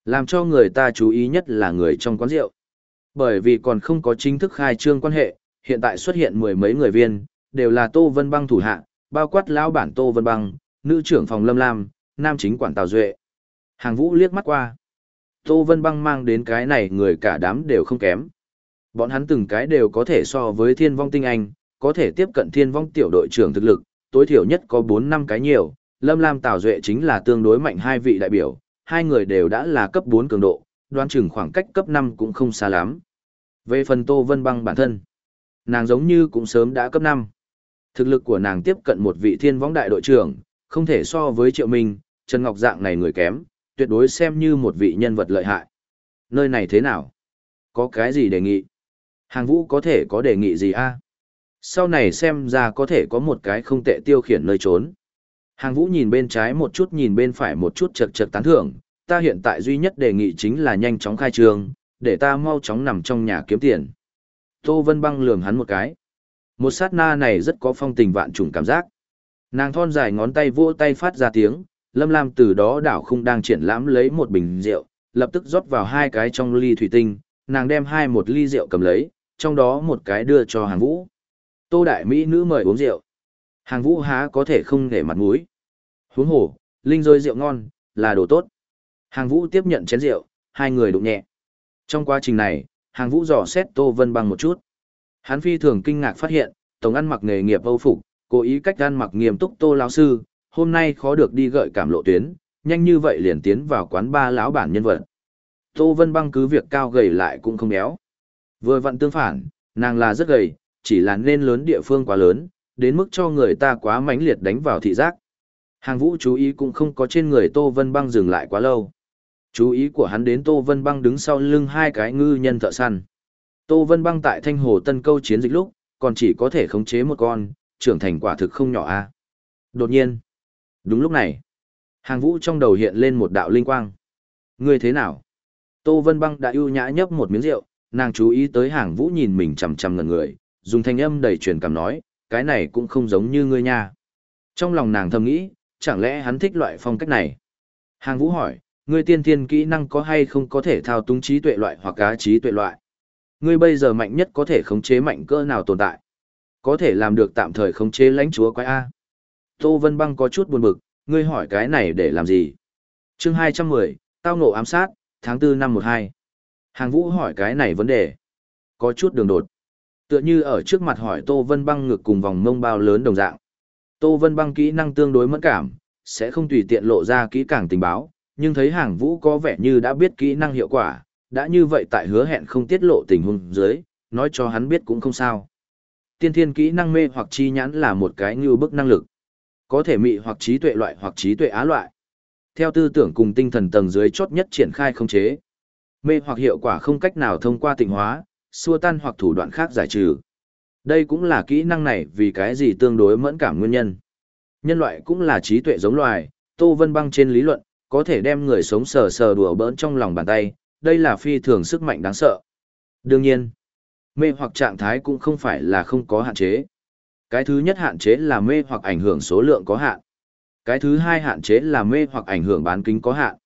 Làm cho người ta chú ý nhất là người trong quán rượu. Bởi vì còn không có chính thức khai trương quan hệ, hiện tại xuất hiện mười mấy người viên, đều là Tô Vân Băng thủ hạ, bao quát lão bản Tô Vân Băng, nữ trưởng phòng Lâm Lam, nam chính quản Tào Duệ. Hàng Vũ liếc mắt qua. Tô Vân Băng mang đến cái này người cả đám đều không kém. Bọn hắn từng cái đều có thể so với thiên vong tinh anh, có thể tiếp cận thiên vong tiểu đội trưởng thực lực, tối thiểu nhất có bốn năm cái nhiều, Lâm Lam Tào Duệ chính là tương đối mạnh hai vị đại biểu, hai người đều đã là cấp bốn cường độ, đoán chừng khoảng cách cấp 5 cũng không xa lắm. Về phần Tô Vân Băng bản thân, nàng giống như cũng sớm đã cấp 5. Thực lực của nàng tiếp cận một vị thiên võng đại đội trưởng, không thể so với Triệu Minh, Trần Ngọc dạng này người kém, tuyệt đối xem như một vị nhân vật lợi hại. Nơi này thế nào? Có cái gì đề nghị? Hàng vũ có thể có đề nghị gì a? Sau này xem ra có thể có một cái không tệ tiêu khiển nơi trốn. Hàng vũ nhìn bên trái một chút nhìn bên phải một chút chật chật tán thưởng, ta hiện tại duy nhất đề nghị chính là nhanh chóng khai trường để ta mau chóng nằm trong nhà kiếm tiền. Tô Vân Băng lườm hắn một cái. Một sát na này rất có phong tình vạn trùng cảm giác. Nàng thon dài ngón tay vỗ tay phát ra tiếng, Lâm Lam từ đó đảo không đang triển lãm lấy một bình rượu, lập tức rót vào hai cái trong ly thủy tinh, nàng đem hai một ly rượu cầm lấy, trong đó một cái đưa cho hàng vũ. Tô đại mỹ nữ mời uống rượu. Hàng vũ há có thể không để mặt mũi. Huống hồ, linh rơi rượu ngon, là đồ tốt. Hàng vũ tiếp nhận chén rượu, hai người đụng nhẹ. Trong quá trình này, hàng vũ dò xét Tô Vân Băng một chút. Hắn phi thường kinh ngạc phát hiện, tổng ăn mặc nghề nghiệp âu phục, cố ý cách ăn mặc nghiêm túc Tô lão sư, hôm nay khó được đi gợi cảm lộ tuyến, nhanh như vậy liền tiến vào quán ba lão bản nhân vật. Tô Vân Băng cứ việc cao gầy lại cũng không béo. Vừa vặn tương phản, nàng là rất gầy, chỉ là nên lớn địa phương quá lớn, đến mức cho người ta quá mãnh liệt đánh vào thị giác. Hàng vũ chú ý cũng không có trên người Tô Vân Băng dừng lại quá lâu. Chú ý của hắn đến Tô Vân Băng đứng sau lưng hai cái ngư nhân thợ săn. Tô Vân Băng tại Thanh Hồ Tân Câu chiến dịch lúc, còn chỉ có thể khống chế một con, trưởng thành quả thực không nhỏ a. Đột nhiên, đúng lúc này, hàng vũ trong đầu hiện lên một đạo linh quang. Ngươi thế nào? Tô Vân Băng đã ưu nhã nhấp một miếng rượu, nàng chú ý tới hàng vũ nhìn mình chằm chằm ngần người, dùng thanh âm đầy truyền cảm nói, cái này cũng không giống như ngươi nha. Trong lòng nàng thầm nghĩ, chẳng lẽ hắn thích loại phong cách này? Hàng vũ hỏi, ngươi tiên thiên kỹ năng có hay không có thể thao túng trí tuệ loại hoặc cá trí tuệ loại? Ngươi bây giờ mạnh nhất có thể khống chế mạnh cỡ nào tồn tại? Có thể làm được tạm thời khống chế lãnh chúa quái A. Tô Vân Băng có chút buồn bực, ngươi hỏi cái này để làm gì? chương 210, tao ngộ ám sát, tháng 4 năm 12. Hàng vũ hỏi cái này vấn đề. Có chút đường đột. Tựa như ở trước mặt hỏi Tô Vân Băng ngực cùng vòng mông bao lớn đồng dạng. Tô Vân Băng kỹ năng tương đối mẫn cảm, sẽ không tùy tiện lộ ra kỹ càng tình báo, nhưng thấy hàng vũ có vẻ như đã biết kỹ năng hiệu quả, đã như vậy tại hứa hẹn không tiết lộ tình huống dưới, nói cho hắn biết cũng không sao. Tiên thiên kỹ năng mê hoặc chi nhãn là một cái như bức năng lực. Có thể mị hoặc trí tuệ loại hoặc trí tuệ á loại. Theo tư tưởng cùng tinh thần tầng dưới chốt nhất triển khai không chế. Mê hoặc hiệu quả không cách nào thông qua tịnh hóa, xua tan hoặc thủ đoạn khác giải trừ. Đây cũng là kỹ năng này vì cái gì tương đối mẫn cảm nguyên nhân. Nhân loại cũng là trí tuệ giống loài, Tô Vân Băng trên lý luận, có thể đem người sống sờ sờ đùa bỡn trong lòng bàn tay, đây là phi thường sức mạnh đáng sợ. Đương nhiên, mê hoặc trạng thái cũng không phải là không có hạn chế. Cái thứ nhất hạn chế là mê hoặc ảnh hưởng số lượng có hạn. Cái thứ hai hạn chế là mê hoặc ảnh hưởng bán kính có hạn.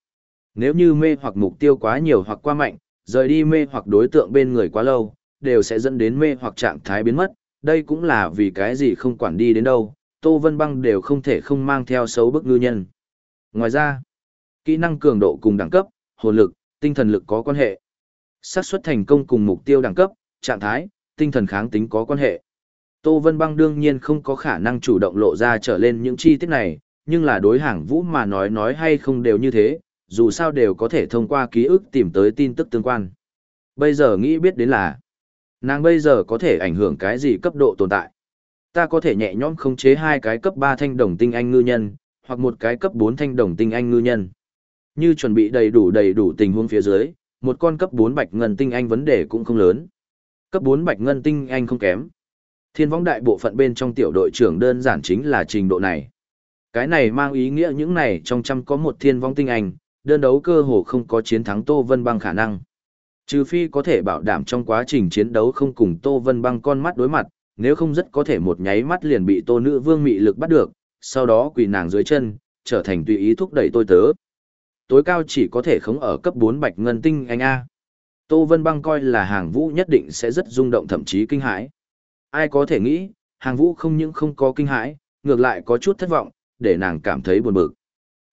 Nếu như mê hoặc mục tiêu quá nhiều hoặc quá mạnh, rời đi mê hoặc đối tượng bên người quá lâu, đều sẽ dẫn đến mê hoặc trạng thái biến mất. Đây cũng là vì cái gì không quản đi đến đâu, Tô Vân Băng đều không thể không mang theo xấu bức ngư nhân. Ngoài ra, kỹ năng cường độ cùng đẳng cấp, hồn lực, tinh thần lực có quan hệ. xác suất thành công cùng mục tiêu đẳng cấp, trạng thái, tinh thần kháng tính có quan hệ. Tô Vân Băng đương nhiên không có khả năng chủ động lộ ra trở lên những chi tiết này, nhưng là đối hàng vũ mà nói nói hay không đều như thế, dù sao đều có thể thông qua ký ức tìm tới tin tức tương quan. Bây giờ nghĩ biết đến là, nàng bây giờ có thể ảnh hưởng cái gì cấp độ tồn tại. Ta có thể nhẹ nhõm khống chế hai cái cấp 3 thanh đồng tinh anh ngư nhân, hoặc một cái cấp 4 thanh đồng tinh anh ngư nhân. Như chuẩn bị đầy đủ đầy đủ tình huống phía dưới, một con cấp 4 bạch ngân tinh anh vấn đề cũng không lớn. Cấp 4 bạch ngân tinh anh không kém. Thiên võng đại bộ phận bên trong tiểu đội trưởng đơn giản chính là trình độ này. Cái này mang ý nghĩa những này trong trăm có một thiên võng tinh anh, đơn đấu cơ hồ không có chiến thắng Tô Vân Băng khả năng. Trừ phi có thể bảo đảm trong quá trình chiến đấu không cùng Tô Vân Băng con mắt đối mặt, nếu không rất có thể một nháy mắt liền bị Tô Nữ Vương mị lực bắt được, sau đó quỳ nàng dưới chân, trở thành tùy ý thúc đẩy tôi tớ. Tối cao chỉ có thể khống ở cấp 4 bạch ngân tinh anh A. Tô Vân Băng coi là hàng vũ nhất định sẽ rất rung động thậm chí kinh hãi. Ai có thể nghĩ, hàng vũ không những không có kinh hãi, ngược lại có chút thất vọng, để nàng cảm thấy buồn bực.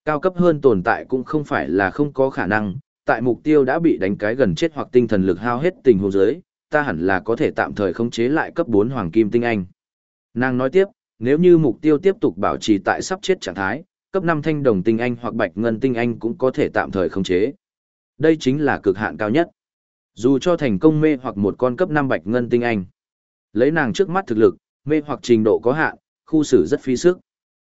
Cao cấp hơn tồn tại cũng không phải là không có khả năng, tại mục tiêu đã bị đánh cái gần chết hoặc tinh thần lực hao hết tình huống dưới, ta hẳn là có thể tạm thời khống chế lại cấp 4 hoàng kim tinh anh. Nàng nói tiếp, nếu như mục tiêu tiếp tục bảo trì tại sắp chết trạng thái, cấp 5 thanh đồng tinh anh hoặc bạch ngân tinh anh cũng có thể tạm thời khống chế. Đây chính là cực hạn cao nhất. Dù cho thành công mê hoặc một con cấp 5 bạch ngân tinh anh, lấy nàng trước mắt thực lực, mê hoặc trình độ có hạn, khu xử rất phí sức.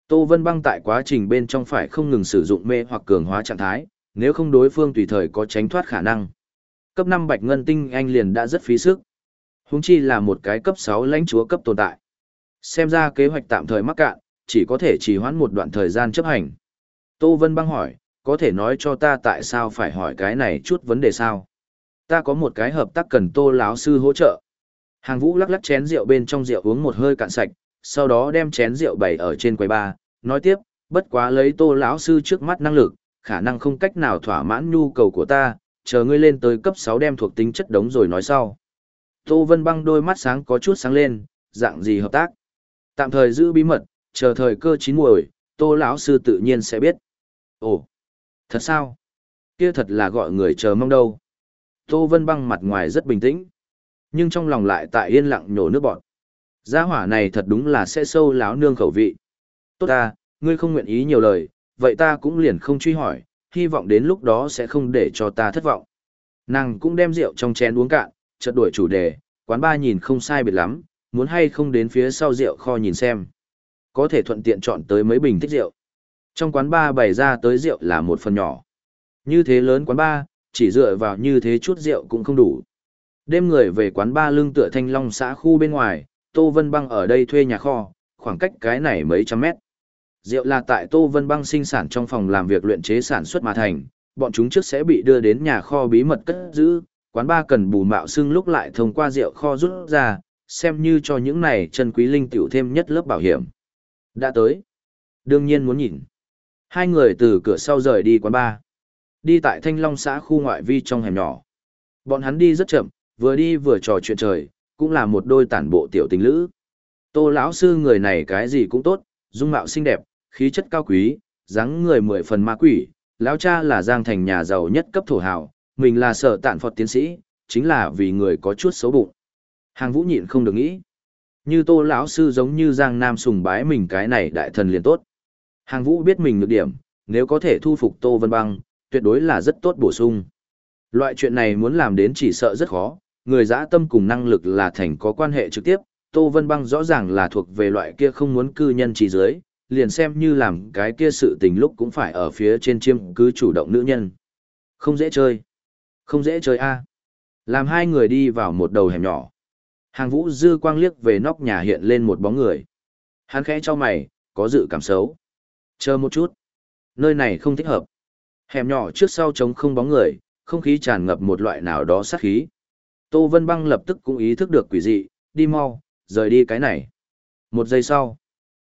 Tô Vân Băng tại quá trình bên trong phải không ngừng sử dụng mê hoặc cường hóa trạng thái, nếu không đối phương tùy thời có tránh thoát khả năng. Cấp 5 bạch ngân tinh anh liền đã rất phí sức. Húng chi là một cái cấp 6 lãnh chúa cấp tồn tại. Xem ra kế hoạch tạm thời mắc cạn, chỉ có thể trì hoãn một đoạn thời gian chấp hành. Tô Vân Băng hỏi, có thể nói cho ta tại sao phải hỏi cái này chút vấn đề sao? Ta có một cái hợp tác cần Tô lão sư hỗ trợ. Hàng Vũ lắc lắc chén rượu bên trong rượu uống một hơi cạn sạch, sau đó đem chén rượu bày ở trên quầy bar, nói tiếp, bất quá lấy Tô lão sư trước mắt năng lực, khả năng không cách nào thỏa mãn nhu cầu của ta, chờ ngươi lên tới cấp 6 đem thuộc tính chất đống rồi nói sau. Tô Vân Băng đôi mắt sáng có chút sáng lên, dạng gì hợp tác? Tạm thời giữ bí mật, chờ thời cơ chín muồi, Tô lão sư tự nhiên sẽ biết. Ồ, thật sao? Kia thật là gọi người chờ mong đâu. Tô Vân Băng mặt ngoài rất bình tĩnh, nhưng trong lòng lại tại yên lặng nhổ nước bọt. Gia hỏa này thật đúng là sẽ sâu láo nương khẩu vị. Tốt ta, ngươi không nguyện ý nhiều lời, vậy ta cũng liền không truy hỏi, hy vọng đến lúc đó sẽ không để cho ta thất vọng. Nàng cũng đem rượu trong chén uống cạn, chợt đổi chủ đề, quán ba nhìn không sai biệt lắm, muốn hay không đến phía sau rượu kho nhìn xem. Có thể thuận tiện chọn tới mấy bình thích rượu. Trong quán ba bày ra tới rượu là một phần nhỏ. Như thế lớn quán ba, chỉ dựa vào như thế chút rượu cũng không đủ. Đêm người về quán ba lưng tựa thanh long xã khu bên ngoài, Tô Vân Băng ở đây thuê nhà kho, khoảng cách cái này mấy trăm mét. Rượu là tại Tô Vân Băng sinh sản trong phòng làm việc luyện chế sản xuất mà thành, bọn chúng trước sẽ bị đưa đến nhà kho bí mật cất giữ, quán ba cần bù mạo xưng lúc lại thông qua rượu kho rút ra, xem như cho những này chân quý linh tiểu thêm nhất lớp bảo hiểm. Đã tới. Đương nhiên muốn nhìn. Hai người từ cửa sau rời đi quán ba. Đi tại Thanh Long xã khu ngoại vi trong hẻm nhỏ. Bọn hắn đi rất chậm, vừa đi vừa trò chuyện trời, cũng là một đôi tản bộ tiểu tình lữ. Tô lão sư người này cái gì cũng tốt, dung mạo xinh đẹp, khí chất cao quý, dáng người mười phần ma quỷ, lão cha là giang thành nhà giàu nhất cấp thổ hào, mình là sở tạn phật tiến sĩ, chính là vì người có chút xấu bụng. Hàng vũ nhịn không được nghĩ. Như tô lão sư giống như giang nam sùng bái mình cái này đại thần liền tốt. Hàng vũ biết mình nhược điểm, nếu có thể thu phục tô vân băng, tuyệt đối là rất tốt bổ sung. Loại chuyện này muốn làm đến chỉ sợ rất khó, người dã tâm cùng năng lực là thành có quan hệ trực tiếp, Tô Vân Băng rõ ràng là thuộc về loại kia không muốn cư nhân trí dưới, liền xem như làm cái kia sự tình lúc cũng phải ở phía trên chiêm cứ chủ động nữ nhân. Không dễ chơi. Không dễ chơi a. Làm hai người đi vào một đầu hẻm nhỏ. Hàng vũ dư quang liếc về nóc nhà hiện lên một bóng người. Hắn khẽ cho mày, có dự cảm xấu. Chờ một chút. Nơi này không thích hợp. Hẻm nhỏ trước sau trống không bóng người, không khí tràn ngập một loại nào đó sát khí. Tô Vân Băng lập tức cũng ý thức được quỷ dị, đi mau, rời đi cái này. Một giây sau.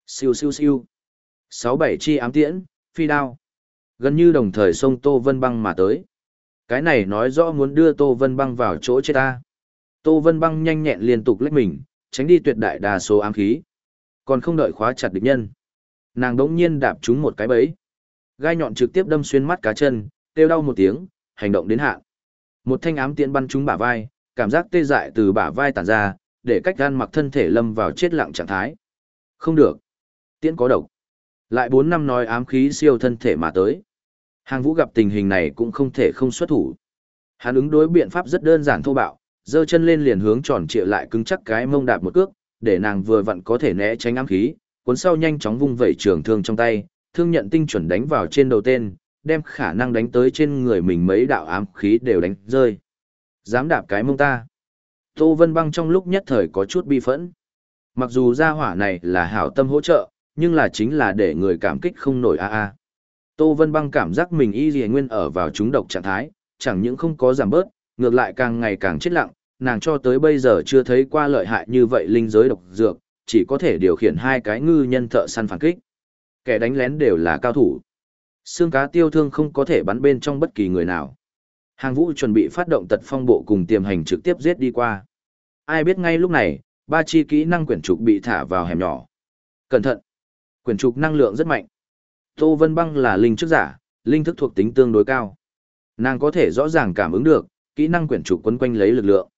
Siêu siêu siêu. Sáu bảy chi ám tiễn, phi đao. Gần như đồng thời xông Tô Vân Băng mà tới. Cái này nói rõ muốn đưa Tô Vân Băng vào chỗ chết ta. Tô Vân Băng nhanh nhẹn liên tục lách mình, tránh đi tuyệt đại đa số ám khí. Còn không đợi khóa chặt địch nhân. Nàng đống nhiên đạp trúng một cái bẫy. Gai nhọn trực tiếp đâm xuyên mắt cá chân, kêu đau một tiếng, hành động đến hạn. Một thanh ám tiễn bắn trúng bả vai, cảm giác tê dại từ bả vai tản ra, để cách gan mặc thân thể lâm vào chết lặng trạng thái. Không được. Tiễn có độc. Lại 4 năm nói ám khí siêu thân thể mà tới. Hàng vũ gặp tình hình này cũng không thể không xuất thủ. Hắn ứng đối biện pháp rất đơn giản thô bạo, giơ chân lên liền hướng tròn trịa lại cứng chắc cái mông đạp một cước, để nàng vừa vặn có thể né tránh ám khí, cuốn sau nhanh chóng vung vẩy trường thương trong tay, thương nhận tinh chuẩn đánh vào trên đầu tên, đem khả năng đánh tới trên người mình mấy đạo ám khí đều đánh rơi. Dám đạp cái mông ta. Tô Vân Băng trong lúc nhất thời có chút bi phẫn. Mặc dù gia hỏa này là hảo tâm hỗ trợ, nhưng là chính là để người cảm kích không nổi a a. Tô Vân Băng cảm giác mình y dì nguyên ở vào chúng độc trạng thái, chẳng những không có giảm bớt, ngược lại càng ngày càng chết lặng, nàng cho tới bây giờ chưa thấy qua lợi hại như vậy linh giới độc dược, chỉ có thể điều khiển hai cái ngư nhân thợ săn phản kích. Kẻ đánh lén đều là cao thủ. Xương cá tiêu thương không có thể bắn bên trong bất kỳ người nào. Hàng vũ chuẩn bị phát động tật phong bộ cùng tiềm hành trực tiếp giết đi qua. Ai biết ngay lúc này, ba chi kỹ năng quyển trục bị thả vào hẻm nhỏ. Cẩn thận! Quyển trục năng lượng rất mạnh. Tô Vân Băng là linh chức giả, linh thức thuộc tính tương đối cao. Nàng có thể rõ ràng cảm ứng được, kỹ năng quyển trục quấn quanh lấy lực lượng.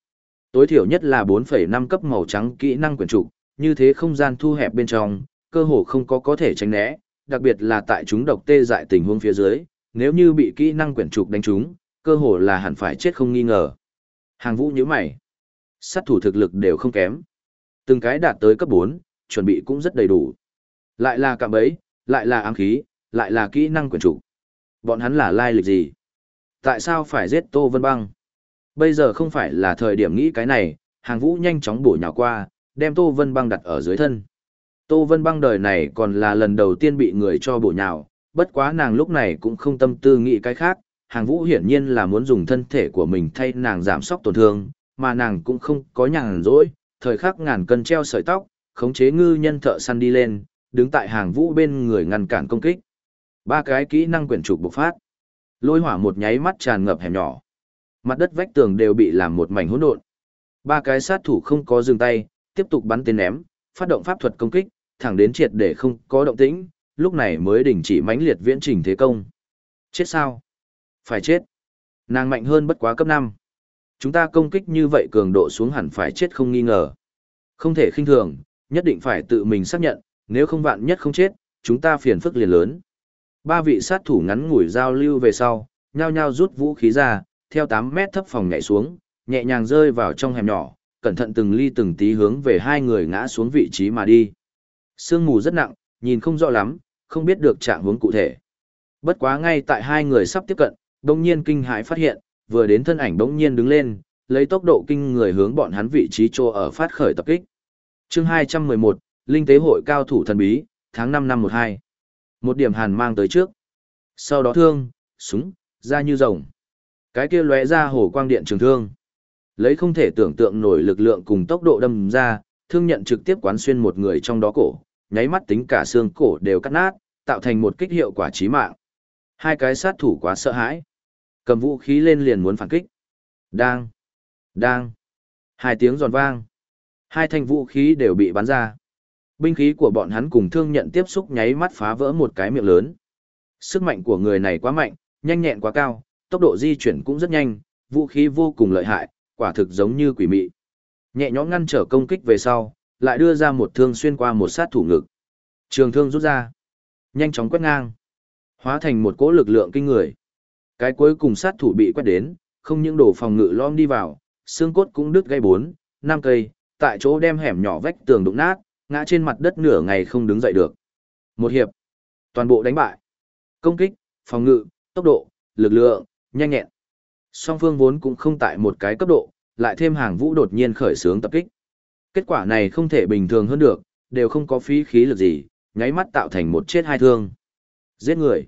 Tối thiểu nhất là 4,5 cấp màu trắng kỹ năng quyển trục, như thế không gian thu hẹp bên trong, cơ hồ không có có thể tránh né, đặc biệt là tại chúng độc tê dại tình huống phía dưới, nếu như bị kỹ năng quyển trục đánh trúng, cơ hồ là hẳn phải chết không nghi ngờ. Hàng vũ nhíu mày. Sát thủ thực lực đều không kém. Từng cái đạt tới cấp 4, chuẩn bị cũng rất đầy đủ. Lại là cạm bẫy, lại là ám khí, lại là kỹ năng quyển trục. Bọn hắn là lai lịch gì? Tại sao phải giết Tô Vân Băng? Bây giờ không phải là thời điểm nghĩ cái này, hàng vũ nhanh chóng bổ nhào qua, đem Tô Vân Băng đặt ở dưới thân. Tô Vân Băng đời này còn là lần đầu tiên bị người cho bổ nhào, bất quá nàng lúc này cũng không tâm tư nghĩ cái khác, hàng vũ hiển nhiên là muốn dùng thân thể của mình thay nàng giảm sóc tổn thương, mà nàng cũng không có nhàn rỗi, thời khắc ngàn cân treo sợi tóc, khống chế ngư nhân thợ săn đi lên, đứng tại hàng vũ bên người ngăn cản công kích. Ba cái kỹ năng quyển trục bộc phát. Lôi hỏa một nháy mắt tràn ngập hẻm nhỏ. Mặt đất vách tường đều bị làm một mảnh hỗn độn. Ba cái sát thủ không có dừng tay, tiếp tục bắn tên ném, phát động pháp thuật công kích, thẳng đến triệt để không có động tĩnh, lúc này mới đình chỉ mãnh liệt viễn trình thế công. Chết sao? Phải chết. Nàng mạnh hơn bất quá cấp 5. Chúng ta công kích như vậy cường độ xuống hẳn phải chết không nghi ngờ. Không thể khinh thường, nhất định phải tự mình xác nhận, nếu không vạn nhất không chết, chúng ta phiền phức liền lớn. Ba vị sát thủ ngắn ngủi giao lưu về sau, nhao nhao rút vũ khí ra, theo 8 mét thấp phòng nhảy xuống, nhẹ nhàng rơi vào trong hẻm nhỏ, cẩn thận từng ly từng tí hướng về hai người ngã xuống vị trí mà đi. Sương mù rất nặng, nhìn không rõ lắm, không biết được trạng hướng cụ thể. Bất quá ngay tại hai người sắp tiếp cận, đông nhiên kinh hãi phát hiện, vừa đến thân ảnh đông nhiên đứng lên, lấy tốc độ kinh người hướng bọn hắn vị trí trô ở phát khởi tập kích. chương 211, Linh tế hội cao thủ thần bí, tháng 5 năm 12. Một điểm hàn mang tới trước. Sau đó thương, súng, ra như rồng. Cái kia lóe ra hổ quang điện trường thương. Lấy không thể tưởng tượng nổi lực lượng cùng tốc độ đâm ra, thương nhận trực tiếp quán xuyên một người trong đó cổ, nháy mắt tính cả xương cổ đều cắt nát, tạo thành một kích hiệu quả chí mạng. Hai cái sát thủ quá sợ hãi. Cầm vũ khí lên liền muốn phản kích. Đang. Đang. Hai tiếng giòn vang. Hai thanh vũ khí đều bị bắn ra. Binh khí của bọn hắn cùng thương nhận tiếp xúc nháy mắt phá vỡ một cái miệng lớn. Sức mạnh của người này quá mạnh, nhanh nhẹn quá cao, tốc độ di chuyển cũng rất nhanh, vũ khí vô cùng lợi hại, quả thực giống như quỷ mị. Nhẹ nhõm ngăn trở công kích về sau, lại đưa ra một thương xuyên qua một sát thủ ngực. Trường thương rút ra, nhanh chóng quét ngang, hóa thành một cỗ lực lượng kinh người. Cái cuối cùng sát thủ bị quét đến, không những đổ phòng ngự lom đi vào, xương cốt cũng đứt gãy bốn, năm cây, tại chỗ đem hẻm nhỏ vách tường đụng nát, ngã trên mặt đất nửa ngày không đứng dậy được. Một hiệp, toàn bộ đánh bại. Công kích, phòng ngự, tốc độ, lực lượng, nhanh nhẹn. Song phương vốn cũng không tại một cái cấp độ, lại thêm hàng vũ đột nhiên khởi xướng tập kích. Kết quả này không thể bình thường hơn được, đều không có phí khí lực gì, nháy mắt tạo thành một chết hai thương. Giết người.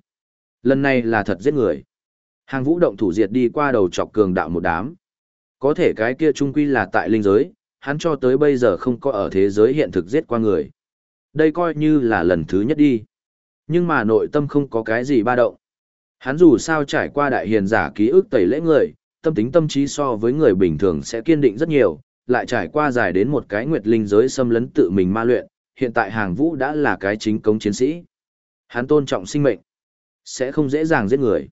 Lần này là thật giết người. Hàng vũ động thủ diệt đi qua đầu chọc cường đạo một đám. Có thể cái kia trung quy là tại linh giới, hắn cho tới bây giờ không có ở thế giới hiện thực giết qua người. Đây coi như là lần thứ nhất đi. Nhưng mà nội tâm không có cái gì ba động. Hắn dù sao trải qua đại hiền giả ký ức tẩy lễ người, tâm tính tâm trí so với người bình thường sẽ kiên định rất nhiều, lại trải qua dài đến một cái nguyệt linh giới xâm lấn tự mình ma luyện, hiện tại hàng vũ đã là cái chính công chiến sĩ. Hắn tôn trọng sinh mệnh, sẽ không dễ dàng giết người.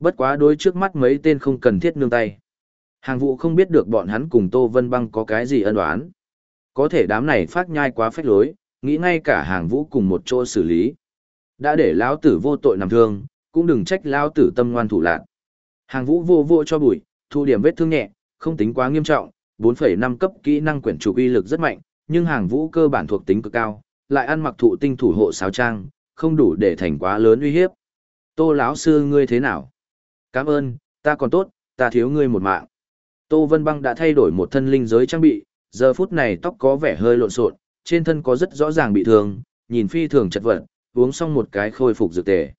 Bất quá đối trước mắt mấy tên không cần thiết nương tay. Hàng vũ không biết được bọn hắn cùng Tô Vân Băng có cái gì ân oán. Có thể đám này phát nhai quá phách lối, nghĩ ngay cả hàng vũ cùng một chỗ xử lý. Đã để lão tử vô tội nằm thương, cũng đừng trách lão tử tâm ngoan thủ lạc. Hàng vũ vô vô cho bụi, thu điểm vết thương nhẹ, không tính quá nghiêm trọng, 4,5 cấp kỹ năng quyển chủ uy lực rất mạnh, nhưng hàng vũ cơ bản thuộc tính cực cao, lại ăn mặc thụ tinh thủ hộ sáo trang, không đủ để thành quá lớn uy hiếp. Tô lão sư ngươi thế nào? Cảm ơn, ta còn tốt, ta thiếu ngươi một mạng. Tô Vân Băng đã thay đổi một thân linh giới trang bị, giờ phút này tóc có vẻ hơi lộn xộn, trên thân có rất rõ ràng bị thương, nhìn phi thường chật vật, uống xong một cái khôi phục dược tề.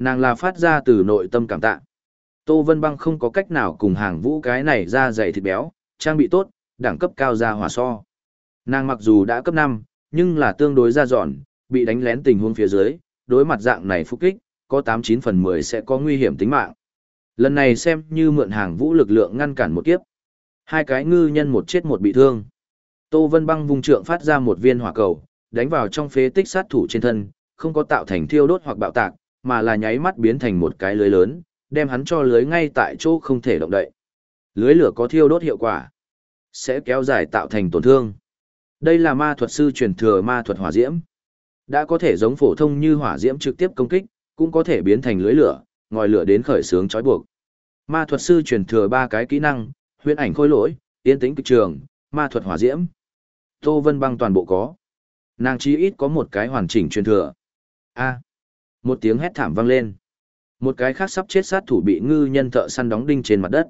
Nàng là phát ra từ nội tâm cảm tạ. Tô Vân Băng không có cách nào cùng hàng vũ cái này ra dày thịt béo, trang bị tốt, đẳng cấp cao ra hòa so. Nàng mặc dù đã cấp 5, nhưng là tương đối ra dọn, bị đánh lén tình huống phía dưới, đối mặt dạng này phục kích, có 89 phần 10 sẽ có nguy hiểm tính mạng. Lần này xem như mượn hàng vũ lực lượng ngăn cản một kiếp. Hai cái ngư nhân một chết một bị thương. Tô Vân Băng vùng trượng phát ra một viên hỏa cầu, đánh vào trong phế tích sát thủ trên thân, không có tạo thành thiêu đốt hoặc bạo tạc, mà là nháy mắt biến thành một cái lưới lớn, đem hắn cho lưới ngay tại chỗ không thể động đậy. Lưới lửa có thiêu đốt hiệu quả, sẽ kéo dài tạo thành tổn thương. Đây là ma thuật sư truyền thừa ma thuật hỏa diễm. Đã có thể giống phổ thông như hỏa diễm trực tiếp công kích, cũng có thể biến thành lưới lửa, ngòi lửa đến khởi sướng chói buộc. Ma thuật sư truyền thừa ba cái kỹ năng, huyễn ảnh khôi lỗi, tiến tính cực trường, ma thuật hỏa diễm. Tô Vân Băng toàn bộ có. Nàng chí ít có một cái hoàn chỉnh truyền thừa. A một tiếng hét thảm vang lên. Một cái khác sắp chết sát thủ bị ngư nhân thợ săn đóng đinh trên mặt đất.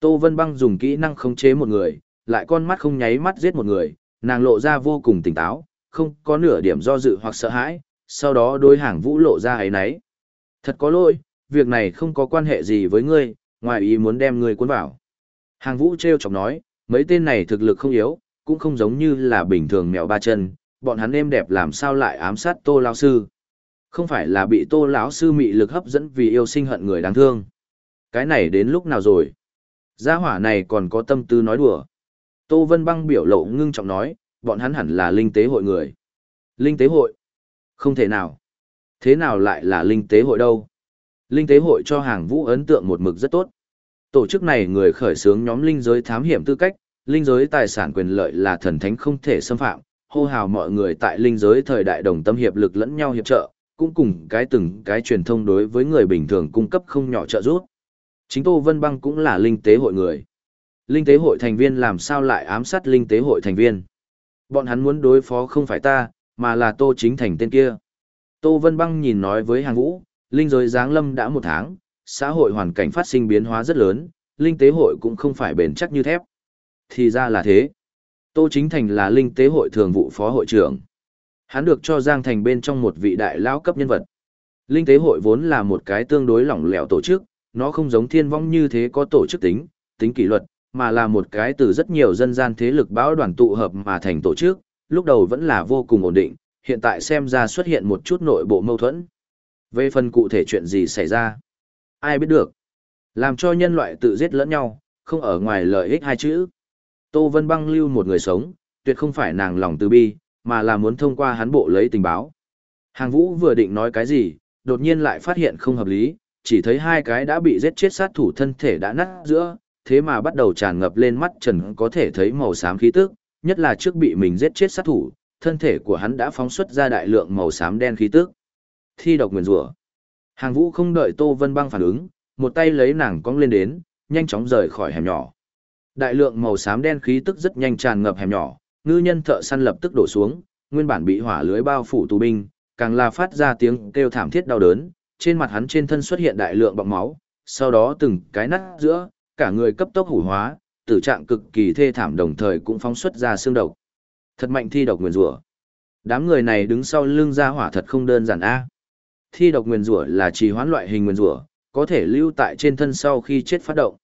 Tô Vân Băng dùng kỹ năng khống chế một người, lại con mắt không nháy mắt giết một người, nàng lộ ra vô cùng tỉnh táo, không có nửa điểm do dự hoặc sợ hãi, sau đó đối hàng vũ lộ ra ấy nấy. Thật có lỗi, việc này không có quan hệ gì với ngươi, ngoài ý muốn đem ngươi cuốn vào. Hàng vũ treo chọc nói, mấy tên này thực lực không yếu, cũng không giống như là bình thường mèo ba chân, bọn hắn êm đẹp làm sao lại ám sát tô lao sư. Không phải là bị tô lão sư mị lực hấp dẫn vì yêu sinh hận người đáng thương. Cái này đến lúc nào rồi? Gia hỏa này còn có tâm tư nói đùa. Tô Vân Băng biểu lộ ngưng trọng nói, bọn hắn hẳn là linh tế hội người. Linh tế hội? Không thể nào. Thế nào lại là linh tế hội đâu? Linh tế hội cho hàng vũ ấn tượng một mực rất tốt. Tổ chức này người khởi xướng nhóm linh giới thám hiểm tư cách, linh giới tài sản quyền lợi là thần thánh không thể xâm phạm, hô hào mọi người tại linh giới thời đại đồng tâm hiệp lực lẫn nhau hiệp trợ, cũng cùng cái từng cái truyền thông đối với người bình thường cung cấp không nhỏ trợ giúp. Chính Tô Vân Băng cũng là linh tế hội người. Linh tế hội thành viên làm sao lại ám sát linh tế hội thành viên? Bọn hắn muốn đối phó không phải ta, mà là Tô Chính Thành tên kia. Tô Vân Băng nhìn nói với hàng vũ, linh giới giáng lâm đã một tháng, xã hội hoàn cảnh phát sinh biến hóa rất lớn, linh tế hội cũng không phải bền chắc như thép. Thì ra là thế. Tô Chính Thành là linh tế hội thường vụ phó hội trưởng. Hắn được cho Giang Thành bên trong một vị đại lão cấp nhân vật. Linh tế hội vốn là một cái tương đối lỏng lẻo tổ chức, nó không giống thiên vong như thế có tổ chức tính, tính kỷ luật, mà là một cái từ rất nhiều dân gian thế lực bão đoàn tụ hợp mà thành tổ chức, lúc đầu vẫn là vô cùng ổn định, hiện tại xem ra xuất hiện một chút nội bộ mâu thuẫn. Về phần cụ thể chuyện gì xảy ra, ai biết được. Làm cho nhân loại tự giết lẫn nhau, không ở ngoài lợi ích hai chữ. Tô Vân băng lưu một người sống, tuyệt không phải nàng lòng từ bi, mà là muốn thông qua hắn bộ lấy tình báo. Hàng vũ vừa định nói cái gì, đột nhiên lại phát hiện không hợp lý, chỉ thấy hai cái đã bị giết chết sát thủ thân thể đã nát giữa, thế mà bắt đầu tràn ngập lên mắt trần có thể thấy màu xám khí tức, nhất là trước bị mình giết chết sát thủ, thân thể của hắn đã phóng xuất ra đại lượng màu xám đen khí tức. Thi độc nguyền rủa. Hàng Vũ không đợi Tô Vân Băng phản ứng, một tay lấy nàng cong lên đến, nhanh chóng rời khỏi hẻm nhỏ. Đại lượng màu xám đen khí tức rất nhanh tràn ngập hẻm nhỏ, ngư nhân thợ săn lập tức đổ xuống, nguyên bản bị hỏa lưới bao phủ tù binh, càng là phát ra tiếng kêu thảm thiết đau đớn, trên mặt hắn trên thân xuất hiện đại lượng bọng máu, sau đó từng cái nát giữa, cả người cấp tốc hủ hóa, tử trạng cực kỳ thê thảm đồng thời cũng phóng xuất ra xương độc. Thật mạnh thi độc nguyên rủa. Đám người này đứng sau lưng ra hỏa thật không đơn giản a. Thi độc nguyên rủa là trì hoãn loại hình nguyên rủa, có thể lưu tại trên thân sau khi chết phát động.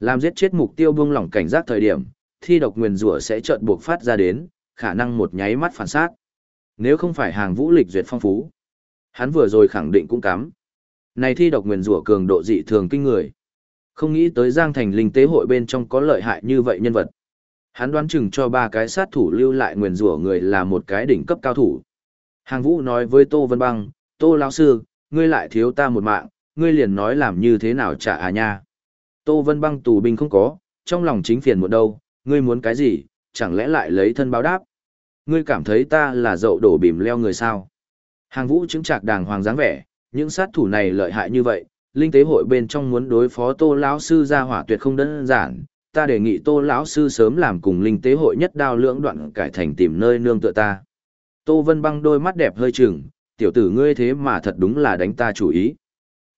Làm giết chết mục tiêu buông lỏng cảnh giác thời điểm, thi độc nguyên rủa sẽ chợt buộc phát ra đến, khả năng một nháy mắt phản sát. Nếu không phải hàng vũ lịch duyệt phong phú, hắn vừa rồi khẳng định cũng cắm. Này thi độc nguyên rủa cường độ dị thường kinh người. Không nghĩ tới Giang Thành linh tế hội bên trong có lợi hại như vậy nhân vật. Hắn đoán chừng cho ba cái sát thủ lưu lại nguyền rủa người là một cái đỉnh cấp cao thủ. Hàng Vũ nói với Tô Vân Băng, Tô lão sư, ngươi lại thiếu ta một mạng, ngươi liền nói làm như thế nào trả à nha. Tô Vân Băng tù binh không có, trong lòng chính phiền một đâu, ngươi muốn cái gì, chẳng lẽ lại lấy thân báo đáp. Ngươi cảm thấy ta là dậu đổ bìm leo người sao. Hàng Vũ chứng trạc đàng hoàng dáng vẻ, những sát thủ này lợi hại như vậy, linh tế hội bên trong muốn đối phó tô lão sư ra hỏa tuyệt không đơn giản ta đề nghị tô lão sư sớm làm cùng linh tế hội nhất đao lưỡng đoạn cải thành tìm nơi nương tựa ta tô vân băng đôi mắt đẹp hơi chừng tiểu tử ngươi thế mà thật đúng là đánh ta chủ ý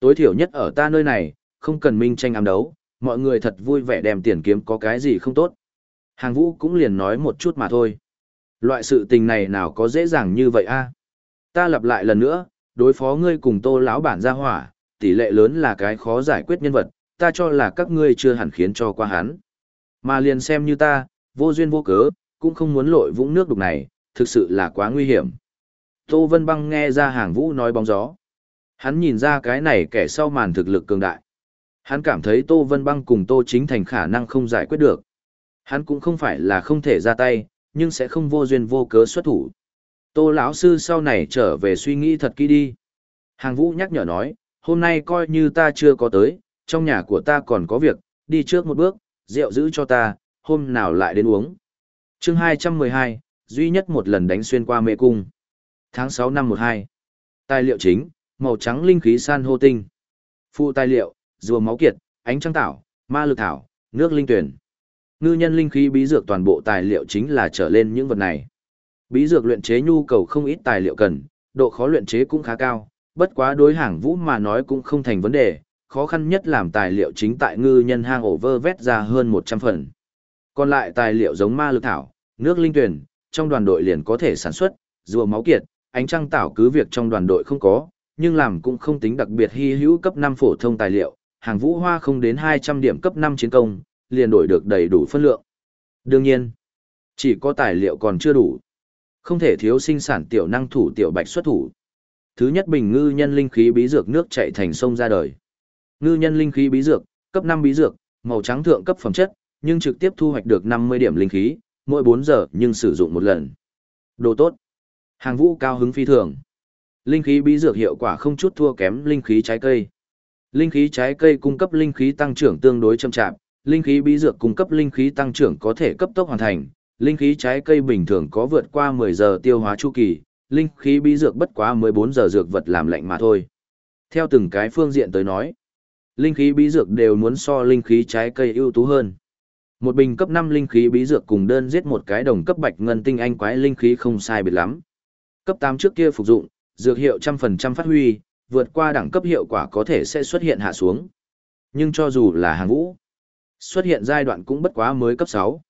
tối thiểu nhất ở ta nơi này không cần minh tranh ám đấu mọi người thật vui vẻ đem tiền kiếm có cái gì không tốt hàng vũ cũng liền nói một chút mà thôi loại sự tình này nào có dễ dàng như vậy a ta lặp lại lần nữa đối phó ngươi cùng tô lão bản ra hỏa tỷ lệ lớn là cái khó giải quyết nhân vật, ta cho là các ngươi chưa hẳn khiến cho qua hắn. Mà liền xem như ta, vô duyên vô cớ, cũng không muốn lội vũng nước đục này, thực sự là quá nguy hiểm. Tô Vân Băng nghe ra hàng vũ nói bóng gió. Hắn nhìn ra cái này kẻ sau màn thực lực cường đại. Hắn cảm thấy Tô Vân Băng cùng Tô Chính Thành khả năng không giải quyết được. Hắn cũng không phải là không thể ra tay, nhưng sẽ không vô duyên vô cớ xuất thủ. Tô lão sư sau này trở về suy nghĩ thật kỹ đi. Hàng vũ nhắc nhở nói, hôm nay coi như ta chưa có tới, trong nhà của ta còn có việc, đi trước một bước, rượu giữ cho ta, hôm nào lại đến uống. chương 212, duy nhất một lần đánh xuyên qua mê cung. Tháng 6 năm 12. Tài liệu chính, màu trắng linh khí san hô tinh. Phụ tài liệu, rùa máu kiệt, ánh trăng tảo, ma lực thảo, nước linh tuyển. Ngư nhân linh khí bí dược toàn bộ tài liệu chính là trở lên những vật này. Bí dược luyện chế nhu cầu không ít tài liệu cần, độ khó luyện chế cũng khá cao, bất quá đối hàng vũ mà nói cũng không thành vấn đề, khó khăn nhất làm tài liệu chính tại ngư nhân hang ổ vơ vét ra hơn 100 phần. Còn lại tài liệu giống ma lực thảo, nước linh tuyển, trong đoàn đội liền có thể sản xuất, rùa máu kiệt, ánh trăng tảo cứ việc trong đoàn đội không có, nhưng làm cũng không tính đặc biệt hy hữu cấp 5 phổ thông tài liệu, hàng vũ hoa không đến 200 điểm cấp 5 chiến công, liền đổi được đầy đủ phân lượng. Đương nhiên, chỉ có tài liệu còn chưa đủ. Không thể thiếu sinh sản tiểu năng thủ tiểu bạch xuất thủ. Thứ nhất bình ngư nhân linh khí bí dược nước chảy thành sông ra đời. Ngư nhân linh khí bí dược, cấp 5 bí dược, màu trắng thượng cấp phẩm chất, nhưng trực tiếp thu hoạch được 50 điểm linh khí, mỗi 4 giờ nhưng sử dụng một lần. Đồ tốt. Hàng vũ cao hứng phi thường. Linh khí bí dược hiệu quả không chút thua kém linh khí trái cây. Linh khí trái cây cung cấp linh khí tăng trưởng tương đối chậm chạp, linh khí bí dược cung cấp linh khí tăng trưởng có thể cấp tốc hoàn thành. Linh khí trái cây bình thường có vượt qua 10 giờ tiêu hóa chu kỳ, linh khí bí dược bất quá 14 giờ dược vật làm lạnh mà thôi. Theo từng cái phương diện tới nói, linh khí bí dược đều muốn so linh khí trái cây ưu tú hơn. Một bình cấp 5 linh khí bí dược cùng đơn giết một cái đồng cấp bạch ngân tinh anh quái linh khí không sai biệt lắm. Cấp 8 trước kia phục dụng, dược hiệu trăm phần trăm phát huy, vượt qua đẳng cấp hiệu quả có thể sẽ xuất hiện hạ xuống. Nhưng cho dù là hàng vũ, xuất hiện giai đoạn cũng bất quá mới cấp 6.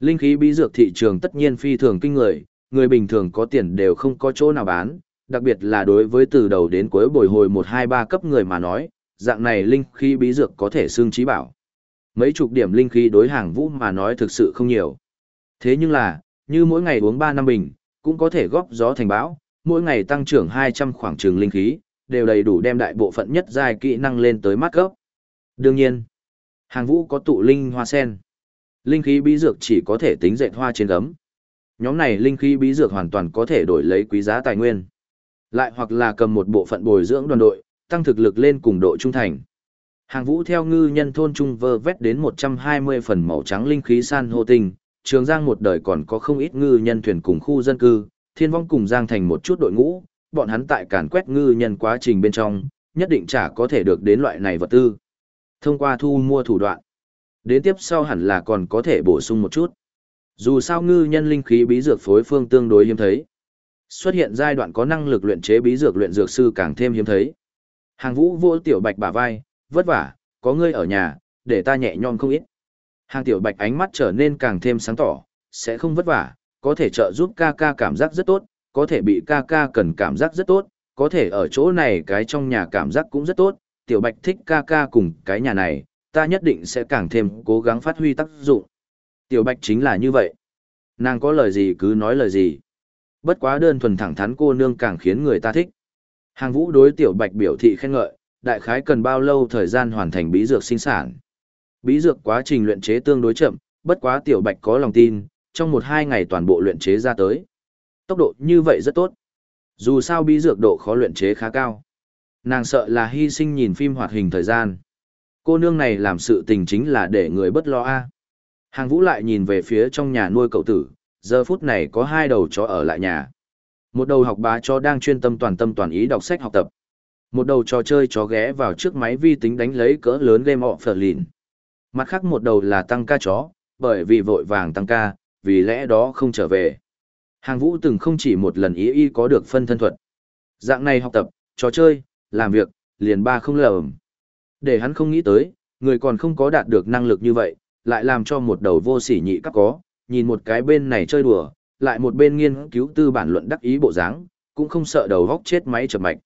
Linh khí bí dược thị trường tất nhiên phi thường kinh người, người bình thường có tiền đều không có chỗ nào bán, đặc biệt là đối với từ đầu đến cuối bồi hồi 1-2-3 cấp người mà nói, dạng này linh khí bí dược có thể xương trí bảo. Mấy chục điểm linh khí đối hàng vũ mà nói thực sự không nhiều. Thế nhưng là, như mỗi ngày uống 3 năm bình, cũng có thể góp gió thành bão, mỗi ngày tăng trưởng 200 khoảng trường linh khí, đều đầy đủ đem đại bộ phận nhất giai kỹ năng lên tới mắt gốc. Đương nhiên, hàng vũ có tụ linh hoa sen. Linh khí bí dược chỉ có thể tính dệt hoa trên gấm. Nhóm này linh khí bí dược hoàn toàn có thể đổi lấy quý giá tài nguyên. Lại hoặc là cầm một bộ phận bồi dưỡng đoàn đội, tăng thực lực lên cùng độ trung thành. Hàng vũ theo ngư nhân thôn trung vơ vét đến 120 phần màu trắng linh khí san hô tinh, trường giang một đời còn có không ít ngư nhân thuyền cùng khu dân cư, thiên vong cùng giang thành một chút đội ngũ, bọn hắn tại càn quét ngư nhân quá trình bên trong, nhất định chả có thể được đến loại này vật tư. Thông qua thu mua thủ đoạn, đến tiếp sau hẳn là còn có thể bổ sung một chút. Dù sao ngư nhân linh khí bí dược phối phương tương đối hiếm thấy. Xuất hiện giai đoạn có năng lực luyện chế bí dược luyện dược sư càng thêm hiếm thấy. Hàng vũ vô tiểu bạch bả vai, vất vả, có ngươi ở nhà, để ta nhẹ nhõm không ít. Hàng tiểu bạch ánh mắt trở nên càng thêm sáng tỏ, sẽ không vất vả, có thể trợ giúp ca ca cảm giác rất tốt, có thể bị ca ca cần cảm giác rất tốt, có thể ở chỗ này cái trong nhà cảm giác cũng rất tốt, tiểu bạch thích ca ca cùng cái nhà này, ta nhất định sẽ càng thêm cố gắng phát huy tác dụng. Tiểu bạch chính là như vậy. Nàng có lời gì cứ nói lời gì. Bất quá đơn thuần thẳng thắn cô nương càng khiến người ta thích. Hàng vũ đối tiểu bạch biểu thị khen ngợi, đại khái cần bao lâu thời gian hoàn thành bí dược sinh sản. Bí dược quá trình luyện chế tương đối chậm, bất quá tiểu bạch có lòng tin, trong một hai ngày toàn bộ luyện chế ra tới. Tốc độ như vậy rất tốt. Dù sao bí dược độ khó luyện chế khá cao. Nàng sợ là hy sinh nhìn phim hoạt hình thời gian. Cô nương này làm sự tình chính là để người bất lo a. Hàng vũ lại nhìn về phía trong nhà nuôi cậu tử, giờ phút này có hai đầu chó ở lại nhà. Một đầu học bá chó đang chuyên tâm toàn tâm toàn ý đọc sách học tập. Một đầu trò chơi chó ghé vào trước máy vi tính đánh lấy cỡ lớn game of lìn. Mặt khác một đầu là tăng ca chó, bởi vì vội vàng tăng ca, vì lẽ đó không trở về. Hàng vũ từng không chỉ một lần ý y có được phân thân thuật. Dạng này học tập, trò chơi, làm việc, liền ba không lầm. Để hắn không nghĩ tới, người còn không có đạt được năng lực như vậy, lại làm cho một đầu vô sỉ nhị các có, nhìn một cái bên này chơi đùa, lại một bên nghiên cứu tư bản luận đắc ý bộ dáng, cũng không sợ đầu góc chết máy chập mạch.